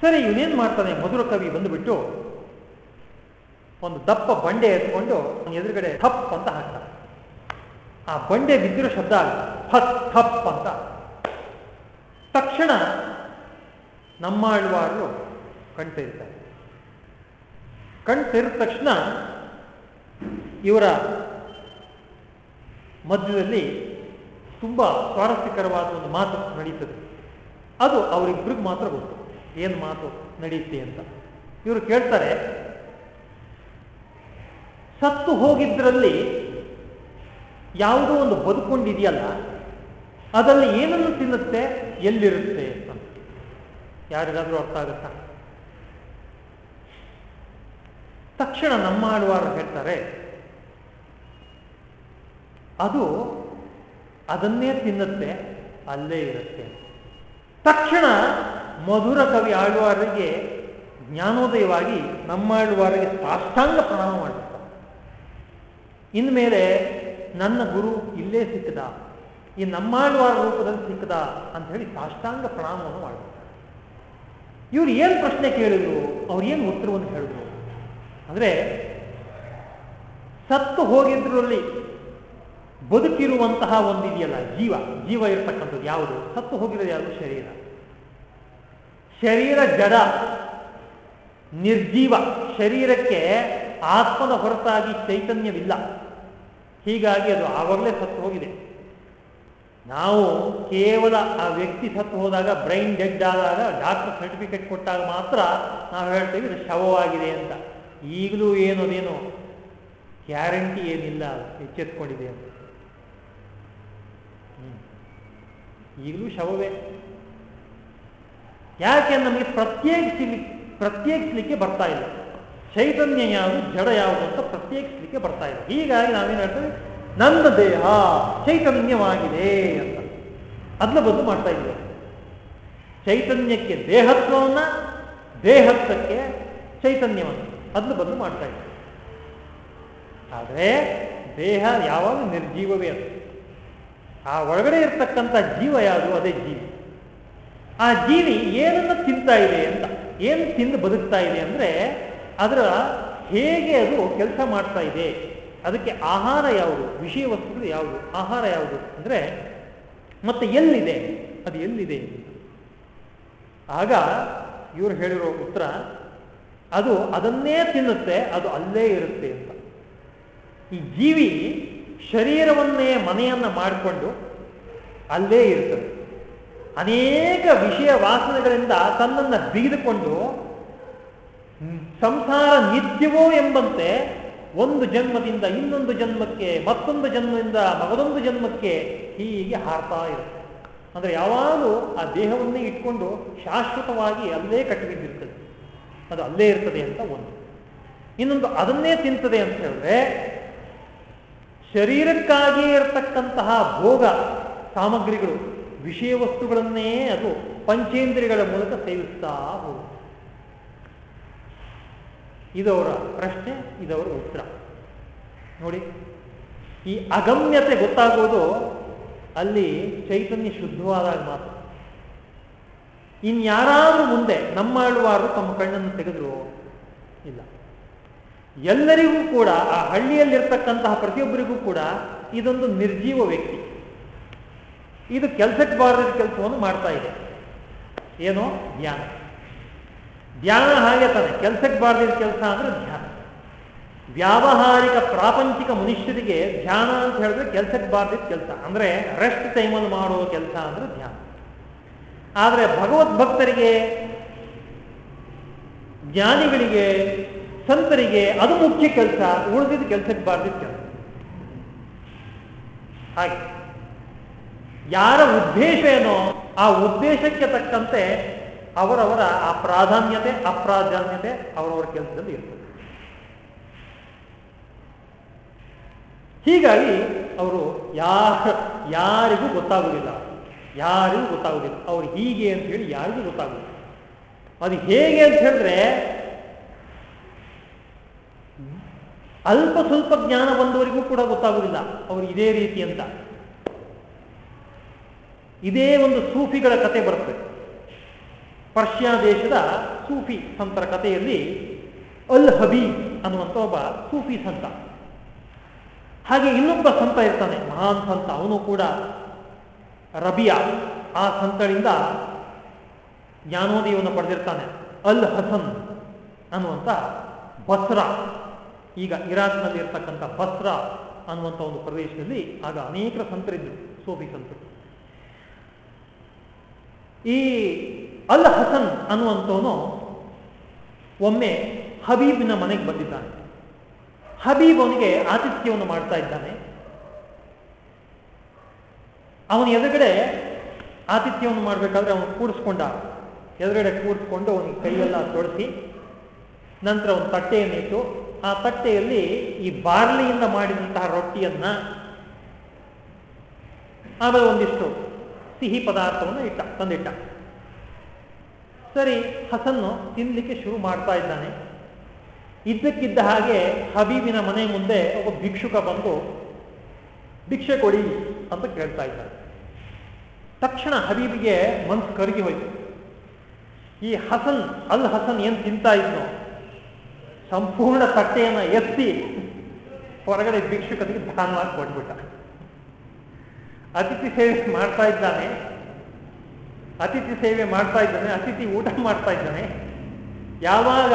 ಸರಿ, ಇವನೇನ್ ಮಾಡ್ತಾನೆ? ಮಧುರ ಕವಿ ಬಂದುಬಿಟ್ಟು ಒಂದು ದಪ್ಪ ಬಂಡೆ ಎತ್ಕೊಂಡು ಎದುರುಗಡೆ ಥಪ್ ಅಂತ ಹಾಕ್ತಾನೆ. ಆ ಬಂಡೆ ಬಿದ್ದಿರೋ ಶಬ್ದ ಹತ್ ಥಪ್ ಅಂತ. ತಕ್ಷಣ ನಮ್ಮಾಳ್ವಾರು ಕಣ್ ತೆರೆದ ತಕ್ಷಣ ಇವರ ಮಧ್ಯದಲ್ಲಿ ತುಂಬಾ ಸ್ವಾರಸ್ಯಕರವಾದ ಒಂದು ಮಾತು ನಡೀತದೆ. ಅದು ಅವರಿಬ್ಬರಿಗೆ ಮಾತ್ರ ಗೊತ್ತು. ಏನು ಮಾತು ನಡೆಯುತ್ತೆ ಅಂತ. ಇವರು ಕೇಳ್ತಾರೆ, ಸತ್ತು ಹೋಗಿದ್ರಲ್ಲಿ ಯಾವುದೋ ಒಂದು ಬದುಕೊಂಡಿದೆಯಲ್ಲ, ಅದರಲ್ಲಿ ಏನನ್ನು ತಿನ್ನುತ್ತೆ, ಎಲ್ಲಿರುತ್ತೆ ಅಂತ. ಯಾರಿಗಾದರೂ ಅರ್ಥ ಆಗುತ್ತಾ? ತಕ್ಷಣ ನಮ್ಮ ಆಡುವಾರು ಹೇಳ್ತಾರೆ, ಅದು ಅದನ್ನೇ ತಿನ್ನುತ್ತೆ, ಅಲ್ಲೇ ಇರುತ್ತೆ. ತಕ್ಷಣ ಮಧುರ ಕವಿ ಆಳ್ವಾರಿಗೆ, ಜ್ಞಾನೋದಯವಾಗಿ ನಮ್ಮ ಆಳುವಾರಿಗೆ ಸಾಷ್ಟಾಂಗ ಪ್ರಣಾಮ ಮಾಡುತ್ತ ಇನ್ಮೇಲೆ ನನ್ನ ಗುರು ಇಲ್ಲೇ ಸಿಕ್ಕದ, ಈ ನಮ್ಮಾಳ್ವಾರ ರೂಪದಲ್ಲಿ ಸಿಕ್ಕದ ಅಂತ ಹೇಳಿ ಸಾಷ್ಟಾಂಗ ಪ್ರಣಾಮವನ್ನು ಮಾಡ್ತಾರೆ ಇವ್ರು ಏನು ಪ್ರಶ್ನೆ ಕೇಳಿದ್ರು, ಅವ್ರು ಏನು ಉತ್ತರವನ್ನು ಹೇಳಿದ್ರು? ಅಂದ್ರೆ, ಸತ್ತು ಹೋಗಿದ್ರಲ್ಲಿ ಬದುಕಿರುವಂತಹ ಒಂದಿದೆಯಲ್ಲ ಜೀವ ಜೀವ ಇರತಕ್ಕಂಥದ್ದು ಯಾವುದು? ಸತ್ತು ಹೋಗಿರೋದು ಯಾವುದು ಶರೀರ. ಶರೀರ ಜಡ, ನಿರ್ಜೀವ. ಶರೀರಕ್ಕೆ ಆತ್ಮದ ಹೊರತಾಗಿ ಚೈತನ್ಯವಿಲ್ಲ. ಹೀಗಾಗಿ ಅದು ಆವಾಗಲೇ ಸತ್ತು ಹೋಗಿದೆ. ನಾವು ಕೇವಲ ಆ ವ್ಯಕ್ತಿ ಸತ್ತು ಹೋದಾಗ, ಬ್ರೈನ್ ಡೆಡ್ ಆದಾಗ, ಡಾಕ್ಟರ್ ಸರ್ಟಿಫಿಕೇಟ್ ಕೊಟ್ಟಾಗ ಮಾತ್ರ ನಾವು ಹೇಳ್ತೇವೆ ಇದು ಶವವಾಗಿದೆ ಅಂತ. ಈಗಲೂ ಏನು ಅದೇನು ಗ್ಯಾರಂಟಿ ಏನಿಲ್ಲ ಎಚ್ಚೆತ್ಕೊಂಡಿದೆ ಅಂತ. ಈಗಲೂ ಶವವೇ. ಯಾಕೆ ನಮಗೆ ಪ್ರತ್ಯೇಕಿಸಲಿ, ಪ್ರತ್ಯೇಕಿಸ್ಲಿಕ್ಕೆ ಬರ್ತಾ ಇಲ್ಲ. ಚೈತನ್ಯ ಯಾವುದು, ಜಡ ಯಾವುದು ಅಂತ ಪ್ರತ್ಯೇಕಿಸ್ಲಿಕ್ಕೆ ಬರ್ತಾ ಇಲ್ಲ. ಹೀಗಾಗಿ ನಾವೇನು ಹೇಳ್ತೇವೆ? ನನ್ನ ದೇಹ ಚೈತನ್ಯವಾಗಿದೆ ಅಂತ. ಅದನ್ನ ಬಂದು ಮಾಡ್ತಾ ಇದ್ದೇವೆ. ಚೈತನ್ಯಕ್ಕೆ ದೇಹತ್ವವನ್ನ, ದೇಹತ್ವಕ್ಕೆ ಚೈತನ್ಯವನ್ನು ಅದನ್ನ ಬಂದು ಮಾಡ್ತಾ ಇದ್ದೇವೆ. ಆದರೆ ದೇಹ ಯಾವಾಗ ನಿರ್ಜೀವವೇ ಅದು. ಆ ಒಳಗಡೆ ಇರ್ತಕ್ಕಂಥ ಜೀವ ಯಾವುದು? ಅದೇ ಜೀವಿ. ಆ ಜೀವಿ ಏನನ್ನು ತಿಂತಾ ಇದೆ ಅಂತ, ಏನು ತಿಂದು ಬದುಕ್ತಾ ಇದೆ ಅಂದರೆ ಅದರ ಹೇಗೆ ಅದು ಕೆಲಸ ಮಾಡ್ತಾ ಇದೆ? ಅದಕ್ಕೆ ಆಹಾರ ಯಾವುದು? ವಿಷಯ ವಸ್ತುಗಳು ಯಾವುದು? ಆಹಾರ ಯಾವುದು? ಅಂದರೆ ಮತ್ತೆ ಎಲ್ಲಿದೆ? ಅದು ಎಲ್ಲಿದೆ? ಆಗ ಇವರು ಹೇಳಿರೋ ಉತ್ತರ, ಅದು ಅದನ್ನೇ ತಿನ್ನುತ್ತೆ, ಅದು ಅಲ್ಲೇ ಇರುತ್ತೆ ಅಂತ. ಈ ಜೀವಿ ಶರೀರವನ್ನೇ ಮನೆಯನ್ನ ಮಾಡಿಕೊಂಡು ಅಲ್ಲೇ ಇರ್ತದೆ ಅನೇಕ ವಿಷಯ ವಾಸನೆಗಳಿಂದ ತನ್ನನ್ನು ಬಿಗಿದುಕೊಂಡು ಸಂಸಾರ ನಿತ್ಯವೋ ಎಂಬಂತೆ ಒಂದು ಜನ್ಮದಿಂದ ಇನ್ನೊಂದು ಜನ್ಮಕ್ಕೆ, ಮತ್ತೊಂದು ಜನ್ಮದಿಂದ ಮಗದೊಂದು ಜನ್ಮಕ್ಕೆ ಹೀಗೆ ಹಾರ್ತಾ ಇರುತ್ತೆ. ಅಂದರೆ ಯಾವಾಗಲೂ ಆ ದೇಹವನ್ನೇ ಇಟ್ಕೊಂಡು ಶಾಶ್ವತವಾಗಿ ಅಲ್ಲೇ ಕಟ್ಟಿಬಿದ್ದಿರ್ತದೆ ಅದು ಅಲ್ಲೇ ಇರ್ತದೆ ಅಂತ ಒಂದು. ಇನ್ನೊಂದು ಅದನ್ನೇ ತಿಂತದೆ ಅಂತ ಹೇಳಿದ್ರೆ ಶರೀರಕ್ಕಾಗಿಯೇ ಇರತಕ್ಕಂತಹ ಭೋಗ ಸಾಮಗ್ರಿಗಳು, ವಿಷಯ ವಸ್ತುಗಳನ್ನೇ ಅದು ಪಂಚೇಂದ್ರಿಯಗಳ ಮೂಲಕ ಸೇವಿಸ್ತಾ ಹೋಗುತ್ತೆ. ಇದವರ ಪ್ರಶ್ನೆ, ಇದವರ ಉತ್ತರ. ನೋಡಿ, ಈ ಅಗಮ್ಯತೆ ಗೊತ್ತಾಗೋದು ಅಲ್ಲಿ ಚೈತನ್ಯ ಶುದ್ಧವಾದಾಗ ಮಾತ್ರ. ಇನ್ಯಾರಾದ್ರೂ ಮುಂದೆ ನಮ್ಮಾಳುವಾರು ತಮ್ಮ ಕಣ್ಣನ್ನು ತೆಗೆದ್ರು ಎಲ್ಲರಿಗೂ ಕೂಡ, ಆ ಹಳ್ಳಿಯಲ್ಲಿರ್ತಕ್ಕಂತಹ ಪ್ರತಿಯೊಬ್ಬರಿಗೂ ಕೂಡ ಇದೊಂದು ನಿರ್ಜೀವ ವ್ಯಕ್ತಿ. ಇದು ಕೆಲಸಕ್ಕೆ ಬಾರದ ಕೆಲಸವನ್ನು ಮಾಡ್ತಾ ಇದೆ. ಏನೋ ಧ್ಯಾನ ಧ್ಯಾನ ಹಾಗೆ ತಾನೆ, ಕೆಲಸಕ್ಕೆ ಬಾರದಿದ್ದ ಕೆಲಸ ಅಂದ್ರೆ ಧ್ಯಾನ ವ್ಯಾವಹಾರಿಕ ಪ್ರಾಪಂಚಿಕ ಮನುಷ್ಯರಿಗೆ ಧ್ಯಾನ ಅಂತ ಹೇಳಿದ್ರೆ ಕೆಲಸಕ್ಕೆ ಬಾರದಿದ್ದ ಕೆಲಸ. ಅಂದ್ರೆ ರೆಸ್ಟ್ ಟೈಮಲ್ಲಿ ಮಾಡುವ ಕೆಲಸ ಅಂದ್ರೆ ಧ್ಯಾನ ಆದರೆ ಭಗವದ್ಭಕ್ತರಿಗೆ, ಜ್ಞಾನಿಗಳಿಗೆ ಸಂತರಿಗೆ ಅದು ಮುಖ್ಯ ಕೆಲಸ, ಉಳಿದಿದ್ದ ಕೆಲಸಕ್ಕೆ ಬಾರ್ದಿದ್ದ ಕೆಲಸ. ಹಾಗೆ. ಯಾರ ಉದ್ದೇಶ ಏನೋ ಆ ಉದ್ದೇಶಕ್ಕೆ ತಕ್ಕಂತೆ ಅವರವರ ಆ ಪ್ರಾಧಾನ್ಯತೆ, ಅಪ್ರಾಧಾನ್ಯತೆ ಅವರವರ ಕೆಲಸದಲ್ಲಿ ಇರ್ತದೆ. ಹೀಗಾಗಿ ಅವರು ಯಾರ, ಯಾರಿಗೂ ಗೊತ್ತಾಗುವುದಿಲ್ಲ. ಯಾರಿಗೂ ಗೊತ್ತಾಗುವುದಿಲ್ಲ. ಅವ್ರು ಹೀಗೆ ಅಂತ ಹೇಳಿ ಯಾರಿಗೂ ಗೊತ್ತಾಗುವುದಿಲ್ಲ. ಅದು ಹೇಗೆ ಅಂತ ಹೇಳಿದ್ರೆ ಅಲ್ಪ ಸ್ವಲ್ಪ ಜ್ಞಾನ ಬಂದವರಿಗೂ ಕೂಡ ಗೊತ್ತಾಗುವುದಿಲ್ಲ. ಅವರು ಇದೇ ರೀತಿ ಅಂತ. ಇದೇ ಒಂದು ಸೂಫಿಗಳ ಕತೆ ಬರುತ್ತೆ ಪರ್ಷಿಯಾ ದೇಶದ ಸೂಫಿ ಸಂತರ ಕಥೆಯಲ್ಲಿ ಅಲ್ ಹಬೀ ಅನ್ನುವಂಥ ಒಬ್ಬ ಸೂಫಿ ಸಂತ. ಹಾಗೆ ಇನ್ನೊಬ್ಬ ಸಂತ ಇರ್ತಾನೆ, ಮಹಾನ್ ಸಂತ. ಅವನು ಕೂಡ ರಬಿಯಾ. ಆ ಸಂತಳಿಂದ ಜ್ಞಾನೋದಯವನ್ನು ಪಡೆದಿರ್ತಾನೆ. ಅಲ್ ಹಸನ್ ಅನ್ನುವಂಥ ಬಸ್ರಾ. ಈಗ ಇರಾಕ್ನಲ್ಲಿ ಇರ್ತಕ್ಕಂಥ ಬಸ್ರ ಅನ್ನುವಂಥ ಒಂದು ಪ್ರದೇಶದಲ್ಲಿ ಆಗ ಅನೇಕ ಸಂತರಿದ್ರು ಸೋಫಿ ಸಂತರು. ಈ ಅಲ್ ಹಸನ್ ಅನ್ನುವಂಥವನು ಒಮ್ಮೆ ಹಬೀಬಿನ ಮನೆಗೆ ಬಂದಿದ್ದಾನೆ. ಹಬೀಬ್ ಅವನಿಗೆ ಆತಿಥ್ಯವನ್ನು ಮಾಡ್ತಾ ಇದ್ದಾನೆ. ಅವನ ಎದುರುಗಡೆ ಆತಿಥ್ಯವನ್ನು ಮಾಡಬೇಕಾದ್ರೆ ಅವನು ಕೂಡಿಸ್ಕೊಂಡ. ಎದುರುಗಡೆ ಕೂಡಿಸ್ಕೊಂಡು ಅವನಿಗೆ ಕೈಯೆಲ್ಲ ತೊಡಸಿ, ನಂತರ ಒಂದು ತಟ್ಟೆಯನ್ನಿಟ್ಟು ಆ ತಟ್ಟೆಯಲ್ಲಿ ಈ ಬಾರ್ಲಿಯಿಂದ ಮಾಡಿದಂತಹ ರೊಟ್ಟಿಯನ್ನ ಆಮೇಲೆ ಒಂದಿಷ್ಟು ಸಿಹಿ ಪದಾರ್ಥವನ್ನು ಇಟ್ಟ, ತಂದಿಟ್ಟ. ಸರಿ, ಹಸನ್ನು ತಿನ್ಲಿಕ್ಕೆ ಶುರು ಮಾಡ್ತಾ ಇದ್ದಾನೆ. ಇದ್ದಕ್ಕಿದ್ದ ಹಾಗೆ ಹಬೀಬಿನ ಮನೆ ಮುಂದೆ ಒಬ್ಬ ಭಿಕ್ಷುಕ ಬಂದು, ಭಿಕ್ಷೆ ಕೊಡಿ ಅಂತ ಕೇಳ್ತಾ ಇದ್ದಾನೆ. ತಕ್ಷಣ ಹಬೀಬಿಗೆ ಮನ್ಸು ಕರಗಿ ಹೋಯ್ತು. ಈ ಹಸನ್, ಅಲ್ ಹಸನ್ ಏನ್ ತಿಂತಾ ಇದ್ನೋ ಸಂಪೂರ್ಣ ತಟ್ಟೆಯನ್ನ ಎತ್ತಿ ಹೊರಗಡೆ ಭಿಕ್ಷುಕನಿಗೆ ದಾನವಾಗಿ ಕೊಟ್ಬಿಟ್ಟ. ಅತಿಥಿ ಸೇವೆ ಮಾಡ್ತಾ ಇದ್ದಾನೆ. ಅತಿಥಿ ಸೇವೆ ಮಾಡ್ತಾ ಇದ್ದಾನೆ, ಅತಿಥಿ ಊಟ ಮಾಡ್ತಾ ಇದ್ದಾನೆ. ಯಾವಾಗ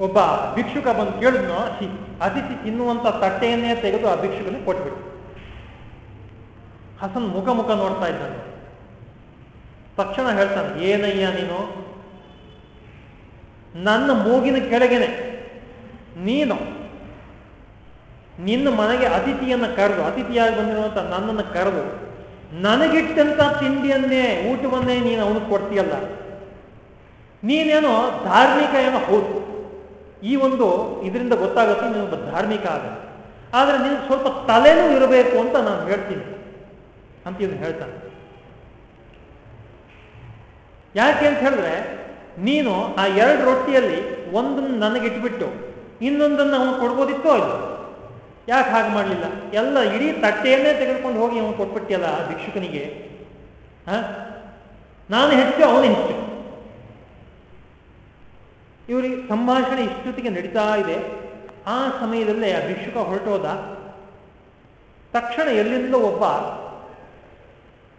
ಒಬ್ಬ ಭಿಕ್ಷುಕ ಬಂದು ಕೇಳಿದ್ನೋ ಅತಿಥಿ ತಿನ್ನುವಂತ ತಟ್ಟೆಯನ್ನೇ ತೆಗೆದು ಆ ಭಿಕ್ಷುಕನಿಗೆ ಕೊಟ್ಬಿಟ್ಟು. ಹಸನ್ ಮುಖ ಮುಖ ನೋಡ್ತಾ ಇದ್ದಾನೆ. ತಕ್ಷಣ ಹೇಳ್ತಾನೆ ಏನಯ್ಯ ನೀನು? ನನ್ನ ಮೂಗಿನ ಕೆಳಗೆನೆ. ನೀನು ನಿನ್ನ ಮನೆಗೆ ಅತಿಥಿಯನ್ನ ಕರೆದು, ಅತಿಥಿಯಾಗಿ ಬಂದಿರುವಂತ ನನ್ನನ್ನು ಕರೆದು, ನನಗಿಟ್ಟಂತ ತಿಂಡಿಯನ್ನೇ, ಊಟವನ್ನೇ ನೀನು ಅವನಿಗೆ ಕೊಡ್ತೀಯಲ್ಲ. ನೀನೇನೋ ಧಾರ್ಮಿಕ ಏನೋ ಹೌದು. ಈ ಒಂದು ಇದರಿಂದ ಗೊತ್ತಾಗುತ್ತೆ ನೀನು ಧಾರ್ಮಿಕ ಆಗ. ಆದರೆ ನೀನು ಸ್ವಲ್ಪ ತಲೆನೂ ಇರಬೇಕು ಅಂತ ನಾನು ಹೇಳ್ತೀನಿ. ಅಂತ ಇವನು ಹೇಳ್ತಾನೆ. ಯಾಕೆ ಅಂತ ಹೇಳಿದ್ರೆ ನೀನು ಆ ಎರಡು ರೊಟ್ಟಿಯಲ್ಲಿ ಒಂದನ್ನು ನನಗಿಟ್ಬಿಟ್ಟು ಇನ್ನೊಂದನ್ನು ಅವನು ಕೊಡ್ಬೋದಿತ್ತೋ ಅಲ್ಲ? ಯಾಕೆ ಹಾಗೆ ಮಾಡಲಿಲ್ಲ? ಎಲ್ಲ ಇಡೀ ತಟ್ಟೆಯನ್ನೇ ತೆಗೆದುಕೊಂಡು ಹೋಗಿ ಅವನು ಕೊಟ್ಬಿಟ್ಟಿಯಲ್ಲ ಆ ಭಿಕ್ಷುಕನಿಗೆ? ಹ? ನಾನು ಹೆಚ್ಚು, ಅವನು ಹೆಚ್ಚು. ಇವರಿಗೆ ಸಂಭಾಷಣೆ ಇಷ್ಟೊತ್ತಿಗೆ ನಡೀತಾ ಇದೆ. ಆ ಸಮಯದಲ್ಲೇ ಆ ಭಿಕ್ಷುಕ ಹೊರಟೋದ. ತಕ್ಷಣ ಎಲ್ಲಿಂದ ಒಬ್ಬ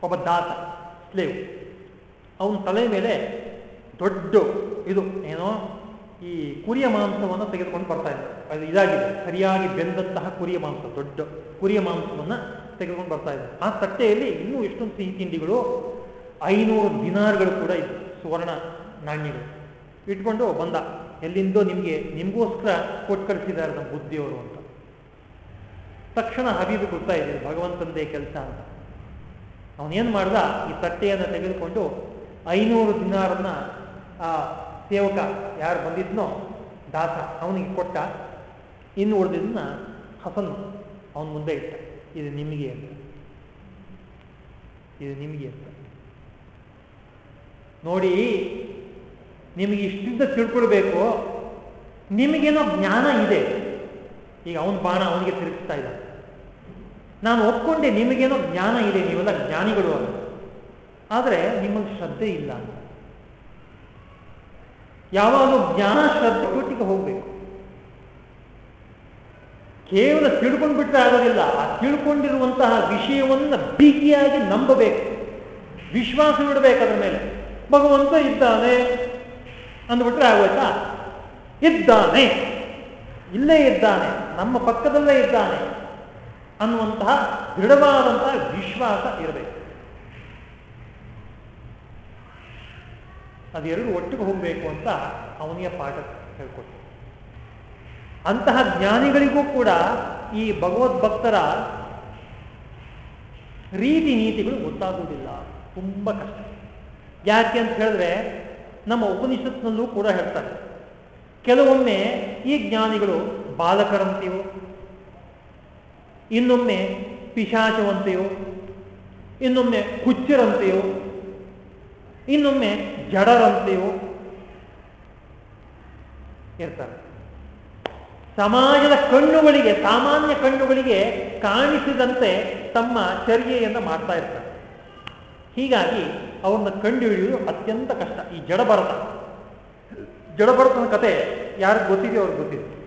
ಒಬ್ಬ ದಾತ, ಸ್ಲೇವ್. ಅವನ ತಲೆ ಮೇಲೆ ದೊಡ್ಡ ಇದು ಏನೋ ಈ ಕುರಿಯ ಮಾಂಸವನ್ನು ತೆಗೆದುಕೊಂಡು ಬರ್ತಾ ಇದ್ದ ಅದು ಇದಾಗಿದೆ, ಸರಿಯಾಗಿ ಬೆಂದಂತಹ ಕುರಿಯ ಮಾಂಸ, ದೊಡ್ಡ ಕುರಿಯ ಮಾಂಸವನ್ನು ತೆಗೆದುಕೊಂಡು ಬರ್ತಾ ಇದ್ದ ಆ ತಟ್ಟೆಯಲ್ಲಿ ಇನ್ನೂ ಎಷ್ಟೊಂದು ಸಿಹಿ ತಿಂಡಿಗಳು, ಐನೂರು ದಿನಾರ್ಗಳು ಕೂಡ ಇತ್ತು ಸುವರ್ಣ ನಾಣ್ಯಗಳು. ಇಟ್ಕೊಂಡು ಬಂದ, ಎಲ್ಲಿಂದೋ ನಿಮಗೆ, ನಿಮಗೋಸ್ಕರ ಕೊಟ್ಟು ಕಳಿಸಿದ್ದಾರೆ ನಮ್ಮ ಬುದ್ಧಿಯವರು ಅಂತ. ತಕ್ಷಣ ಹಬೀಬ್ ಇದೆ ಭಗವಂತಂದೇ ಕೆಲಸ ಅಂತ. ಅವನೇನು ಮಾಡ್ದ, ಈ ತಟ್ಟೆಯನ್ನು ತೆಗೆದುಕೊಂಡು ಐನೂರು ದಿನಾರನ್ನ ಆ ಸೇವಕ ಯಾರು ಬಂದಿದ್ನೋ ದಾಸ ಅವನಿಗೆ ಕೊಟ್ಟ ಇನ್ನು ಉಳಿದಿದ್ದನ್ನ ಹಸನ್ ಅವನ ಮುಂದೆ ಇಟ್ಟ. ಇದು ನಿಮಗೆ ಅಂತ. ಇದು ನಿಮಗೆ ಅಂತ. ನೋಡಿ, ನಿಮಗೆ ಇಷ್ಟಿಂದ ತಿಳ್ಕೊಳ್ಬೇಕು. ನಿಮಗೇನೋ ಜ್ಞಾನ ಇದೆ. ಈಗ ಅವನ ಬಾಣ ಅವನಿಗೆ ತಿರುಗಿಸ್ತಾ ಇದ್ದ ನಾನು ಒಪ್ಕೊಂಡೆ ನಿಮಗೇನೋ ಜ್ಞಾನ ಇದೆ, ನೀವೆಲ್ಲ ಜ್ಞಾನಿಗಳು ಅಂತ ಆದರೆ ನಿಮಗೆ ಶ್ರದ್ಧೆ ಇಲ್ಲ ಅಂತ. ಯಾವಾಗಲೂ ಜ್ಞಾನ ಶ್ರದ್ಧೆ ಒಟ್ಟಿಗೆ ಹೋಗ್ಬೇಕು? ಕೇವಲ ತಿಳ್ಕೊಂಡ್ಬಿಟ್ರೆ ಆಗೋದಿಲ್ಲ. ಆ ತಿಳ್ಕೊಂಡಿರುವಂತಹ ವಿಷಯವನ್ನ ಬಿಗಿಯಾಗಿ ನಂಬಬೇಕು. ವಿಶ್ವಾಸ ಇಡಬೇಕು ಅದರ ಮೇಲೆ. ಭಗವಂತ ಇದ್ದಾನೆ ಅಂದ್ಬಿಟ್ರೆ ಆಗೋಯ್ತಾ? ಇದ್ದಾನೆ. ಇಲ್ಲೇ ಇದ್ದಾನೆ. ನಮ್ಮ ಪಕ್ಕದಲ್ಲೇ ಇದ್ದಾನೆ ಅನ್ನುವಂತಹ ದೃಢವಾದಂತಹ ವಿಶ್ವಾಸ ಇರಬೇಕು. ಅದೆರಡು ಒಟ್ಟಿಗೆ ಹೋಗಬೇಕು ಅಂತ ಅವನಿಯ ಪಾಠ ಹೇಳ್ಕೊಟ್ಟು ಅಂತಹ ಜ್ಞಾನಿಗಳಿಗೂ ಕೂಡ ಈ ಭಗವದ್ಭಕ್ತರ ರೀತಿ ನೀತಿಗಳು ಗೊತ್ತಾಗುವುದಿಲ್ಲ. ತುಂಬ ಕಷ್ಟ. ಯಾಕೆ ಅಂತ ಹೇಳಿದ್ರೆ ನಮ್ಮ ಉಪನಿಷತ್ನಲ್ಲೂ ಕೂಡ ಹೇಳ್ತಾರೆ. ಕೆಲವೊಮ್ಮೆ ಈ ಜ್ಞಾನಿಗಳು ಬಾಲಕರಂತೆಯೋ, ಇನ್ನೊಮ್ಮೆ ಪಿಶಾಚವಂತೆಯೋ, ಇನ್ನೊಮ್ಮೆ ಹುಚ್ಚರಂತೆಯೋ ಇನ್ನೊಮ್ಮೆ ಜಡರಂತೆಯೋ ಇರ್ತಾರೆ. ಸಮಾಜದ ಕಣ್ಣುಗಳಿಗೆ, ಸಾಮಾನ್ಯ ಕಣ್ಣುಗಳಿಗೆ ಕಾಣಿಸಿದಂತೆ ತಮ್ಮ ಚರ್ಯೆಯನ್ನು ಮಾಡ್ತಾ ಇರ್ತಾರೆ. ಹೀಗಾಗಿ ಅವ್ರನ್ನ ಕಂಡು ಹಿಡಿಯುವುದು ಅತ್ಯಂತ ಕಷ್ಟ. ಈ ಜಡಭರತ. ಜಡಭರತನ ಕತೆ ಯಾರಿಗೆ ಗೊತ್ತಿದೆಯೋ ಅವ್ರಿಗೆ ಗೊತ್ತಿದೆ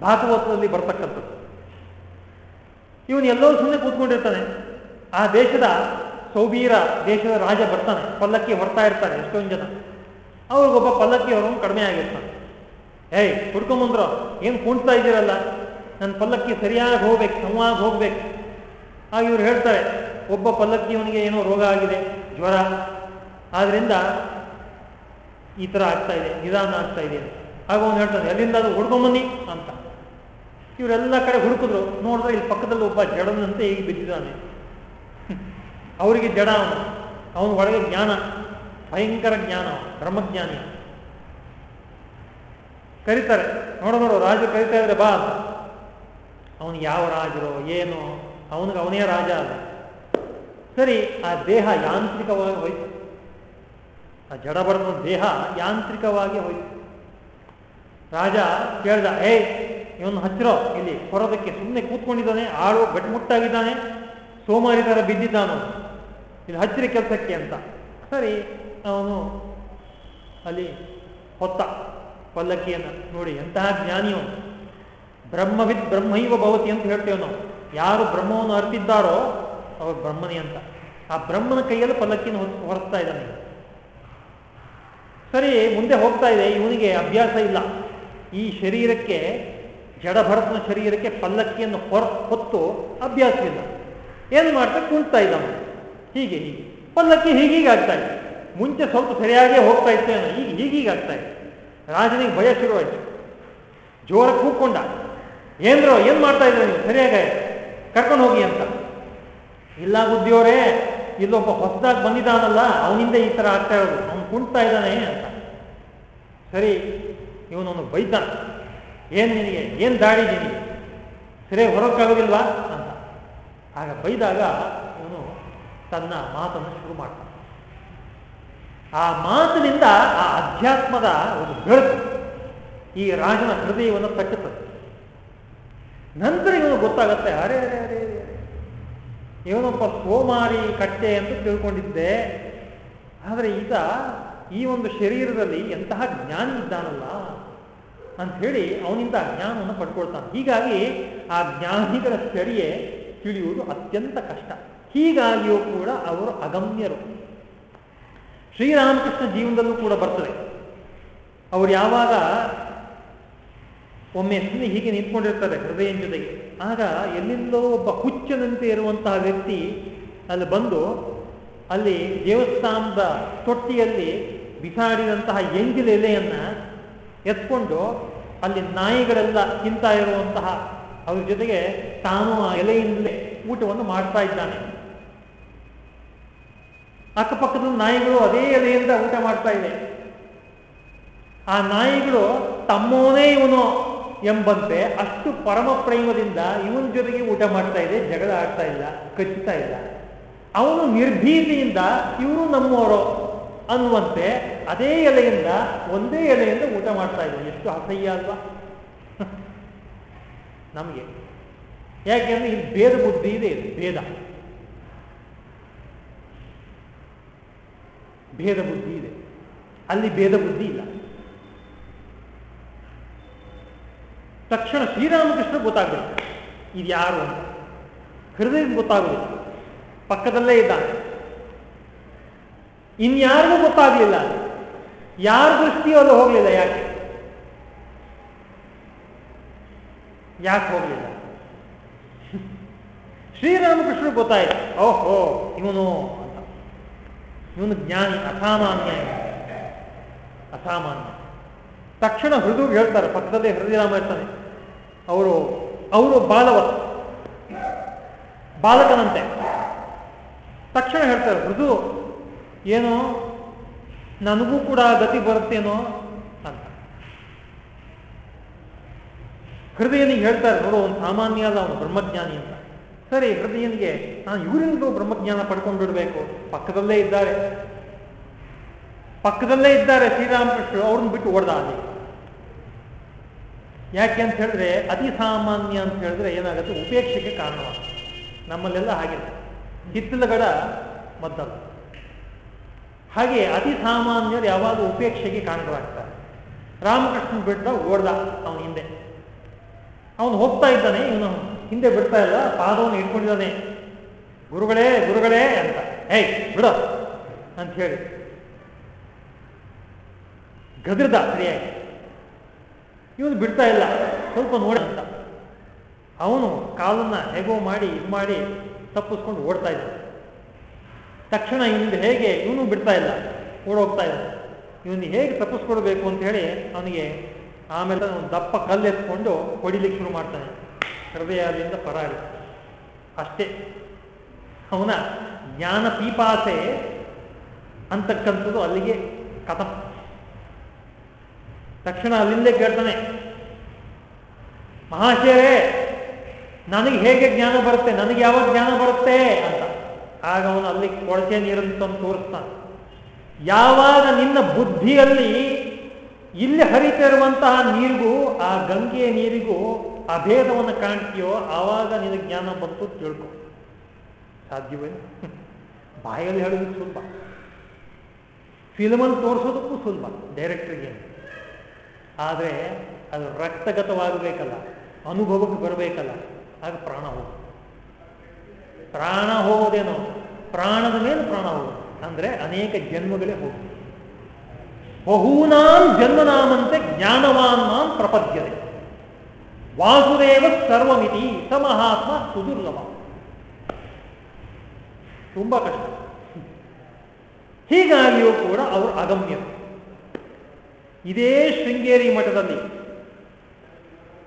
ಭಾಗವತದಲ್ಲಿ ಬರ್ತಕ್ಕಂಥದ್ದು. ಇವನು ಎಲ್ಲೋ ಸುಮ್ಮನೆ ಕೂತ್ಕೊಂಡಿರ್ತಾನೆ. ಆ ದೇಶದ ಸೌಬೀರ ದೇಶದ ರಾಜ ಬರ್ತಾನೆ, ಪಲ್ಲಕ್ಕಿ ಹೊರ್ತಾ ಇರ್ತಾರೆ ಎಷ್ಟೊಂದು ಜನ. ಅವ್ರಿಗೊಬ್ಬ ಪಲ್ಲಕ್ಕಿ ಅವರನ್ನು ಕಡಿಮೆ ಆಗಿರ್ತಾನೆ. ಏಯ್ ಹುಡ್ಕೊಂಬಂದ್ರು ಏನು ಕುಣ್ತಾ ಇದ್ದೀರಲ್ಲ? ನನ್ನ ಪಲ್ಲಕ್ಕಿ ಸರಿಯಾಗಿ ಹೋಗ್ಬೇಕು, ಸಮವಾಗಿ ಹೋಗ್ಬೇಕು. ಆಗ ಇವ್ರು ಹೇಳ್ತಾರೆ, ಒಬ್ಬ ಪಲ್ಲಕ್ಕಿಯವನಿಗೆ ಏನೋ ರೋಗ ಆಗಿದೆ, ಜ್ವರ. ಆದ್ರಿಂದ ಈ ಥರ ಆಗ್ತಾ ಇದೆ, ನಿಧಾನ ಆಗ್ತಾ ಇದೆ ಆಗ ಅವನು ಹೇಳ್ತಾನೆ ಎಲ್ಲಿಂದ ಅದು ಹುಡ್ಕೊಂಬನ್ನಿ ಅಂತ. ಇವರೆಲ್ಲ ಕಡೆ ಹುಡುಕಿದ್ರು, ನೋಡಿದ್ರೆ ಇಲ್ಲಿ ಪಕ್ಕದಲ್ಲಿ ಒಬ್ಬ ಜಡನಂತೆ ಈಗ ಬಿದ್ದಿದ್ದಾನೆ. ಅವರಿಗೆ ಜಡ ಅವನು. ಅವನ ಒಳಗೆ ಜ್ಞಾನ, ಭಯಂಕರ ಜ್ಞಾನ ಬ್ರಹ್ಮಜ್ಞಾನಿ ಕರೀತಾರೆ. ನೋಡು ನೋಡು ರಾಜ ಕರಿತಾ ಇದ್ರೆ ಬಾ ಅಂತ. ಅವನು ಯಾವ ರಾಜರು, ಏನು? ಅವನಿಗೆ ಅವನೇ ರಾಜ ಅಲ್ಲ. ಸರಿ, ಆ ದೇಹ ಯಾಂತ್ರಿಕವಾಗಿ ಹೋಯ್ತು. ಆ ಜಡ ದೇಹ ಯಾಂತ್ರಿಕವಾಗಿ ಹೋಯ್ತು. ರಾಜ ಕೇಳ್ದ ಏ ಇವನು ಹಚ್ಚಿರೋ ಇಲ್ಲಿ ಕೊರೋದಕ್ಕೆ ಸುಮ್ಮನೆ ಕೂತ್ಕೊಂಡಿದ್ದಾನೆ, ಆಳು ಗಟ್ಮುಟ್ಟಾಗಿದ್ದಾನೆ ಸೋಮಾರಿ ಥರ ಬಿದ್ದಿದ್ದಾನು ಇಲ್ಲಿ ಹಚ್ಚಿರಿ ಕೆಲಸಕ್ಕೆ ಅಂತ. ಸರಿ, ಅವನು ಅಲ್ಲಿ ಹೊತ್ತ ಪಲ್ಲಕ್ಕಿಯನ್ನು ನೋಡಿ, ಎಂತಹ ಜ್ಞಾನಿಯು ಬ್ರಹ್ಮವಿದ್ ಬ್ರಹ್ಮೈವ ಭವತಿ ಅಂತ ಹೇಳ್ತೇವೆ ನಾವು. ಯಾರು ಬ್ರಹ್ಮವನ್ನು ಅರ್ತಿದ್ದಾರೋ ಅವರು ಬ್ರಹ್ಮನೇ ಅಂತ. ಆ ಬ್ರಹ್ಮನ ಕೈಯಲ್ಲಿ ಪಲ್ಲಕ್ಕಿನ ಹೊರಸ್ತಾ ಇದ್ದಾನೆ. ಸರಿ, ಮುಂದೆ ಹೋಗ್ತಾ ಇದೆ. ಇವನಿಗೆ ಅಭ್ಯಾಸ ಇಲ್ಲ. ಈ ಶರೀರಕ್ಕೆ, ಜಡಭರತನ ಶರೀರಕ್ಕೆ ಪಲ್ಲಕ್ಕಿಯನ್ನು ಹೊರ, ಹೊತ್ತು ಅಭ್ಯಾಸ ಇಲ್ಲ. ಏನು ಮಾಡ್ತಾ ಕುಂತಾ ಇದ್ದಾನೆ. ಹೀಗೆ ಹೀಗೆ. ಪಲ್ಲಕ್ಕಿ ಹೀಗೀಗೆ ಆಗ್ತಾ ಇತ್ತು ಮುಂಚೆ ಸ್ವಲ್ಪ ಸರಿಯಾಗೇ ಹೋಗ್ತಾ ಇತ್ತೇನೋ, ಈಗ ಹೀಗೀಗೆ ಆಗ್ತಾ ಇತ್ತು ರಾಜನಿಗೆ ಭಯ ಶುರುವಾಯಿತು. ಜೋರ ಕೂತ್ಕೊಂಡ ಏನ್ರೋ, ಏನ್ ಮಾಡ್ತಾ ಇದ್ರೆ ನೀವು? ಕರ್ಕೊಂಡು ಹೋಗಿ ಅಂತ. ಇಲ್ಲ ಬುದ್ಧಿಯವರೇ ಇಲ್ಲೊಬ್ಬ ಹೊಸದಾಗಿ ಬಂದಿದ್ದಾನಲ್ಲ ಅವನಿಂದ ಈ ತರ ಆಗ್ತಾ ಇರೋದು. ಅವನು ಕುಣ್ತಾ ಇದ್ದಾನೆ ಅಂತ. ಸರಿ ಇವನವನು ಬೈದ ಏನ್ ನಿನಗೆ? ಏನ್ ದಾಡಿ ನಿನಗೆ? ಸರಿಯಾಗಿ ಹೊರಕ್ಕಾಗೋದಿಲ್ವಾ? ಅಂತ. ಆಗ ಬೈದಾಗ ತನ್ನ ಮಾತನ್ನು ಶುರು ಮಾಡ್ತಾನೆ. ಆ ಮಾತಿನಿಂದ ಆ ಅಧ್ಯಾತ್ಮದ ಒಂದು ಬೆಳಕು ಈ ರಾಜನ ಹೃದಯವನ್ನು ತಟ್ಟುತ್ತದೆ. ನಂತರ ಇವನು ಗೊತ್ತಾಗತ್ತೆ, ಅರೆ ಅರೆ ಅರೆ ಇವನೊಬ್ಬ ಸೋಮಾರಿ ಕಟ್ಟೆ ಅಂತ ತಿಳ್ಕೊಂಡಿದ್ದೆ. ಆದರೆ ಈತ ಈ ಒಂದು ಶರೀರದಲ್ಲಿ ಎಂತಹ ಜ್ಞಾನ ಇದ್ದಾನಲ್ಲ ಅಂತ ಹೇಳಿ ಅವನಿಂದ ಜ್ಞಾನವನ್ನು ಪಡ್ಕೊಳ್ತಾನೆ. ಹೀಗಾಗಿ ಆ ಜ್ಞಾನಿಗಳ ಸ್ಥಳಿಯೇ ತಿಳಿಯುವುದು ಅತ್ಯಂತ ಕಷ್ಟ. ಹೀಗಾಗಿಯೂ ಕೂಡ ಅವರು ಅಗಮ್ಯರು. ಶ್ರೀರಾಮಕೃಷ್ಣ ಜೀವನದಲ್ಲೂ ಕೂಡ ಬರ್ತದೆ. ಅವರು ಯಾವಾಗ ಒಮ್ಮೆ ಸುಮ್ಮನೆ ಹೀಗೆ ನಿಂತ್ಕೊಂಡಿರ್ತಾರೆ ಹೃದಯ ಜೊತೆಗೆ. ಆಗ ಎಲ್ಲಿಂದೋ ಒಬ್ಬ ಹುಚ್ಚನಂತೆ ಇರುವಂತಹ ವ್ಯಕ್ತಿ ಅಲ್ಲಿ ಬಂದು ಅಲ್ಲಿ ದೇವಸ್ಥಾನದ ತೊಟ್ಟಿಯಲ್ಲಿ ಬಿಸಾಡಿದಂತಹ ಎಂಜಿಲ್ ಎಲೆಯನ್ನ ಎತ್ಕೊಂಡು ಅಲ್ಲಿ ನಾಯಿಗಳೆಲ್ಲ ತಿಂತಾ ಇರುವಂತಹ ಅವ್ರ ಜೊತೆಗೆ ತಾನು ಆ ಎಲೆಯಿಂದಲೇ ಊಟವನ್ನು ಮಾಡ್ತಾ ಇದ್ದಾನೆ. ಅಕ್ಕಪಕ್ಕದ ನಾಯಿಗಳು ಅದೇ ಎಲೆಯಿಂದ ಊಟ ಮಾಡ್ತಾ ಇದೆ. ಆ ನಾಯಿಗಳು ತಮ್ಮೋನೇ ಇವನು ಎಂಬಂತೆ ಅಷ್ಟು ಪರಮ ಪ್ರೇಮದಿಂದ ಇವನ ಜೊತೆಗೆ ಊಟ ಮಾಡ್ತಾ ಇದೆ, ಜಗಳ ಆಡ್ತಾ ಇಲ್ಲ, ಕಚ್ಚುತ್ತಾ ಇಲ್ಲ. ಅವನು ನಿರ್ಭೀತಿಯಿಂದ ಇವರು ನಮ್ಮವರು ಅನ್ನುವಂತೆ ಅದೇ ಎಲೆಯಿಂದ ಒಂದೇ ಎಲೆಯಿಂದ ಊಟ ಮಾಡ್ತಾ ಇದ್ದಾರೆ ಎಷ್ಟು ಅಸಹ್ಯ ಅಲ್ವಾ? ನಮಗೆ. ಯಾಕೆಂದ್ರೆ ಇದು ಭೇದ ಬುದ್ಧಿ ಇದೆ ಭೇದ. ಭೇದ ಬುದ್ಧಿ ಇದೆ. ಅಲ್ಲಿ ಭೇದ ಬುದ್ಧಿ ಇಲ್ಲ. ತಕ್ಷಣ ಶ್ರೀರಾಮಕೃಷ್ಣ ಗೊತ್ತಾಗ್ಬೇಕು ಇದು ಯಾರು ಅಂತ. ಹೃದಯ ಪಕ್ಕದಲ್ಲೇ ಇದ್ದಾನೆ. ಇನ್ಯಾರಿಗೂ ಗೊತ್ತಾಗ್ಲಿಲ್ಲ. ಯಾರ ದೃಷ್ಟಿಯೂ ಅದು ಹೋಗಲಿಲ್ಲ ಯಾಕೆ? ಯಾಕೆ ಹೋಗಲಿಲ್ಲ? ಶ್ರೀರಾಮಕೃಷ್ಣ ಗೊತ್ತಾಯ್ತು. ಓಹೋ, ಇವನು ಇವನು ಜ್ಞಾನಿ, ಅಸಾಮಾನ್ಯ ಅಸಾಮಾನ್ಯ. ತಕ್ಷಣ ಹೃದಯ ಹೇಳ್ತಾರೆ, ಪಕ್ಕದಲ್ಲೇ ಹೃದಯರಾಮ ಇರ್ತಾನೆ. ಅವರು ಅವರು ಬಾಲವತ್ ಬಾಲಕನಂತೆ. ತಕ್ಷಣ ಹೇಳ್ತಾರೆ, ಮೃದು, ಏನೋ, ನನಗೂ ಕೂಡ ಗತಿ ಬರುತ್ತೇನೋ ಅಂತ. ಹೃದಯನಿಗೆ ಹೇಳ್ತಾರೆ, ನೋಡು ಒಂದು ಸಾಮಾನ್ಯ ಅಲ್ಲ, ಅವನು ಬ್ರಹ್ಮಜ್ಞಾನಿ ಅಂತ. ಸರಿ ಹೃದಯನಿಗೆ ನಾನು ಇವರಿಂದಲೂ ಬ್ರಹ್ಮಜ್ಞಾನ ಪಡ್ಕೊಂಡು ಬಿಡಬೇಕು ಪಕ್ಕದಲ್ಲೇ ಇದ್ದಾರೆ. ಪಕ್ಕದಲ್ಲೇ ಇದ್ದಾರೆ ಶ್ರೀರಾಮಕೃಷ್ಣರು, ಅವ್ರನ್ನ ಬಿಟ್ಟು ಓಡ್ದ ಅಲ್ಲಿ. ಯಾಕೆ ಅಂತ ಹೇಳಿದ್ರೆ, ಅತಿ ಸಾಮಾನ್ಯ ಅಂತ ಹೇಳಿದ್ರೆ ಏನಾಗುತ್ತೆ? ಉಪೇಕ್ಷೆಗೆ ಕಾರಣವಾಗುತ್ತೆ ನಮ್ಮಲ್ಲೆಲ್ಲ ಹಾಗೆ ಹಿತ್ತಲಗಡ ಮದ್ದಲ್ಲ. ಹಾಗೆ ಅತಿ ಸಾಮಾನ್ಯರು ಯಾವಾಗ ಉಪೇಕ್ಷೆಗೆ ಕಾರಣರಾಗ್ತಾರೆ? ರಾಮಕೃಷ್ಣ ಬಿಟ್ಟು ಓಡ್ದ ಅವನ ಹಿಂದೆ. ಅವನು ಹೋಗ್ತಾ ಇದ್ದಾನೆ, ಇವನು ಹಿಂದೆ ಬಿಡ್ತಾ ಇಲ್ಲ, ಪಾದವನ್ನು ಇಟ್ಕೊಂಡಿದ್ದಾನೆ ಗುರುಗಳೇ ಗುರುಗಳೇ ಅಂತ. ಏಯ್, ಬಿಡ ಅಂತ ಹೇಳಿ. ಗದ್ರದ ಸರಿಯಾಗಿ ಇವನು ಬಿಡ್ತಾ ಇಲ್ಲ, ಸ್ವಲ್ಪ ನೋಡಿ ಅಂತ. ಅವನು ಕಾಲನ್ನ ಹೇಗೋ ಮಾಡಿ, ಇದು ಮಾಡಿ ತಪ್ಪಿಸ್ಕೊಂಡು ಓಡ್ತಾ ಇದ್ದ ತಕ್ಷಣ ಇವನಿಂದ ಹೇಗೆ, ಇವನು ಬಿಡ್ತಾ ಇಲ್ಲ, ಓಡೋಗ್ತಾ ಇದ್ದ ಇವನು ಹೇಗೆ ತಪ್ಪಿಸ್ಕೊಡ್ಬೇಕು ಅಂತ ಹೇಳಿ ಅವನಿಗೆ ಆಮೇಲೆ ದಪ್ಪ ಕಲ್ಲೆತ್ಕೊಂಡು ಹೊಡಿಲಿಕ್ಕೆ ಶುರು ಮಾಡ್ತಾನೆ. ಹೃದಯದಿಂದ ಪರಾರಿ ಅಷ್ಟೇ. ಅವನ ಜ್ಞಾನ ಪೀಪಾಸೆ ಅಂತಕ್ಕಂಥದ್ದು ಅಲ್ಲಿಗೆ ಕಥ. ತಕ್ಷಣ ಅಲ್ಲಿಂದೇ ಕೇಳ್ತಾನೆ, ಮಹಾಶಯರೇ, ನನಗೆ ಹೇಗೆ ಜ್ಞಾನ ಬರುತ್ತೆ? ನನಗೆ ಯಾವಾಗ ಜ್ಞಾನ ಬರುತ್ತೆ? ಅಂತ. ಆಗ ಅವನು ಅಲ್ಲಿ ಕೊಳಚೆ ನೀರಂತ ತೋರಿಸ್ತಾನೆ. ಯಾವಾಗ ನಿನ್ನ ಬುದ್ಧಿಯಲ್ಲಿ ಇಲ್ಲಿ ಹರಿತಿರುವಂತಹ ನೀರಿಗೂ ಆ ಗಂಗೆಯ ನೀರಿಗೂ ಅಭೇದವನ್ನು ಕಾಣ್ತೀಯೋ, ಆವಾಗ ನಿನಗೆ ಜ್ಞಾನ ಬಂತು ತಿಳ್ಕೊ. ಸಾಧ್ಯವೇ? ಬಾಯಲ್ಲಿ ಹೇಳೋದಕ್ಕೆ ಸುಲಭ. ಫಿಲ್ಮನ್ನು ತೋರಿಸೋದಕ್ಕೂ ಸುಲಭ, ಡೈರೆಕ್ಟ್ರಿಗೆ. ಆದರೆ ಅದು ರಕ್ತಗತವಾಗಬೇಕಲ್ಲ, ಅನುಭವಕ್ಕೆ ಬರಬೇಕಲ್ಲ, ಆಗ ಪ್ರಾಣ ಹೋಗ. ಪ್ರಾಣ ಹೋಗೋದೇನೋ, ಪ್ರಾಣದ ಮೇಲೆ ಪ್ರಾಣ ಹೋಗೋದು ಅಂದರೆ ಅನೇಕ ಜನ್ಮಗಳೇ ಹೋಗುತ್ತೆ ಬಹೂನಾಂ ಜನ್ಮನಾಮಂತೆ ಜ್ಞಾನವಾನ್ ಮಾಂ ಪ್ರಪದ್ಯತೆ. ವಾಸುದೇವ ಸರ್ವಮಿತಿ ಸ ಮಹಾತ್ಮ ಸುದುರ್ಲಭ ತುಂಬಾ ಕಷ್ಟ. ಹೀಗಾಗಿಯೂ ಕೂಡ ಅವರು ಅಗಮ್ಯರು ಇದೇ ಶೃಂಗೇರಿ ಮಠದಲ್ಲಿ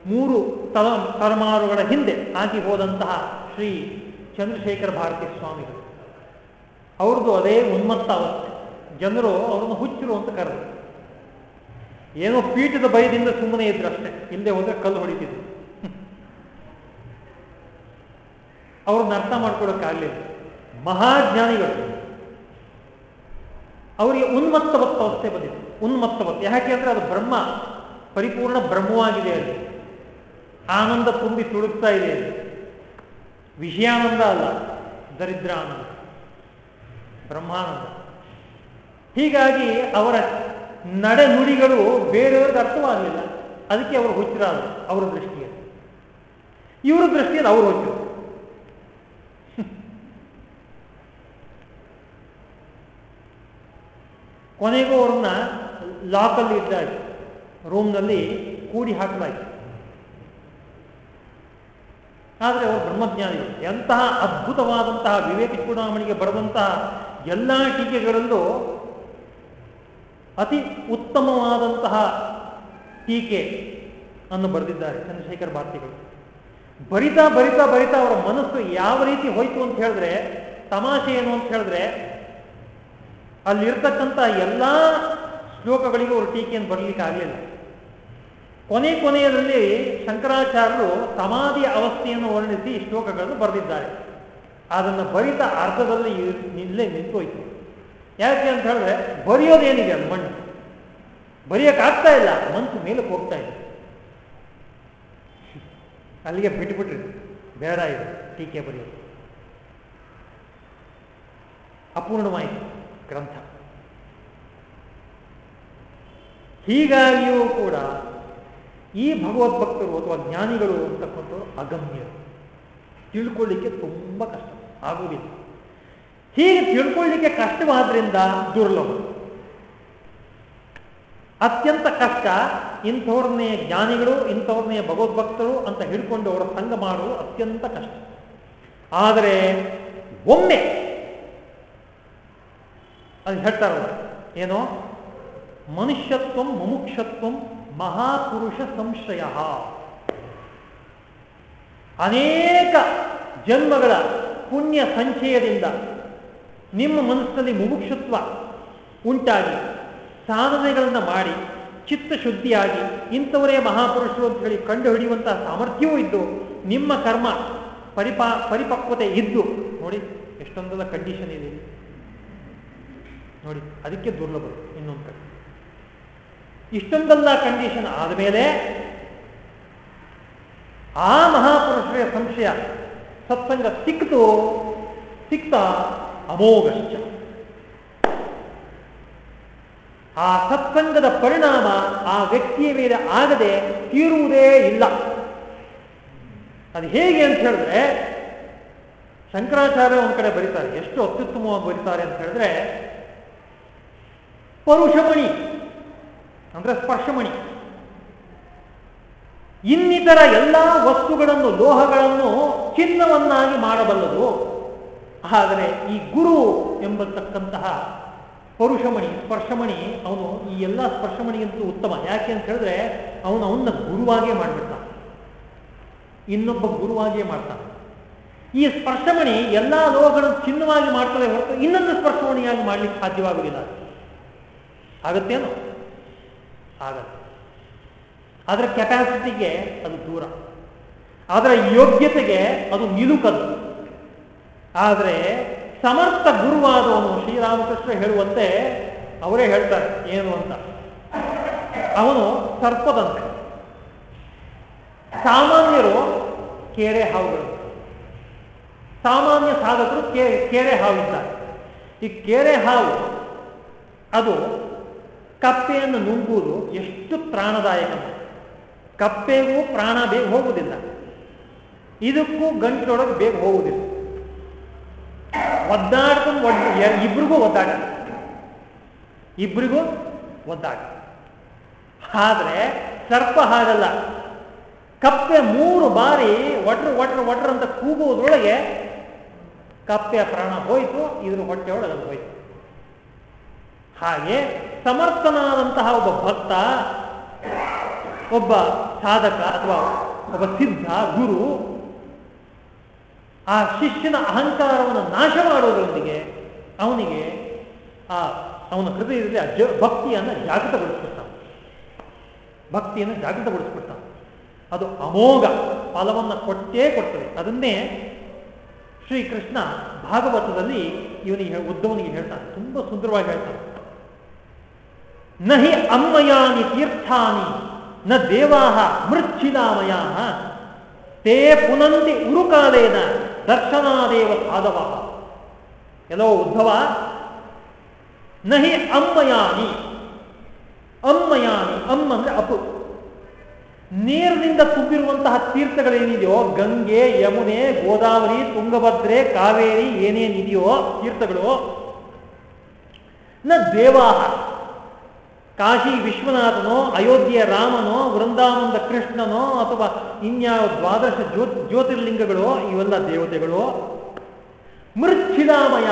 ಮೂರು ತಲ ತಲೆಮಾರುಗಳ ಹಿಂದೆ ಆಗಿ ಹೋದಂತಹ ಶ್ರೀ ಚಂದ್ರಶೇಖರ ಭಾರತಿ ಸ್ವಾಮಿಗಳು. ಅವ್ರದ್ದು ಅದೇ ಉನ್ಮತ್ತ ಅವಸ್ಥೆ. ಜನರು ಅವರನ್ನು ಹುಚ್ಚರು ಅಂತ ಕರೆದರು. ಏನೋ ಪೀಠದ ಭಯದಿಂದ ಸುಮ್ಮನೆ ಇದ್ರು ಅಷ್ಟೇ. ಇಲ್ಲದೆ ಹೋದ್ರೆ ಕಲ್ಲು ಹೊಡಿತಿದ್ರು. ಅವ್ರನ್ನ ಅರ್ಥ ಮಾಡ್ಕೊಳಕ್ಕಾಗಲಿಲ್ಲ ಮಹಾಜ್ಞಾನಿಗಳು ಅವರಿಗೆ ಉನ್ಮತ್ತವತ್ತ ಅವಸ್ಥೆ ಬಂದಿತ್ತು. ಉನ್ಮತ್ತವತ್ತು ಯಾಕೆ ಅಂದ್ರೆ ಅದು ಬ್ರಹ್ಮ. ಪರಿಪೂರ್ಣ ಬ್ರಹ್ಮವಾಗಿದೆ ಅಲ್ಲಿ. ಆನಂದ ತುಂಬಿ ತುಳುಕ್ತಾ ಇದೆ ಅಲ್ಲಿ. ವಿಷಯಾನಂದ ಅಲ್ಲ ದರಿದ್ರ ಆನಂದ ಬ್ರಹ್ಮಾನಂದ. ಹೀಗಾಗಿ ಅವರ ನಡೆ ನುಡಿಗಳು ಬೇರೆಯವ್ರಿಗೆ ಅರ್ಥವಾಗಲಿಲ್ಲ. ಅದಕ್ಕೆ ಅವರು ಹುಚ್ಚರಾದರು ಅವರ ದೃಷ್ಟಿಯಲ್ಲಿ. ಇವರ ದೃಷ್ಟಿಯಲ್ಲಿ ಅವರು ಹುಚ್ಚರು. ಕೊನೆಗೂ ಅವ್ರನ್ನ ಲಾಕಲ್ಲಿ ಇದ್ದಾಗ ರೂಮ್ನಲ್ಲಿ ಕೂಡಿ ಹಾಕಲಾಯಿತು. ಆದರೆ ಅವರು ಬ್ರಹ್ಮಜ್ಞಾನಿ ಎಂತಹ ಅದ್ಭುತವಾದಂತಹ ವಿವೇಕ ಚೂಡಾಮಣಿಗೆ ಬರೆದಂತಹ ಎಲ್ಲ ಟೀಕೆಗಳಲ್ಲೂ ಅತಿ ಉತ್ತಮವಾದಂತಹ ಟೀಕೆ ಅನ್ನು ಬರೆದಿದ್ದಾರೆ ಚಂದ್ರಶೇಖರ್ ಭಾರತಿಗಳು. ಬರಿತಾ ಬರಿತಾ ಬರಿತಾ ಅವರ ಮನಸ್ಸು ಯಾವ ರೀತಿ ಹೋಯ್ತು ಅಂತ ಹೇಳಿದ್ರೆ, ತಮಾಷೆ ಏನು ಅಂತ ಹೇಳಿದ್ರೆ, ಅಲ್ಲಿರ್ತಕ್ಕಂಥ ಎಲ್ಲ ಶ್ಲೋಕಗಳಿಗೂ ಅವರು ಟೀಕೆಯನ್ನು ಬರಲಿಕ್ಕೆ ಆಗಲಿಲ್ಲ. ಕೊನೆ ಕೊನೆಯಲ್ಲಿ ಶಂಕರಾಚಾರ್ಯರು ಸಮಾಧಿಯ ಅವಸ್ಥೆಯನ್ನು ವರ್ಣಿಸಿ ಶ್ಲೋಕಗಳನ್ನು ಬರೆದಿದ್ದಾರೆ. ಅದನ್ನು ಬರಿತ ಅರ್ಥದಲ್ಲಿ ನಿಲ್ಲೇ ನಿಂತೋಯ್ತು ಯಾಕೆ ಅಂತ ಹೇಳಿದ್ರೆ ಬರೆಯೋದೇನಿದೆ ಅದು ಮಣ್ಣು. ಬರೆಯೋಕ್ಕಾಗ್ತಾ ಇಲ್ಲ ಮನಸ್ಸು ಮೇಲಕ್ಕೆ ಹೋಗ್ತಾ ಇದೆ. ಅಲ್ಲಿಗೆ ಬಿಟ್ಬಿಟ್ರಿ, ಬೇಡ ಇದೆ, ಟೀಕೆ ಬರೆಯೋದು. ಅಪೂರ್ಣವಾಯಿತು ಗ್ರಂಥ. ಹೀಗಾಗಿಯೂ ಕೂಡ ಈ ಭಗವದ್ಭಕ್ತರು ಅಥವಾ ಜ್ಞಾನಿಗಳು ಅಂತಕ್ಕಂಥವ್ರು ಅಗಮ್ಯರು ತಿಳ್ಕೊಳ್ಳಿಕ್ಕೆ ತುಂಬ ಕಷ್ಟ ಆಗುವುದಿಲ್ಲ ಹೀಗೆ ತಿಳ್ಕೊಳ್ಳಿಕ್ಕೆ ಕಷ್ಟವಾದ್ರಿಂದ ದುರ್ಲಭ. ಅತ್ಯಂತ ಕಷ್ಟ ಇಂಥವ್ರನ್ನೇ ಜ್ಞಾನಿಗಳು, ಇಂಥವ್ರನ್ನೇ ಭಗವದ್ಭಕ್ತರು ಅಂತ ಹಿಡ್ಕೊಂಡು ಅವರ ಸಂಘ ಮಾಡುವುದು ಅತ್ಯಂತ ಕಷ್ಟ. ಆದರೆ ಒಮ್ಮೆ ಅದು ಹೇಳ್ತಾರಲ್ಲ ಏನೋ? ಮನುಷ್ಯತ್ವ ಮುಮುಕ್ಷತ್ವ ಮಹಾಪುರುಷ ಸಂಶಯ ಅನೇಕ ಜನ್ಮಗಳ ಪುಣ್ಯ ಸಂಚಯದಿಂದ ನಿಮ್ಮ ಮನಸ್ಸಿನಲ್ಲಿ ಮುಮುಕ್ಷತ್ವ ಉಂಟಾಗಿ ಸಾಧನೆಗಳನ್ನು ಮಾಡಿ, ಚಿತ್ತ ಶುದ್ಧಿಯಾಗಿ ಇಂಥವರೇ ಮಹಾಪುರುಷರು ಅಂತ ಹೇಳಿ ಕಂಡು ಹಿಡಿಯುವಂತಹ ಸಾಮರ್ಥ್ಯವೂ ಇದ್ದು, ನಿಮ್ಮ ಕರ್ಮ ಪರಿಪಾ, ಪರಿಪಕ್ವತೆ ಇದ್ದು, ನೋಡಿ ಎಷ್ಟೊಂದೆಲ್ಲ ಕಂಡೀಷನ್ ಇದೆ ನೋಡಿ, ಅದಕ್ಕೆ ದುರ್ಲಭ ಇನ್ನೊಂದು ಕಡೆ. ಇಷ್ಟೊಂದೆಲ್ಲ ಕಂಡೀಷನ್ ಆದಮೇಲೆ ಆ ಮಹಾಪುರುಷರ ಸಂಶಯ ಸತ್ಸಂಗ ಸಿಕ್ತು, ಸಿಕ್ತಾ ಅಮೋಘಶ್ಚ. ಆ ಸತ್ಸಂಗದ ಪರಿಣಾಮ ಆ ವ್ಯಕ್ತಿಯ ಮೇಲೆ ಆಗದೆ ತೀರುವುದೇ ಇಲ್ಲ. ಅದು ಹೇಗೆ ಅಂತ ಹೇಳಿದ್ರೆ, ಶಂಕರಾಚಾರ್ಯ ಒಂದ್ ಕಡೆ ಬರೀತಾರೆ, ಎಷ್ಟು ಅತ್ಯುತ್ತಮವಾಗಿ ಬರೀತಾರೆ ಅಂತ ಹೇಳಿದ್ರೆ, ಪರುಷಮಣಿ, ಅಂದ್ರೆ ಸ್ಪರ್ಶಮಣಿ. ಇನ್ನಿತರ ಎಲ್ಲ ವಸ್ತುಗಳನ್ನು, ಲೋಹಗಳನ್ನು ಚಿನ್ನವನ್ನಾಗಿ ಮಾಡಬಲ್ಲದು. ಆದರೆ ಈ ಗುರು ಎಂಬತಕ್ಕಂತಹ ಪರುಷಮಣಿ, ಸ್ಪರ್ಶಮಣಿ, ಅವನು ಈ ಎಲ್ಲ ಸ್ಪರ್ಶಮಣಿಗಿಂತಲೂ ಉತ್ತಮ. ಯಾಕೆ ಅಂತ ಹೇಳಿದ್ರೆ ಅವನು ಅವನ್ನ ಗುರುವಾಗೇ ಮಾಡಿಬಿಡ್ತಾನೆ. ಇನ್ನೊಬ್ಬ ಗುರುವಾಗಿಯೇ ಮಾಡ್ತಾನೆ. ಈ ಸ್ಪರ್ಶಮಣಿ ಎಲ್ಲ ಲೋಹಗಳನ್ನು ಚಿನ್ನವಾಗಿ ಮಾಡ್ತಾರೆ ಹೊರತು ಇನ್ನೊಂದು ಸ್ಪರ್ಶಮಣಿಯಾಗಿ ಮಾಡ್ಲಿಕ್ಕೆ ಸಾಧ್ಯವಾಗುವುದಿಲ್ಲ. ಆಗತ್ತೇನು? ಆಗತ್ತೆ. ಅದರ ಕೆಪಾಸಿಟಿಗೆ ಅದು ದೂರ. ಅದರ ಯೋಗ್ಯತೆಗೆ ಅದು ನಿಲುಕದು. ಆದರೆ ಸಮರ್ಥ ಗುರುವಾದವನು ಶ್ರೀರಾಮಕೃಷ್ಣ ಹೇಳುವಂತೆ ಅವರೇ ಹೇಳ್ತಾರೆ, ಏನು ಅಂತ. ಅವನು ಸರ್ಪದಂತೆ. ಸಾಮಾನ್ಯರು ಕೇರೆ ಹಾವುಗಳು. ಸಾಮಾನ್ಯ ಸಾಧಕರು ಕೇರೆ ಹಾವಿದ್ದಾರೆ. ಈ ಕೇರೆ ಹಾವು, ಅದು ಕಪ್ಪೆಯನ್ನು ನುಂಗುವುದು ಎಷ್ಟು ಪ್ರಾಣದಾಯಕ ಕಪ್ಪೆಗೂ ಪ್ರಾಣ ಬೇಗ ಹೋಗುವುದಿಲ್ಲ. ಇದಕ್ಕೂ ಗಂಟಲೊಳಗೆ ಬೇಗ ಹೋಗುವುದಿಲ್ಲ. ಒದ್ದಾಡ್ಕೊಂಡು ಒಡ್ ಇಬ್ರಿಗೂ ಒದ್ದಾಟ ಇಬ್ರಿಗೂ ಒದ್ದಾಟ ಆದ್ರೆ ಸರ್ಪ ಹಾಗಲ್ಲ. ಕಪ್ಪೆ ಮೂರು ಬಾರಿ ಒಟ್ರ ಒಟ್ರ ಒಟ್ರ ಅಂತ ಕೂಗುವುದ್ರೊಳಗೆ ಕಪ್ಪೆಯ ಪ್ರಾಣ ಹೋಯಿತು, ಇದ್ರ ಹೊಟ್ಟೆ ಒಳಗೆ ಹೋಯ್ತು. ಹಾಗೆ ಸಮರ್ಥನಾದಂತಹ ಒಬ್ಬ ಭಕ್ತ, ಒಬ್ಬ ಸಾಧಕ ಅಥವಾ ಒಬ್ಬ ಸಿದ್ಧ ಗುರು ಆ ಶಿಷ್ಯನ ಅಹಂಕಾರವನ್ನು ನಾಶ ಮಾಡುವುದರೊಂದಿಗೆ ಅವನಿಗೆ ಆ ಅವನ ಹೃದಯದಲ್ಲಿ ಆ ಜ ಭಕ್ತಿಯನ್ನು ಜಾಗೃತಗೊಳಿಸ್ಬಿಡ್ತಾನೆ ಭಕ್ತಿಯನ್ನು ಜಾಗೃತಗೊಳಿಸ್ಬಿಡ್ತಾನೆ ಅದು ಅಮೋಘ ಫಲವನ್ನು ಕೊಟ್ಟೇ ಕೊಡ್ತದೆ. ಅದನ್ನೇ ಶ್ರೀಕೃಷ್ಣ ಭಾಗವತದಲ್ಲಿ ಇವನಿಗೆ ಉದ್ದವನಿಗೆ ಹೇಳ್ತಾನೆ. ತುಂಬಾ ಸುಂದರವಾಗಿ ಹೇಳ್ತಾನೆ. ನಹಿ ಅಮ್ಮಯಾನಿ ತೀರ್ಥಾನಿ, ನ ದೇವಾಹ ಮೃಚ್ಛಿಲಾಮಯ ತೇ ಪುನಂತಿ ಉರುಕಾಲೇನ ದರ್ಶನಾದೇವ ಸಾಧವ. ಎಲ್ಲೋ ಉದ್ಧವ, ನಹಿ ಅಮ್ಮಯಾನಿ. ಅಮ್ಮಯಾನಿ, ಅಮ್ಮ ಅಂದ್ರೆ ಅಪು. ನೀರಿನಿಂದ ತುಂಬಿರುವಂತಹ ತೀರ್ಥಗಳೇನಿದೆಯೋ, ಗಂಗೆ, ಯಮುನೆ, ಗೋದಾವರಿ, ತುಂಗಭದ್ರೆ, ಕಾವೇರಿ, ಏನೇನಿದೆಯೋ ತೀರ್ಥಗಳು, ನ ದೇವಾಹ. ಕಾಶಿ ವಿಶ್ವನಾಥನೋ, ಅಯೋಧ್ಯೆಯ ರಾಮನೋ, ವೃಂದಾವನದ ಕೃಷ್ಣನೋ, ಅಥವಾ ಇನ್ಯಾವ ದ್ವಾದಶ ಜ್ಯೋ ಜ್ಯೋತಿರ್ಲಿಂಗಗಳು, ಇವೆಲ್ಲ ದೇವತೆಗಳು, ಮೃಚ್ಛಿಲಾಮಯ,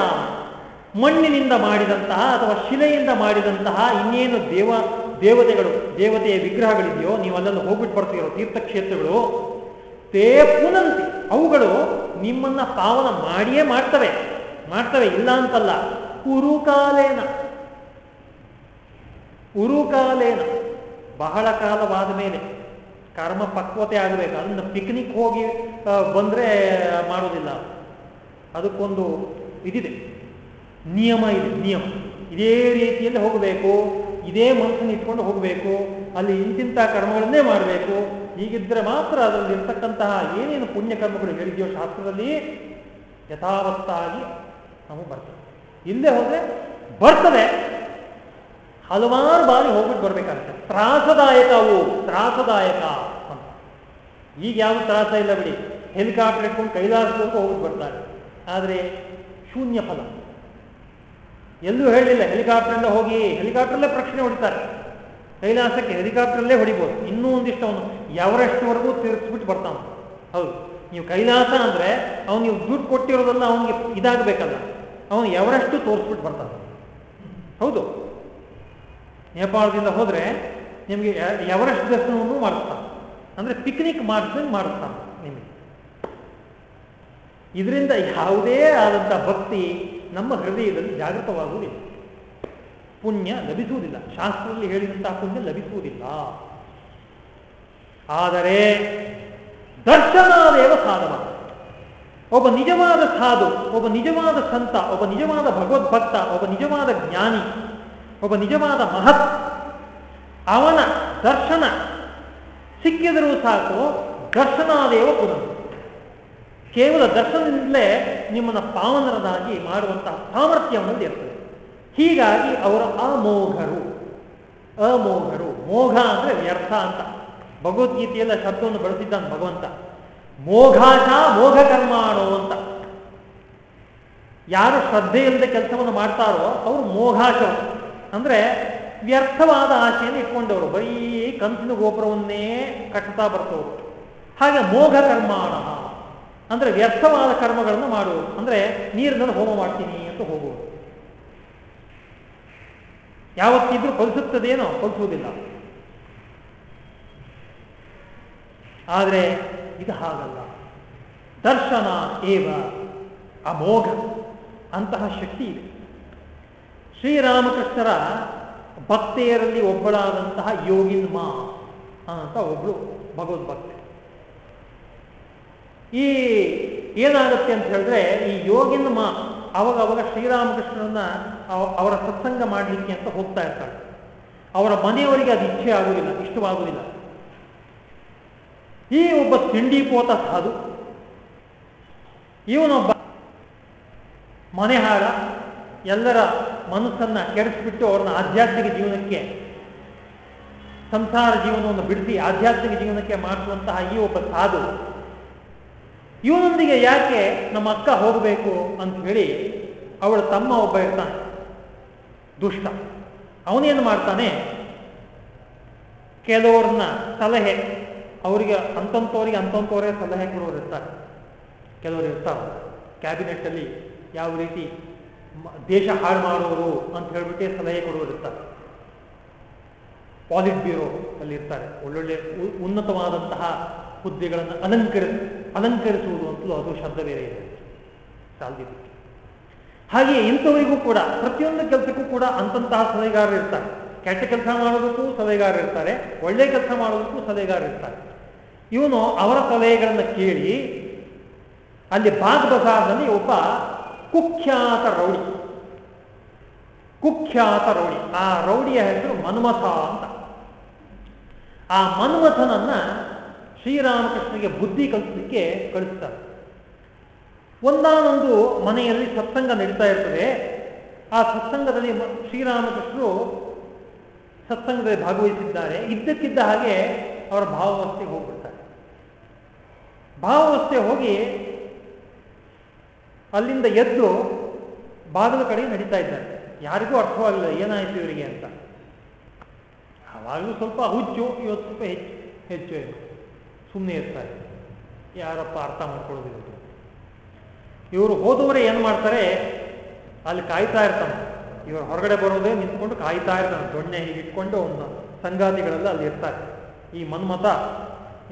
ಮಣ್ಣಿನಿಂದ ಮಾಡಿದಂತಹ ಅಥವಾ ಶಿಲೆಯಿಂದ ಮಾಡಿದಂತಹ ಇನ್ನೇನು ದೇವ, ದೇವತೆಗಳು, ದೇವತೆಯ ವಿಗ್ರಹಗಳಿದೆಯೋ ನೀವು ಅಲ್ಲನ್ನು ಹೋಗ್ಬಿಟ್ಟು ಬರ್ತೀರೋ ತೀರ್ಥಕ್ಷೇತ್ರಗಳು, ತೇ ಪುನಂತಿ, ಅವುಗಳು ನಿಮ್ಮನ್ನ ಪಾವನ ಮಾಡಿಯೇ ಮಾಡ್ತವೆ. ಮಾಡ್ತವೆ, ಇಲ್ಲ ಅಂತಲ್ಲ. ಕುರುಕಾಲೇನ. ಉರುಕಾಲೇನ ಬಹಳ ಕಾಲವಾದ ಮೇಲೆ ಕರ್ಮ ಪಕ್ವತೆ ಆಗಬೇಕು. ಅದನ್ನು ಪಿಕ್ನಿಕ್ ಹೋಗಿ ಬಂದರೆ ಮಾಡೋದಿಲ್ಲ. ಅದಕ್ಕೊಂದು ಇದಿದೆ. ನಿಯಮ ಇದೆ, ನಿಯಮ. ಇದೇ ರೀತಿಯಲ್ಲಿ ಹೋಗಬೇಕು, ಇದೇ ಮನಸ್ಸನ್ನು ಇಟ್ಕೊಂಡು ಹೋಗಬೇಕು, ಅಲ್ಲಿ ಇಂತಿಂಥ ಕರ್ಮಗಳನ್ನೇ ಮಾಡಬೇಕು. ಹೀಗಿದ್ರೆ ಮಾತ್ರ ಅದರಲ್ಲಿ ಇರ್ತಕ್ಕಂತಹ ಏನೇನು ಪುಣ್ಯ ಕರ್ಮಗಳು ಹೇಳಿದೆಯೋ ಶಾಸ್ತ್ರದಲ್ಲಿ ಯಥಾವತ್ತಾಗಿ ನಾವು ಬರ್ತದೆ ಇಲ್ಲೇ ಹೋದರೆ ಬರ್ತದೆ. ಹಲವಾರು ಬಾರಿ ಹೋಗ್ಬಿಟ್ಟು ಬರ್ಬೇಕಾಗುತ್ತೆ. ತ್ರಾಸದಾಯಕ ಅವು, ತ್ರಾಸದಾಯಕ ಅಂತ. ಈಗ ಯಾವ ತ್ರಾಸ ಇಲ್ಲ ಬಿಡಿ. ಹೆಲಿಕಾಪ್ಟರ್ ಇಟ್ಕೊಂಡು ಕೈಲಾಸದವರೆಗೂ ಹೋಗ್ಬಿಟ್ಟು ಬರ್ತಾರೆ. ಆದರೆ ಶೂನ್ಯ ಫಲ. ಎಲ್ಲೂ ಹೇಳಲಿಲ್ಲ ಹೆಲಿಕಾಪ್ಟರ್ನ ಹೋಗಿ ಹೆಲಿಕಾಪ್ಟರ್ಲ್ಲೇ ಪ್ರಶ್ನೆ ಹೊಡಿತಾರೆ. ಕೈಲಾಸಕ್ಕೆ ಹೆಲಿಕಾಪ್ಟರ್ಲ್ಲೇ ಹೊಡಿಬೋದು. ಇನ್ನೂ ಒಂದಿಷ್ಟು ಅವನು ಎವರೆಸ್ಟ್ವರೆಗೂ ತೀರಿಸ್ಬಿಟ್ಟು ಬರ್ತಾನೆ. ಹೌದು. ನೀವು ಕೈಲಾಸ ಅಂದ್ರೆ ಅವನು ನೀವು ದುಡ್ಡು ಕೊಟ್ಟಿರೋದಲ್ಲ ಅವನಿಗೆ ಇದಾಗಬೇಕಲ್ಲ. ಅವನು ಎವರೆಸ್ಟ್ ತೋರಿಸ್ಬಿಟ್ಟು ಬರ್ತಾನೆ. ಹೌದು. ನೇಪಾಳದಿಂದ ಹೋದ್ರೆ ನಿಮಗೆ ಎವರೆಸ್ಟ್ ದರ್ಶನವನ್ನು ಮಾಡಿಸ್ತಾನೆ ಅಂದ್ರೆ ಪಿಕ್ನಿಕ್ ಮಾಡಿಸ್ದಂಗೆ ಮಾಡಿಸ್ತಾನೆ ನಿಮಗೆ. ಇದರಿಂದ ಯಾವುದೇ ಆದಂಥ ಭಕ್ತಿ ನಮ್ಮ ಹೃದಯದಲ್ಲಿ ಜಾಗೃತವಾಗುವುದಿಲ್ಲ. ಪುಣ್ಯ ಲಭಿಸುವುದಿಲ್ಲ. ಶಾಸ್ತ್ರದಲ್ಲಿ ಹೇಳಿದಂತಹ ಪುಣ್ಯ ಲಭಿಸುವುದಿಲ್ಲ. ಆದರೆ ದರ್ಶನಾದೇವ ಸಾಧವ. ಒಬ್ಬ ನಿಜವಾದ ಸಾಧು, ಒಬ್ಬ ನಿಜವಾದ ಸಂತ, ಒಬ್ಬ ನಿಜವಾದ ಭಗವದ್ಭಕ್ತ, ಒಬ್ಬ ನಿಜವಾದ ಜ್ಞಾನಿ ಒಬ್ಬ ನಿಜವಾದ ಮಹತ್. ಅವನ ದರ್ಶನ ಸಿಕ್ಕಿದರೂ ಸಾಕು, ದರ್ಶನಾದೇವ ಪುನಃ. ಕೇವಲ ದರ್ಶನದಿಂದಲೇ ನಿಮ್ಮನ್ನು ಪಾವನರನಾಗಿ ಮಾಡುವಂತಹ ಸಾಮರ್ಥ್ಯವನ್ನು ಇರ್ತದೆ ಹೀಗಾಗಿ ಅವರ ಅಮೋಘರು. ಅಮೋಘರು. ಮೋಘ ಅಂದ್ರೆ ವ್ಯರ್ಥ ಅಂತ. ಭಗವದ್ಗೀತೆಯಲ್ಲ ಶಬ್ದವನ್ನು ಬಳಸಿದ್ದಾನೆ ಭಗವಂತ. ಮೋಘಾಶ ಮೋಘ ಕರ್ಮಾಣೋ ಅಂತ. ಯಾರು ಶ್ರದ್ಧೆಯಿಂದ ಕೆಲಸವನ್ನು ಮಾಡ್ತಾರೋ ಅವರು ಮೋಘಾಶರು ಅಂದ್ರೆ ವ್ಯರ್ಥವಾದ ಆಸೆಯನ್ನು ಇಟ್ಕೊಂಡವರು. ಬರೀ ಕಂಚಿನ ಗೋಪುರವನ್ನೇ ಕಟ್ಟುತ್ತಾ ಬರ್ತವರು. ಹಾಗೆ ಮೋಘ ಕರ್ಮಾಣ. ಅಂದ್ರೆ ವ್ಯರ್ಥವಾದ ಕರ್ಮಗಳನ್ನು ಮಾಡುವರು ಅಂದ್ರೆ ನೀರಿನಲ್ಲಿ ಹೋಮ ಮಾಡ್ತೀನಿ ಅಂತ ಹೋಗುವರು ಯಾವತ್ತಿದ್ರೂ ಫಲಿಸುತ್ತದೇನೋ? ಫಲಿಸುವುದಿಲ್ಲ. ಆದರೆ ಇದು ಹಾಗಲ್ಲ. ದರ್ಶನ ಏವ ಅಮೋಘ. ಅಂತಹ ಶಕ್ತಿ ಇದೆ. ಶ್ರೀರಾಮಕೃಷ್ಣರ ಭಕ್ತೆಯರಲ್ಲಿ ಒಬ್ಬಳಾದಂತಹ ಯೋಗಿನ್ಮಾ ಅಂತ ಒಬ್ಳು ಭಗವದ್ಭಕ್ತೆ. ಈ ಏನಾಗುತ್ತೆ ಅಂತ ಹೇಳಿದ್ರೆ ಈ ಯೋಗಿನ ಮಾ ಅವಾಗ ಅವಾಗ ಶ್ರೀರಾಮಕೃಷ್ಣನನ್ನ ಅವರ ಸತ್ಸಂಗ ಮಾಡಲಿಕ್ಕೆ ಅಂತ ಹೋಗ್ತಾ ಇರ್ತಾಳೆ. ಅವರ ಮನೆಯವರಿಗೆ ಅದು ಇಚ್ಛೆ ಆಗುವುದಿಲ್ಲ ಇಷ್ಟವಾಗುವುದಿಲ್ಲ ಈ ಒಬ್ಬ ತಿಂಡಿ ಪೋತ ಸಾಧು, ಇವನೊಬ್ಬ ಮನೆ ಹಾಳ, ಎಲ್ಲರ ಮನಸ್ಸನ್ನ ಕೆಡಿಸ್ಬಿಟ್ಟು ಅವ್ರನ್ನ ಆಧ್ಯಾತ್ಮಿಕ ಜೀವನಕ್ಕೆ, ಸಂಸಾರ ಜೀವನವನ್ನು ಬಿಡಿಸಿ ಆಧ್ಯಾತ್ಮಿಕ ಜೀವನಕ್ಕೆ ಮಾಡಿಸುವಂತಹ ಈ ಒಬ್ಬ ಸಾಧು, ಇವನೊಂದಿಗೆ ಯಾಕೆ ನಮ್ಮ ಅಕ್ಕ ಹೋಗಬೇಕು ಅಂತ ಹೇಳಿ ಅವಳ ತಮ್ಮ ಒಬ್ಬ ಇರ್ತಾನೆ, ದುಷ್ಟ. ಅವನೇನು ಮಾಡ್ತಾನೆ? ಕೆಲವ್ರನ್ನ ಸಲಹೆ, ಅವರಿಗೆ ಅಂತಂತವರಿಗೆ ಅಂತಂತವರೇ ಸಲಹೆ ಕೊಡೋರು ಇರ್ತಾರೆ. ಕೆಲವರು ಕ್ಯಾಬಿನೆಟ್ ಅಲ್ಲಿ ಯಾವ ರೀತಿ ದೇಶ ಹಾಳು ಮಾಡುವರು ಅಂತ ಹೇಳ್ಬಿಟ್ಟೇ ಸಲಹೆ ಕೊಡೋರು ಇರ್ತಾರೆ ಪಾಲಿಟ್ ಬ್ಯೂರೋ ಅಲ್ಲಿ ಇರ್ತಾರೆ. ಒಳ್ಳೊಳ್ಳೆ ಉನ್ನತವಾದಂತಹ ಹುದ್ದೆಗಳನ್ನು ಅಲಂಕರಿ ಅಲಂಕರಿಸುವುದು ಅಂತಲೂ ಅದು ಶಬ್ದ ಬೇರೆ ಇದೆ. ಸಾಲ್ದಿದ್ದಕ್ಕೆ. ಹಾಗೆ ಇಂಥವರಿಗೂ ಕೂಡ, ಪ್ರತಿಯೊಂದು ಕೆಲಸಕ್ಕೂ ಕೂಡ ಅಂತಂತಹ ಸಲಹೆಗಾರರು ಇರ್ತಾರೆ. ಕೆಟ್ಟ ಕೆಲಸ ಮಾಡೋದಕ್ಕೂ ಸಲಹೆಗಾರರು ಇರ್ತಾರೆ. ಒಳ್ಳೆ ಕೆಲಸ ಮಾಡೋದಕ್ಕೂ ಸಲಹೆಗಾರರು ಇರ್ತಾರೆ. ಇವನು ಅವರ ಸಲಹೆಗಳನ್ನು ಕೇಳಿ, ಅಲ್ಲಿ ಬಾಗ್ ಬಜಾರ್ನಲ್ಲಿ ಒಬ್ಬ ಕುಖ್ಯಾತ ರೌಡಿ. ಕುಖ್ಯಾತ ರೌಡಿ. ಆ ರೌಡಿಯ ಹೆಸರು ಮನ್ಮಥ ಅಂತ. ಆ ಮನ್ಮಥನನ್ನ ಶ್ರೀರಾಮಕೃಷ್ಣಗೆ ಬುದ್ಧಿ ಕಲಿಸಲಿಕ್ಕೆ ಕಳಿಸ್ತಾರೆ. ಒಂದಾನೊಂದು ಮನೆಯಲ್ಲಿ ಸತ್ಸಂಗ ನಡೀತಾ ಇರ್ತದೆ. ಆ ಸತ್ಸಂಗದಲ್ಲಿ ಶ್ರೀರಾಮಕೃಷ್ಣರು ಸತ್ಸಂಗದಲ್ಲಿ ಭಾಗವಹಿಸಿದ್ದಾರೆ. ಇದ್ದಕ್ಕಿದ್ದ ಹಾಗೆ ಅವರ ಭಾವಾವಸ್ಥೆಗೆ ಹೋಗ್ಬಿಡ್ತಾರೆ. ಭಾವವಸ್ಥೆ ಹೋಗಿ ಅಲ್ಲಿಂದ ಎದ್ದು ಬಾಗಿಲ ಕಡೆ ನಡೀತಾ ಇದ್ದಾರೆ. ಯಾರಿಗೂ ಅರ್ಥವಾಗಲಿಲ್ಲ, ಏನಾಯಿತು ಇವರಿಗೆ ಅಂತ. ಆವಾಗಲೂ ಸ್ವಲ್ಪ ಹುಚ್ಚು, ಇವತ್ತು ಸ್ವಲ್ಪ ಹೆಚ್ಚು ಹೆಚ್ಚು ಸುಮ್ಮನೆ ಇರ್ತಾರೆ ಯಾರಪ್ಪ ಅರ್ಥ ಮಾಡ್ಕೊಳ್ಳೋದಿಲ್ಲ ಇವರು. ಹೋದವರೇ ಏನು ಮಾಡ್ತಾರೆ? ಅಲ್ಲಿ ಕಾಯ್ತಾ ಇರ್ತಾನೆ. ಇವರು ಹೊರಗಡೆ ಬರೋದೇ ನಿಂತ್ಕೊಂಡು ಕಾಯ್ತಾ ಇರ್ತಾನೆ. ದೊಣ್ಣೆ ಹೀಗೆ ಇಟ್ಕೊಂಡು ಒಂದು ಸಂಗಾತಿಗಳೆಲ್ಲ ಅಲ್ಲಿ ಇರ್ತಾರೆ. ಈ ಮನ್ಮತ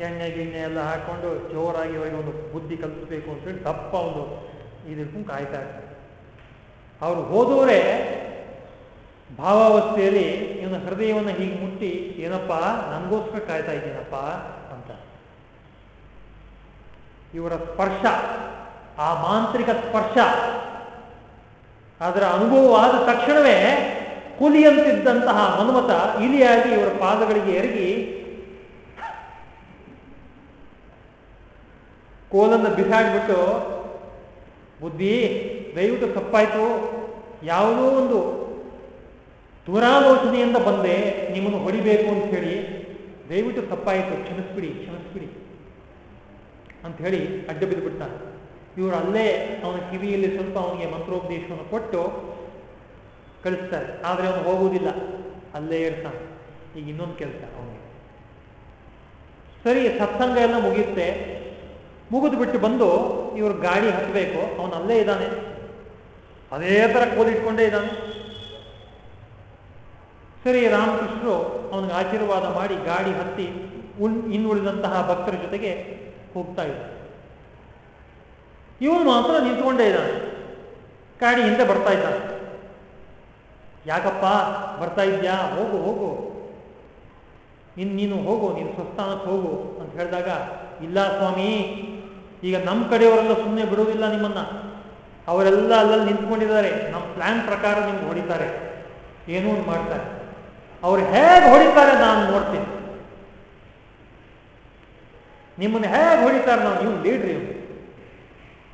ಎಣ್ಣೆ ಗಿಣ್ಣೆ ಎಲ್ಲ ಹಾಕೊಂಡು ಜೋರಾಗಿ ಅವರಿಗೆ ಒಂದು ಬುದ್ಧಿ ಕಲಿಸ್ಬೇಕು ಅಂತೇಳಿ ದಪ್ಪ ಒಂದು ಇದಿರ್ಕೊಂಡು ಕಾಯ್ತಾ ಇರ್ತಾರೆ ಅವರು ಹೋದವರೇ ಭಾವಾವಸ್ಥೆಯಲ್ಲಿ ಇವನ ಹೃದಯವನ್ನು ಹೀಗೆ ಮುಟ್ಟಿ, ಏನಪ್ಪ, ನನಗೋಸ್ಕರ ಕಾಯ್ತಾ ಇದ್ದೀನಪ್ಪ ಅಂತ. ಇವರ ಸ್ಪರ್ಶ, ಆ ಮಾಂತ್ರಿಕ ಸ್ಪರ್ಶ, ಅದರ ಆದ ತಕ್ಷಣವೇ ಕುಲಿಯಂತಿದ್ದಂತಹ ಮನ್ಮತ ಇಲಿಯಾಗಿ ಇವರ ಪಾದಗಳಿಗೆ ಎರಗಿ ಕೋಲನ್ನು ಬಿಸಾಡ್ಬಿಟ್ಟು ಬುದ್ಧಿ, ದಯವಿಟ್ಟು ತಪ್ಪಾಯಿತು. ಯಾವುದೋ ಒಂದು ದುರಾಲೋಚನೆಯಿಂದ ಬಂದೆ, ನಿಮ್ಮನ್ನು ಹೊಡಿಬೇಕು ಅಂತ ಹೇಳಿ. ದಯವಿಟ್ಟು ತಪ್ಪಾಯಿತು, ಕ್ಷಮಿಸ್ಬಿಡಿ ಕ್ಷಮಿಸ್ಬಿಡಿ ಅಂತ ಹೇಳಿ ಅಡ್ಡ ಬಿದ್ದುಬಿಡ್ತಾನೆ ಇವರು ಅಲ್ಲೇ ಅವನ ಕಿವಿಯಲ್ಲಿ ಸ್ವಲ್ಪ ಅವನಿಗೆ ಮಂತ್ರೋಪದೇಶವನ್ನು ಕೊಟ್ಟು ಕಳಿಸ್ತಾರೆ. ಆದರೆ ಅವನು ಹೋಗುವುದಿಲ್ಲ. ಅಲ್ಲೇ ಇರ್ತಾನೆ ಈಗ ಇನ್ನೊಂದು ಕೆಲಸ ಅವನಿಗೆ. ಸರಿ, ಸತ್ಸಂಗ ಎಲ್ಲ ಮುಗಿಯುತ್ತೆ. ಮುಗಿದು ಬಿಟ್ಟು ಬಂದು ಇವರು ಗಾಡಿ ಹತ್ತಬೇಕು ಅವನು ಅಲ್ಲೇ ಇದ್ದಾನೆ. ಅದೇ ಥರ ಕೋಲಿಟ್ಕೊಂಡೇ ಇದ್ದಾನೆ. ಸರಿ, ರಾಮಕೃಷ್ಣರು ಅವನಿಗೆ ಆಶೀರ್ವಾದ ಮಾಡಿ ಗಾಡಿ ಹತ್ತಿ ಉಳ್, ಇನ್ನುಳಿದಂತಹ ಭಕ್ತರ ಜೊತೆಗೆ ಹೋಗ್ತಾ ಇದ್ದ ಇವನು ಮಾತ್ರ ನಿಂತ್ಕೊಂಡೇ ಇದ್ದಾನೆ. ಗಾಡಿ ಹಿಂದೆ ಬರ್ತಾ ಇದ್ದಾನೆ. ಯಾಕಪ್ಪ, ಬರ್ತಾ ಇದ್ಯಾ? ಹೋಗು ಹೋಗು. ಇನ್ನು ನೀನು ಹೋಗು, ನೀನು ಸ್ವಸ್ಥಾನಕ್ಕೆ ಹೋಗು ಅಂತ ಹೇಳಿದಾಗ, ಇಲ್ಲ ಸ್ವಾಮಿ ಈಗ ನಮ್ಮ ಕಡೆಯವರೆಲ್ಲ ಸುಮ್ಮನೆ ಬಿಡುವುದಿಲ್ಲ ನಿಮ್ಮನ್ನ. ಅವರೆಲ್ಲ ಅಲ್ಲಲ್ಲಿ ನಿಂತ್ಕೊಂಡಿದ್ದಾರೆ. ನಮ್ಮ ಪ್ಲಾನ್ ಪ್ರಕಾರ ನಿಮ್ಗೆ ಹೊಡಿತಾರೆ. ಏನೂ ಮಾಡ್ತಾರೆ. ಅವ್ರು ಹೇಗೆ ಹೊಡಿತಾರೆ ನಾನು ನೋಡ್ತೀನಿ. ನಿಮ್ಮನ್ನು ಹೇಗೆ ಹೊಡಿತಾರೆ ನಾವು, ನೀವು ಲೀಡ್ರಿ ಇವ್ರು.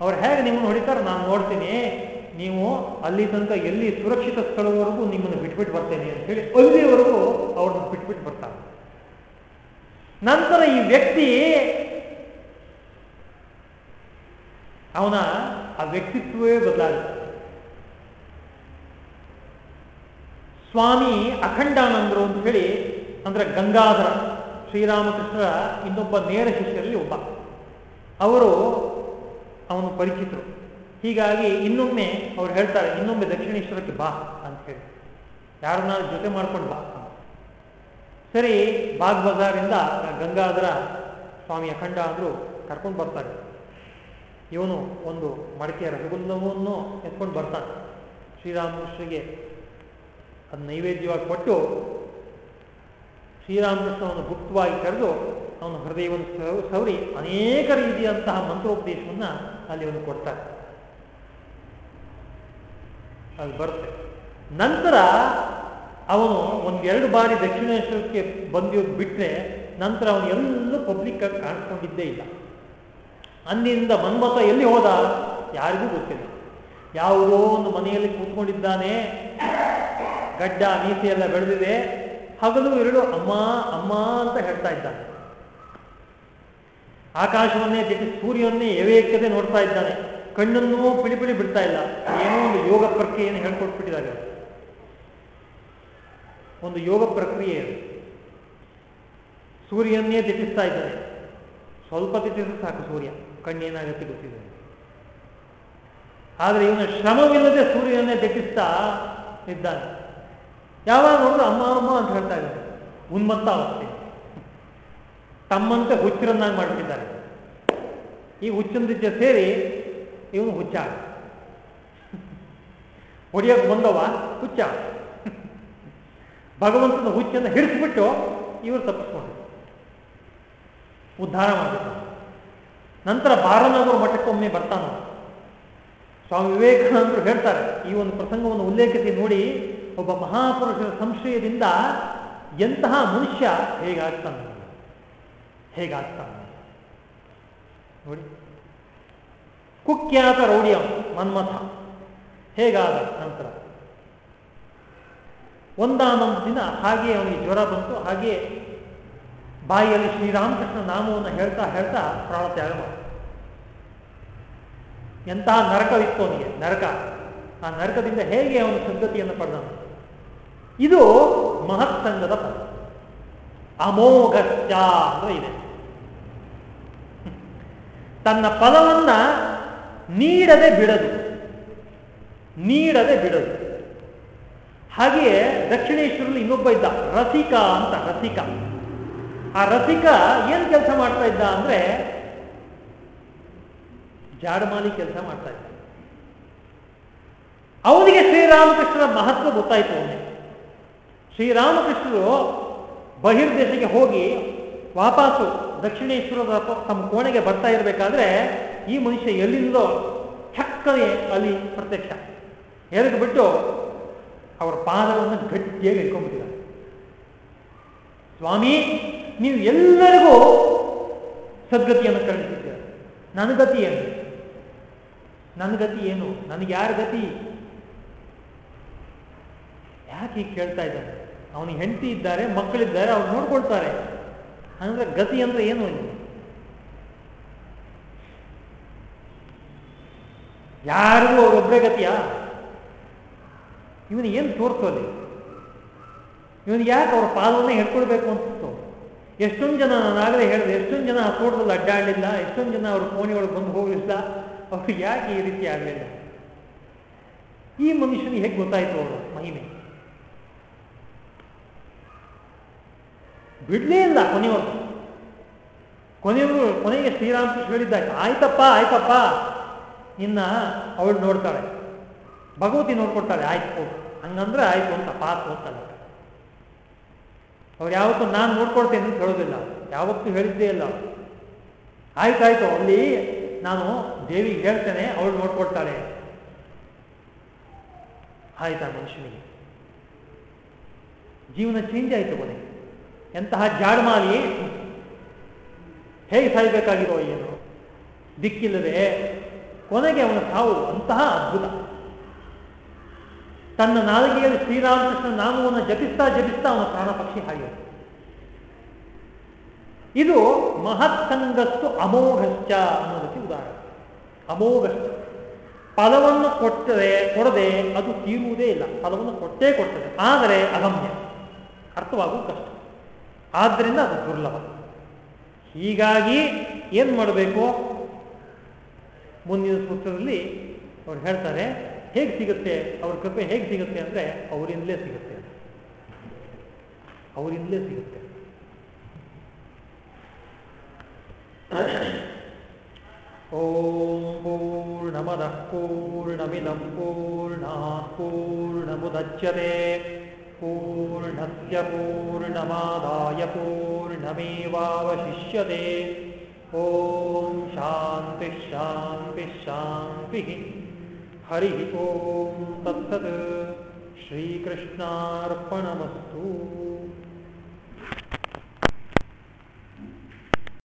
ಅವ್ರು ಹೇಗೆ ನಿಮ್ಮನ್ನು ಹೊಡಿತಾರೆ ನಾನು ನೋಡ್ತೀನಿ. ನೀವು ಅಲ್ಲಿ ತನಕ ಎಲ್ಲಿ ಸುರಕ್ಷಿತ ಸ್ಥಳವರೆಗೂ ನಿಮ್ಮನ್ನು ಬಿಟ್ಬಿಟ್ಟು ಬರ್ತೇನೆ ಅಂತ ಹೇಳಿ ಅಲ್ಲಿವರೆಗೂ ಅವ್ರನ್ನ ಬಿಟ್ಬಿಟ್ಟು ಬರ್ತಾರೆ. ನಂತರ ಈ ವ್ಯಕ್ತಿ ಅವನ ಆ ವ್ಯಕ್ತಿತ್ವವೇ ಬದಲಾಗುತ್ತೆ. ಸ್ವಾಮಿ ಅಖಂಡಾನಂದರು ಅಂತ ಹೇಳಿ, ಅಂದ್ರೆ ಗಂಗಾಧರ, ಶ್ರೀರಾಮಕೃಷ್ಣರ ಇನ್ನೊಬ್ಬ ನೇರ ಶಿಷ್ಯರಲ್ಲಿ ಒಬ್ಬ. ಅವರು ಅವನು ಪರಿಚಿತರು. ಹೀಗಾಗಿ ಇನ್ನೊಮ್ಮೆ ಅವ್ರು ಹೇಳ್ತಾರೆ, ಇನ್ನೊಮ್ಮೆ ದಕ್ಷಿಣೇಶ್ವರಕ್ಕೆ ಬಾ ಅಂತ ಹೇಳಿ. ಯಾರನ್ನ ಜೊತೆ ಮಾಡ್ಕೊಂಡು ಬಾ ಸರಿ ಬಾಗ್ ಬಜಾರಿಂದ ಗಂಗಾಧರ ಸ್ವಾಮಿ ಅಖಂಡ ಅಂದ್ರು ಕರ್ಕೊಂಡು ಬರ್ತಾರೆ. ಇವನು ಒಂದು ಮಡಿಕೆಯ ರಸಗುಲ್ಲವನ್ನು ಎತ್ಕೊಂಡು ಬರ್ತಾನೆ. ಶ್ರೀರಾಮಕೃಷ್ಣಗೆ ಅದು ನೈವೇದ್ಯವಾಗಿ ಕೊಟ್ಟು ಶ್ರೀರಾಮಕೃಷ್ಣವನ್ನು ಗುಪ್ತವಾಗಿ ಕರೆದು ಅವನ ಹೃದಯವನ್ನು ಸವರಿ ಅನೇಕ ರೀತಿಯಂತಹ ಮಂತ್ರೋಪದೇಶವನ್ನು ಅಲ್ಲಿ ಅವನು ಕೊಡ್ತಾರೆ ಅದು ಬರುತ್ತೆ. ನಂತರ ಅವನು ಒಂದೆರಡು ಬಾರಿ ದಕ್ಷಿಣೇಶ್ವರಕ್ಕೆ ಬಂದು ಬಿಟ್ಟರೆ ನಂತರ ಅವನು ಎಲ್ಲೂ ಪಬ್ಲಿಕ್ ಆಗಿ ಕಾಣಿಸ್ಕೊಂಡಿದ್ದೇ ಇಲ್ಲ. ಅಂದಿನಿಂದ ಮನ್ಮಥ ಎಲ್ಲಿ ಹೋದ? ಯಾರಿಗೂ ಗೊತ್ತಿಲ್ಲ. ಯಾವುದೋ ಒಂದು ಮನೆಯಲ್ಲಿ ಕೂತ್ಕೊಂಡಿದ್ದಾನೆ. ಗಡ್ಡ ನೀತಿ ಎಲ್ಲ ಬೆಳೆದಿದೆ. ಹಗಲು ಎರಡು ಅಮ್ಮ ಅಮ್ಮ ಅಂತ ಹೇಳ್ತಾ ಇದ್ದಾನೆ. ಆಕಾಶವನ್ನೇ ಜೊತೆ ಸೂರ್ಯವನ್ನೇ ಎವೆಯಕ್ಕದೆ ನೋಡ್ತಾ ಇದ್ದಾನೆ. ಕಣ್ಣನ್ನು ಪಿಳಿ ಪಿಳಿ ಬಿಡ್ತಾ ಇಲ್ಲ. ಏನೋ ಒಂದು ಯೋಗ ಪ್ರಕ್ರಿಯೆಯನ್ನು ಹೇಳ್ಕೊಟ್ಬಿಟ್ಟಿದ್ದಾರೆ ಒಂದು ಯೋಗ ಪ್ರಕ್ರಿಯೆ ಸೂರ್ಯನ್ನೇ ದಿಟ್ಟಿಸ್ತಾ ಇದ್ದಾನೆ. ಸ್ವಲ್ಪ ದಿಟ್ಟಿದ್ರೆ ಸಾಕು ಸೂರ್ಯ. ಕಣ್ಣೇನಾಗತ್ತೆ ಗೊತ್ತಿದೆ. ಆದರೆ ಇವನು ಶ್ರಮವಿಲ್ಲದೆ ಸೂರ್ಯನನ್ನೇ ದಟ್ಟಿಸ್ತಾ ಇದ್ದಾನೆ. ಯಾವಾಗ ನೋಡಿದ್ರು ಅಮ್ಮ ಅಮ್ಮ ಅಂತ ಹೇಳ್ತಾ ಇದ್ದಾರೆ ಉನ್ಮತ್ತ ಅವಸ್ಥೆ. ತಮ್ಮಂತೆ ಹುಚ್ಚರನ್ನಾಗಿ ಮಾಡ್ಬಿಟ್ಟಿದ್ದಾರೆ ಈ ಹುಚ್ಚನ ಸೇರಿ ಇವನು ಹುಚ್ಚ. ಹೊಡಿಯೋಕೆ ಬಂದವ ಹುಚ್ಚ. ಭಗವಂತನ ಹುಚ್ಚನ್ನು ಹಿಡಿಸ್ಬಿಟ್ಟು ಇವರು ತಪ್ಪಿಸ್ಕೊಂಡ್ರು. ಉದ್ಧಾರ ಮಾಡಬೇಕು ನಂತರ ಬಾರನಗರ ಮಠಕ್ಕೊಮ್ಮೆ ಬರ್ತಾನ. ಸ್ವಾಮಿ ವಿವೇಕಾನಂದರು ಹೇಳ್ತಾರೆ, ಈ ಒಂದು ಪ್ರಸಂಗವನ್ನು ಉಲ್ಲೇಖಿಸಿ ನೋಡಿ, ಒಬ್ಬ ಮಹಾಪುರುಷರ ಸಂಶಯದಿಂದ ಎಂತಹ ಮನುಷ್ಯ ಹೇಗಾಗ್ತಾನೆ? ಹೇಗಾಗ್ತಾನೆ? ನೋಡಿ. ಕುಖ್ಯಾತ ರೌಡಿಯ, ಮನ್ಮಥ. ಹೇಗಾದ ನಂತರ? ಒಂದಾನೊಂದು ದಿನ ಹಾಗೆ ಅವನಿಗೆ ಜ್ವರ ಬಂತು, ಹಾಗೆ ಬಾಯಿಯಲ್ಲಿ ಶ್ರೀರಾಮಕೃಷ್ಣ ನಾಮವನ್ನು ಹೇಳ್ತಾ ಹೇಳ್ತಾ ಪ್ರಾಣತ್ಯಾಗ ಮಾಡ. ಎಂತಹ ನರಕವಿತ್ತು ಅವನಿಗೆ ನರಕ. ಆ ನರಕದಿಂದ ಹೇಗೆ ಅವನು ಸಂಗತಿಯನ್ನು ಪಡೆದನು? ಇದು ಮಹತ್ಸಂಗದ ಪದ. ಅಮೋಘಸ್ಯ ಅಂದ್ರೆ ಇದೆ. ತನ್ನ ಫಲವನ್ನ ನೀಡದೆ ಬಿಡದು. ನೀಡದೆ ಬಿಡದು. ಹಾಗೆಯೇ ದಕ್ಷಿಣೇಶ್ವರಲ್ಲಿ ಇನ್ನೊಬ್ಬ ಇದ್ದ ರಸಿಕ ಅಂತ, ರಸಿಕ. ಆ ರಸಿಕ ಏನ್ ಕೆಲಸ ಮಾಡ್ತಾ ಇದ್ದ ಅಂದ್ರೆ ಜಾಡಮಾಲಿ ಕೆಲಸ ಮಾಡ್ತಾ ಇದ್ದ. ಅವನಿಗೆ ಶ್ರೀರಾಮಕೃಷ್ಣರ ಮಹತ್ವ ಗೊತ್ತಾಯ್ತು ಅವನಿಗೆ. ಶ್ರೀರಾಮಕೃಷ್ಣರು ಬಹಿರ್ದೇಶಕ್ಕೆ ಹೋಗಿ ವಾಪಸ್ಸು ದಕ್ಷಿಣೇಶ್ವರದ ತಮ್ಮ ಕೋಣೆಗೆ ಬರ್ತಾ ಇರಬೇಕಾದ್ರೆ ಈ ಮನುಷ್ಯ ಎಲ್ಲಿಂದೋ ಚಕ್ಕನೆ ಅಲ್ಲಿ ಪ್ರತ್ಯಕ್ಷ. ಎರೆದು ಬಿಟ್ಟು ಅವರ ಪಾದವನ್ನು ಗಟ್ಟಿಯಾಗಿ ಇಟ್ಕೊಂಡ್ಬಿಟ್ಟಿದ್ದಾರೆ ಸ್ವಾಮಿ ನೀವು ಎಲ್ಲರಿಗೂ ಸದ್ಗತಿಯನ್ನು ಕಳಿಸಿದ್ದೀರ ನನ್ನ ಗತಿ ಏನು? ನನ್ನ ಗತಿ ಏನು? ನನಗೆ ಯಾರ ಗತಿ? ಯಾಕೆ ಹೀಗೆ ಕೇಳ್ತಾ ಇದ್ದಾರೆ ಅವನಿಗೆ ಹೆಂಡತಿ ಇದ್ದಾರೆ, ಮಕ್ಕಳಿದ್ದಾರೆ, ಅವ್ರು ನೋಡ್ಕೊಳ್ತಾರೆ. ಅಂದ್ರೆ ಗತಿ ಅಂದ್ರೆ ಏನು ಯಾರಿಗೂ ಅವ್ರೊಬ್ಬರೇ ಗತಿಯಾ? ಇವನು ಏನು ಅಲ್ಲಿ ಇವನಿಗೆ ಯಾಕೆ ಅವ್ರ ಪಾದವನ್ನೇ ಹೇಳ್ಕೊಳ್ಬೇಕು ಅನ್ಸುತ್ತೋ? ಎಷ್ಟೊಂದು ಜನ ನಾನು ಆಗಲೇ ಹೇಳಿದೆ, ಎಷ್ಟೊಂದು ಜನ ಆ ತೋಟದಲ್ಲಿ ಅಡ್ಡಾಡಲಿಲ್ಲ, ಎಷ್ಟೊಂದು ಜನ ಅವ್ರ ಕೋಣೆಯೊಳಗೆ ಬಂದು ಹೋಗಲಿಲ್ಲ. ಅವ್ರು ಯಾಕೆ ಈ ರೀತಿ ಆಗಲಿಲ್ಲ? ಈ ಮನುಷ್ಯನಿಗೆ ಹೇಗೆ ಗೊತ್ತಾಯ್ತು ಅವರು ಮಹಿಮೆ. ಬಿಡಲೇ ಇಲ್ಲ ಕೊನೆಯವರು. ಕೊನೆಯವರು, ಕೊನೆಗೆ ಶ್ರೀರಾಮಕೃಷ್ಣ ಹೇಳಿದ್ದ ಆಯ್ತಪ್ಪ ಆಯ್ತಪ್ಪ. ಇನ್ನ ಅವಳು ನೋಡ್ತಾಳೆ. ಭಗವತಿ ನೋಡ್ಕೊಡ್ತಾಳೆ. ಆಯ್ತು ಹಂಗಂದ್ರೆ ಆಯ್ತು ಅಂತ ಪಾಪ ಅಂತಲ್ಲ ಅವ್ರು ಯಾವತ್ತೂ ನಾನು ನೋಡ್ಕೊಳ್ತೇನೆ ಅಂತ ಹೇಳೋದಿಲ್ಲ. ಯಾವತ್ತೂ ಹೇಳಿದ್ದೇ ಇಲ್ಲ ಆಯ್ತಾಯ್ತು, ಅಲ್ಲಿ ನಾನು ದೇವಿಗೆ ಹೇಳ್ತೇನೆ, ಅವಳು ನೋಡ್ಕೊಳ್ತಾಳೆ. ಆಯ್ತಾ ಮನುಷ್ಯನಿಗೆ? ಜೀವನ ಚೇಂಜ್ ಆಯ್ತು ಕೊನೆ ಎಂತಹ ಜಾಡ್ಮಾಲಿ ಹೇಗೆ ಸಾಯ್ಬೇಕಾಗಿರೋ ಏನು. ದಿಕ್ಕಿಲ್ಲದೆ ಕೊನೆಗೆ ಅವನ ಸಾವು ಅಂತಹ ಅದ್ಭುತ. ತನ್ನ ನಾಲಿಗೆಯಲ್ಲಿ ಶ್ರೀರಾಮಕೃಷ್ಣ ನಾಮವನ್ನು ಜಪಿಸ್ತಾ ಜಪಿಸ್ತಾ ಅವನ ಪ್ರಾಣ ಪಕ್ಷಿ ಹಾಗೆ. ಇದು ಮಹತ್ಸಂಗಸ್ತು ಅಮೋಘಶ್ಚ ಅನ್ನೋದಕ್ಕೆ ಉದಾಹರಣೆ. ಅಮೋಘಶ್ಚ. ಫಲವನ್ನು ಕೊಟ್ಟರೆ ಕೊಡದೆ ಅದು ತೀರುವುದೇ ಇಲ್ಲ. ಫಲವನ್ನು ಕೊಟ್ಟೇ ಕೊಡ್ತದೆ. ಆದರೆ ಅಗಮ್ಯ. ಅರ್ಥವಾಗುವುದು ಕಷ್ಟ. ಆದ್ದರಿಂದ ಅದು ದುರ್ಲಭ. ಹೀಗಾಗಿ ಏನು ಮಾಡಬೇಕು? ಮುಂದಿನ ಸೂತ್ರದಲ್ಲಿ ಅವ್ರು ಹೇಳ್ತಾರೆ ಹೇಗೆ ಸಿಗುತ್ತೆ ಅವ್ರ ಕೃಪೆ ಹೇಗೆ ಸಿಗುತ್ತೆ ಅಂದರೆ ಅವರಿಂದಲೇ ಸಿಗುತ್ತೆ ಅವರಿಂದಲೇ ಸಿಗುತ್ತೆ ಓಂ ಪೂರ್ಣಮದಃ ಪೂರ್ಣಮಿದಂ ಪೂರ್ಣಾತ್ ಪೂರ್ಣಮುದಚ್ಯತೆ पूर्णस्य पूर्णमादाय पूर्णमेवावशिष्यते ॐ शान्तिः शान्तिः शान्तिः हरिः ॐ तत्सत् श्रीकृष्णार्पणमस्तु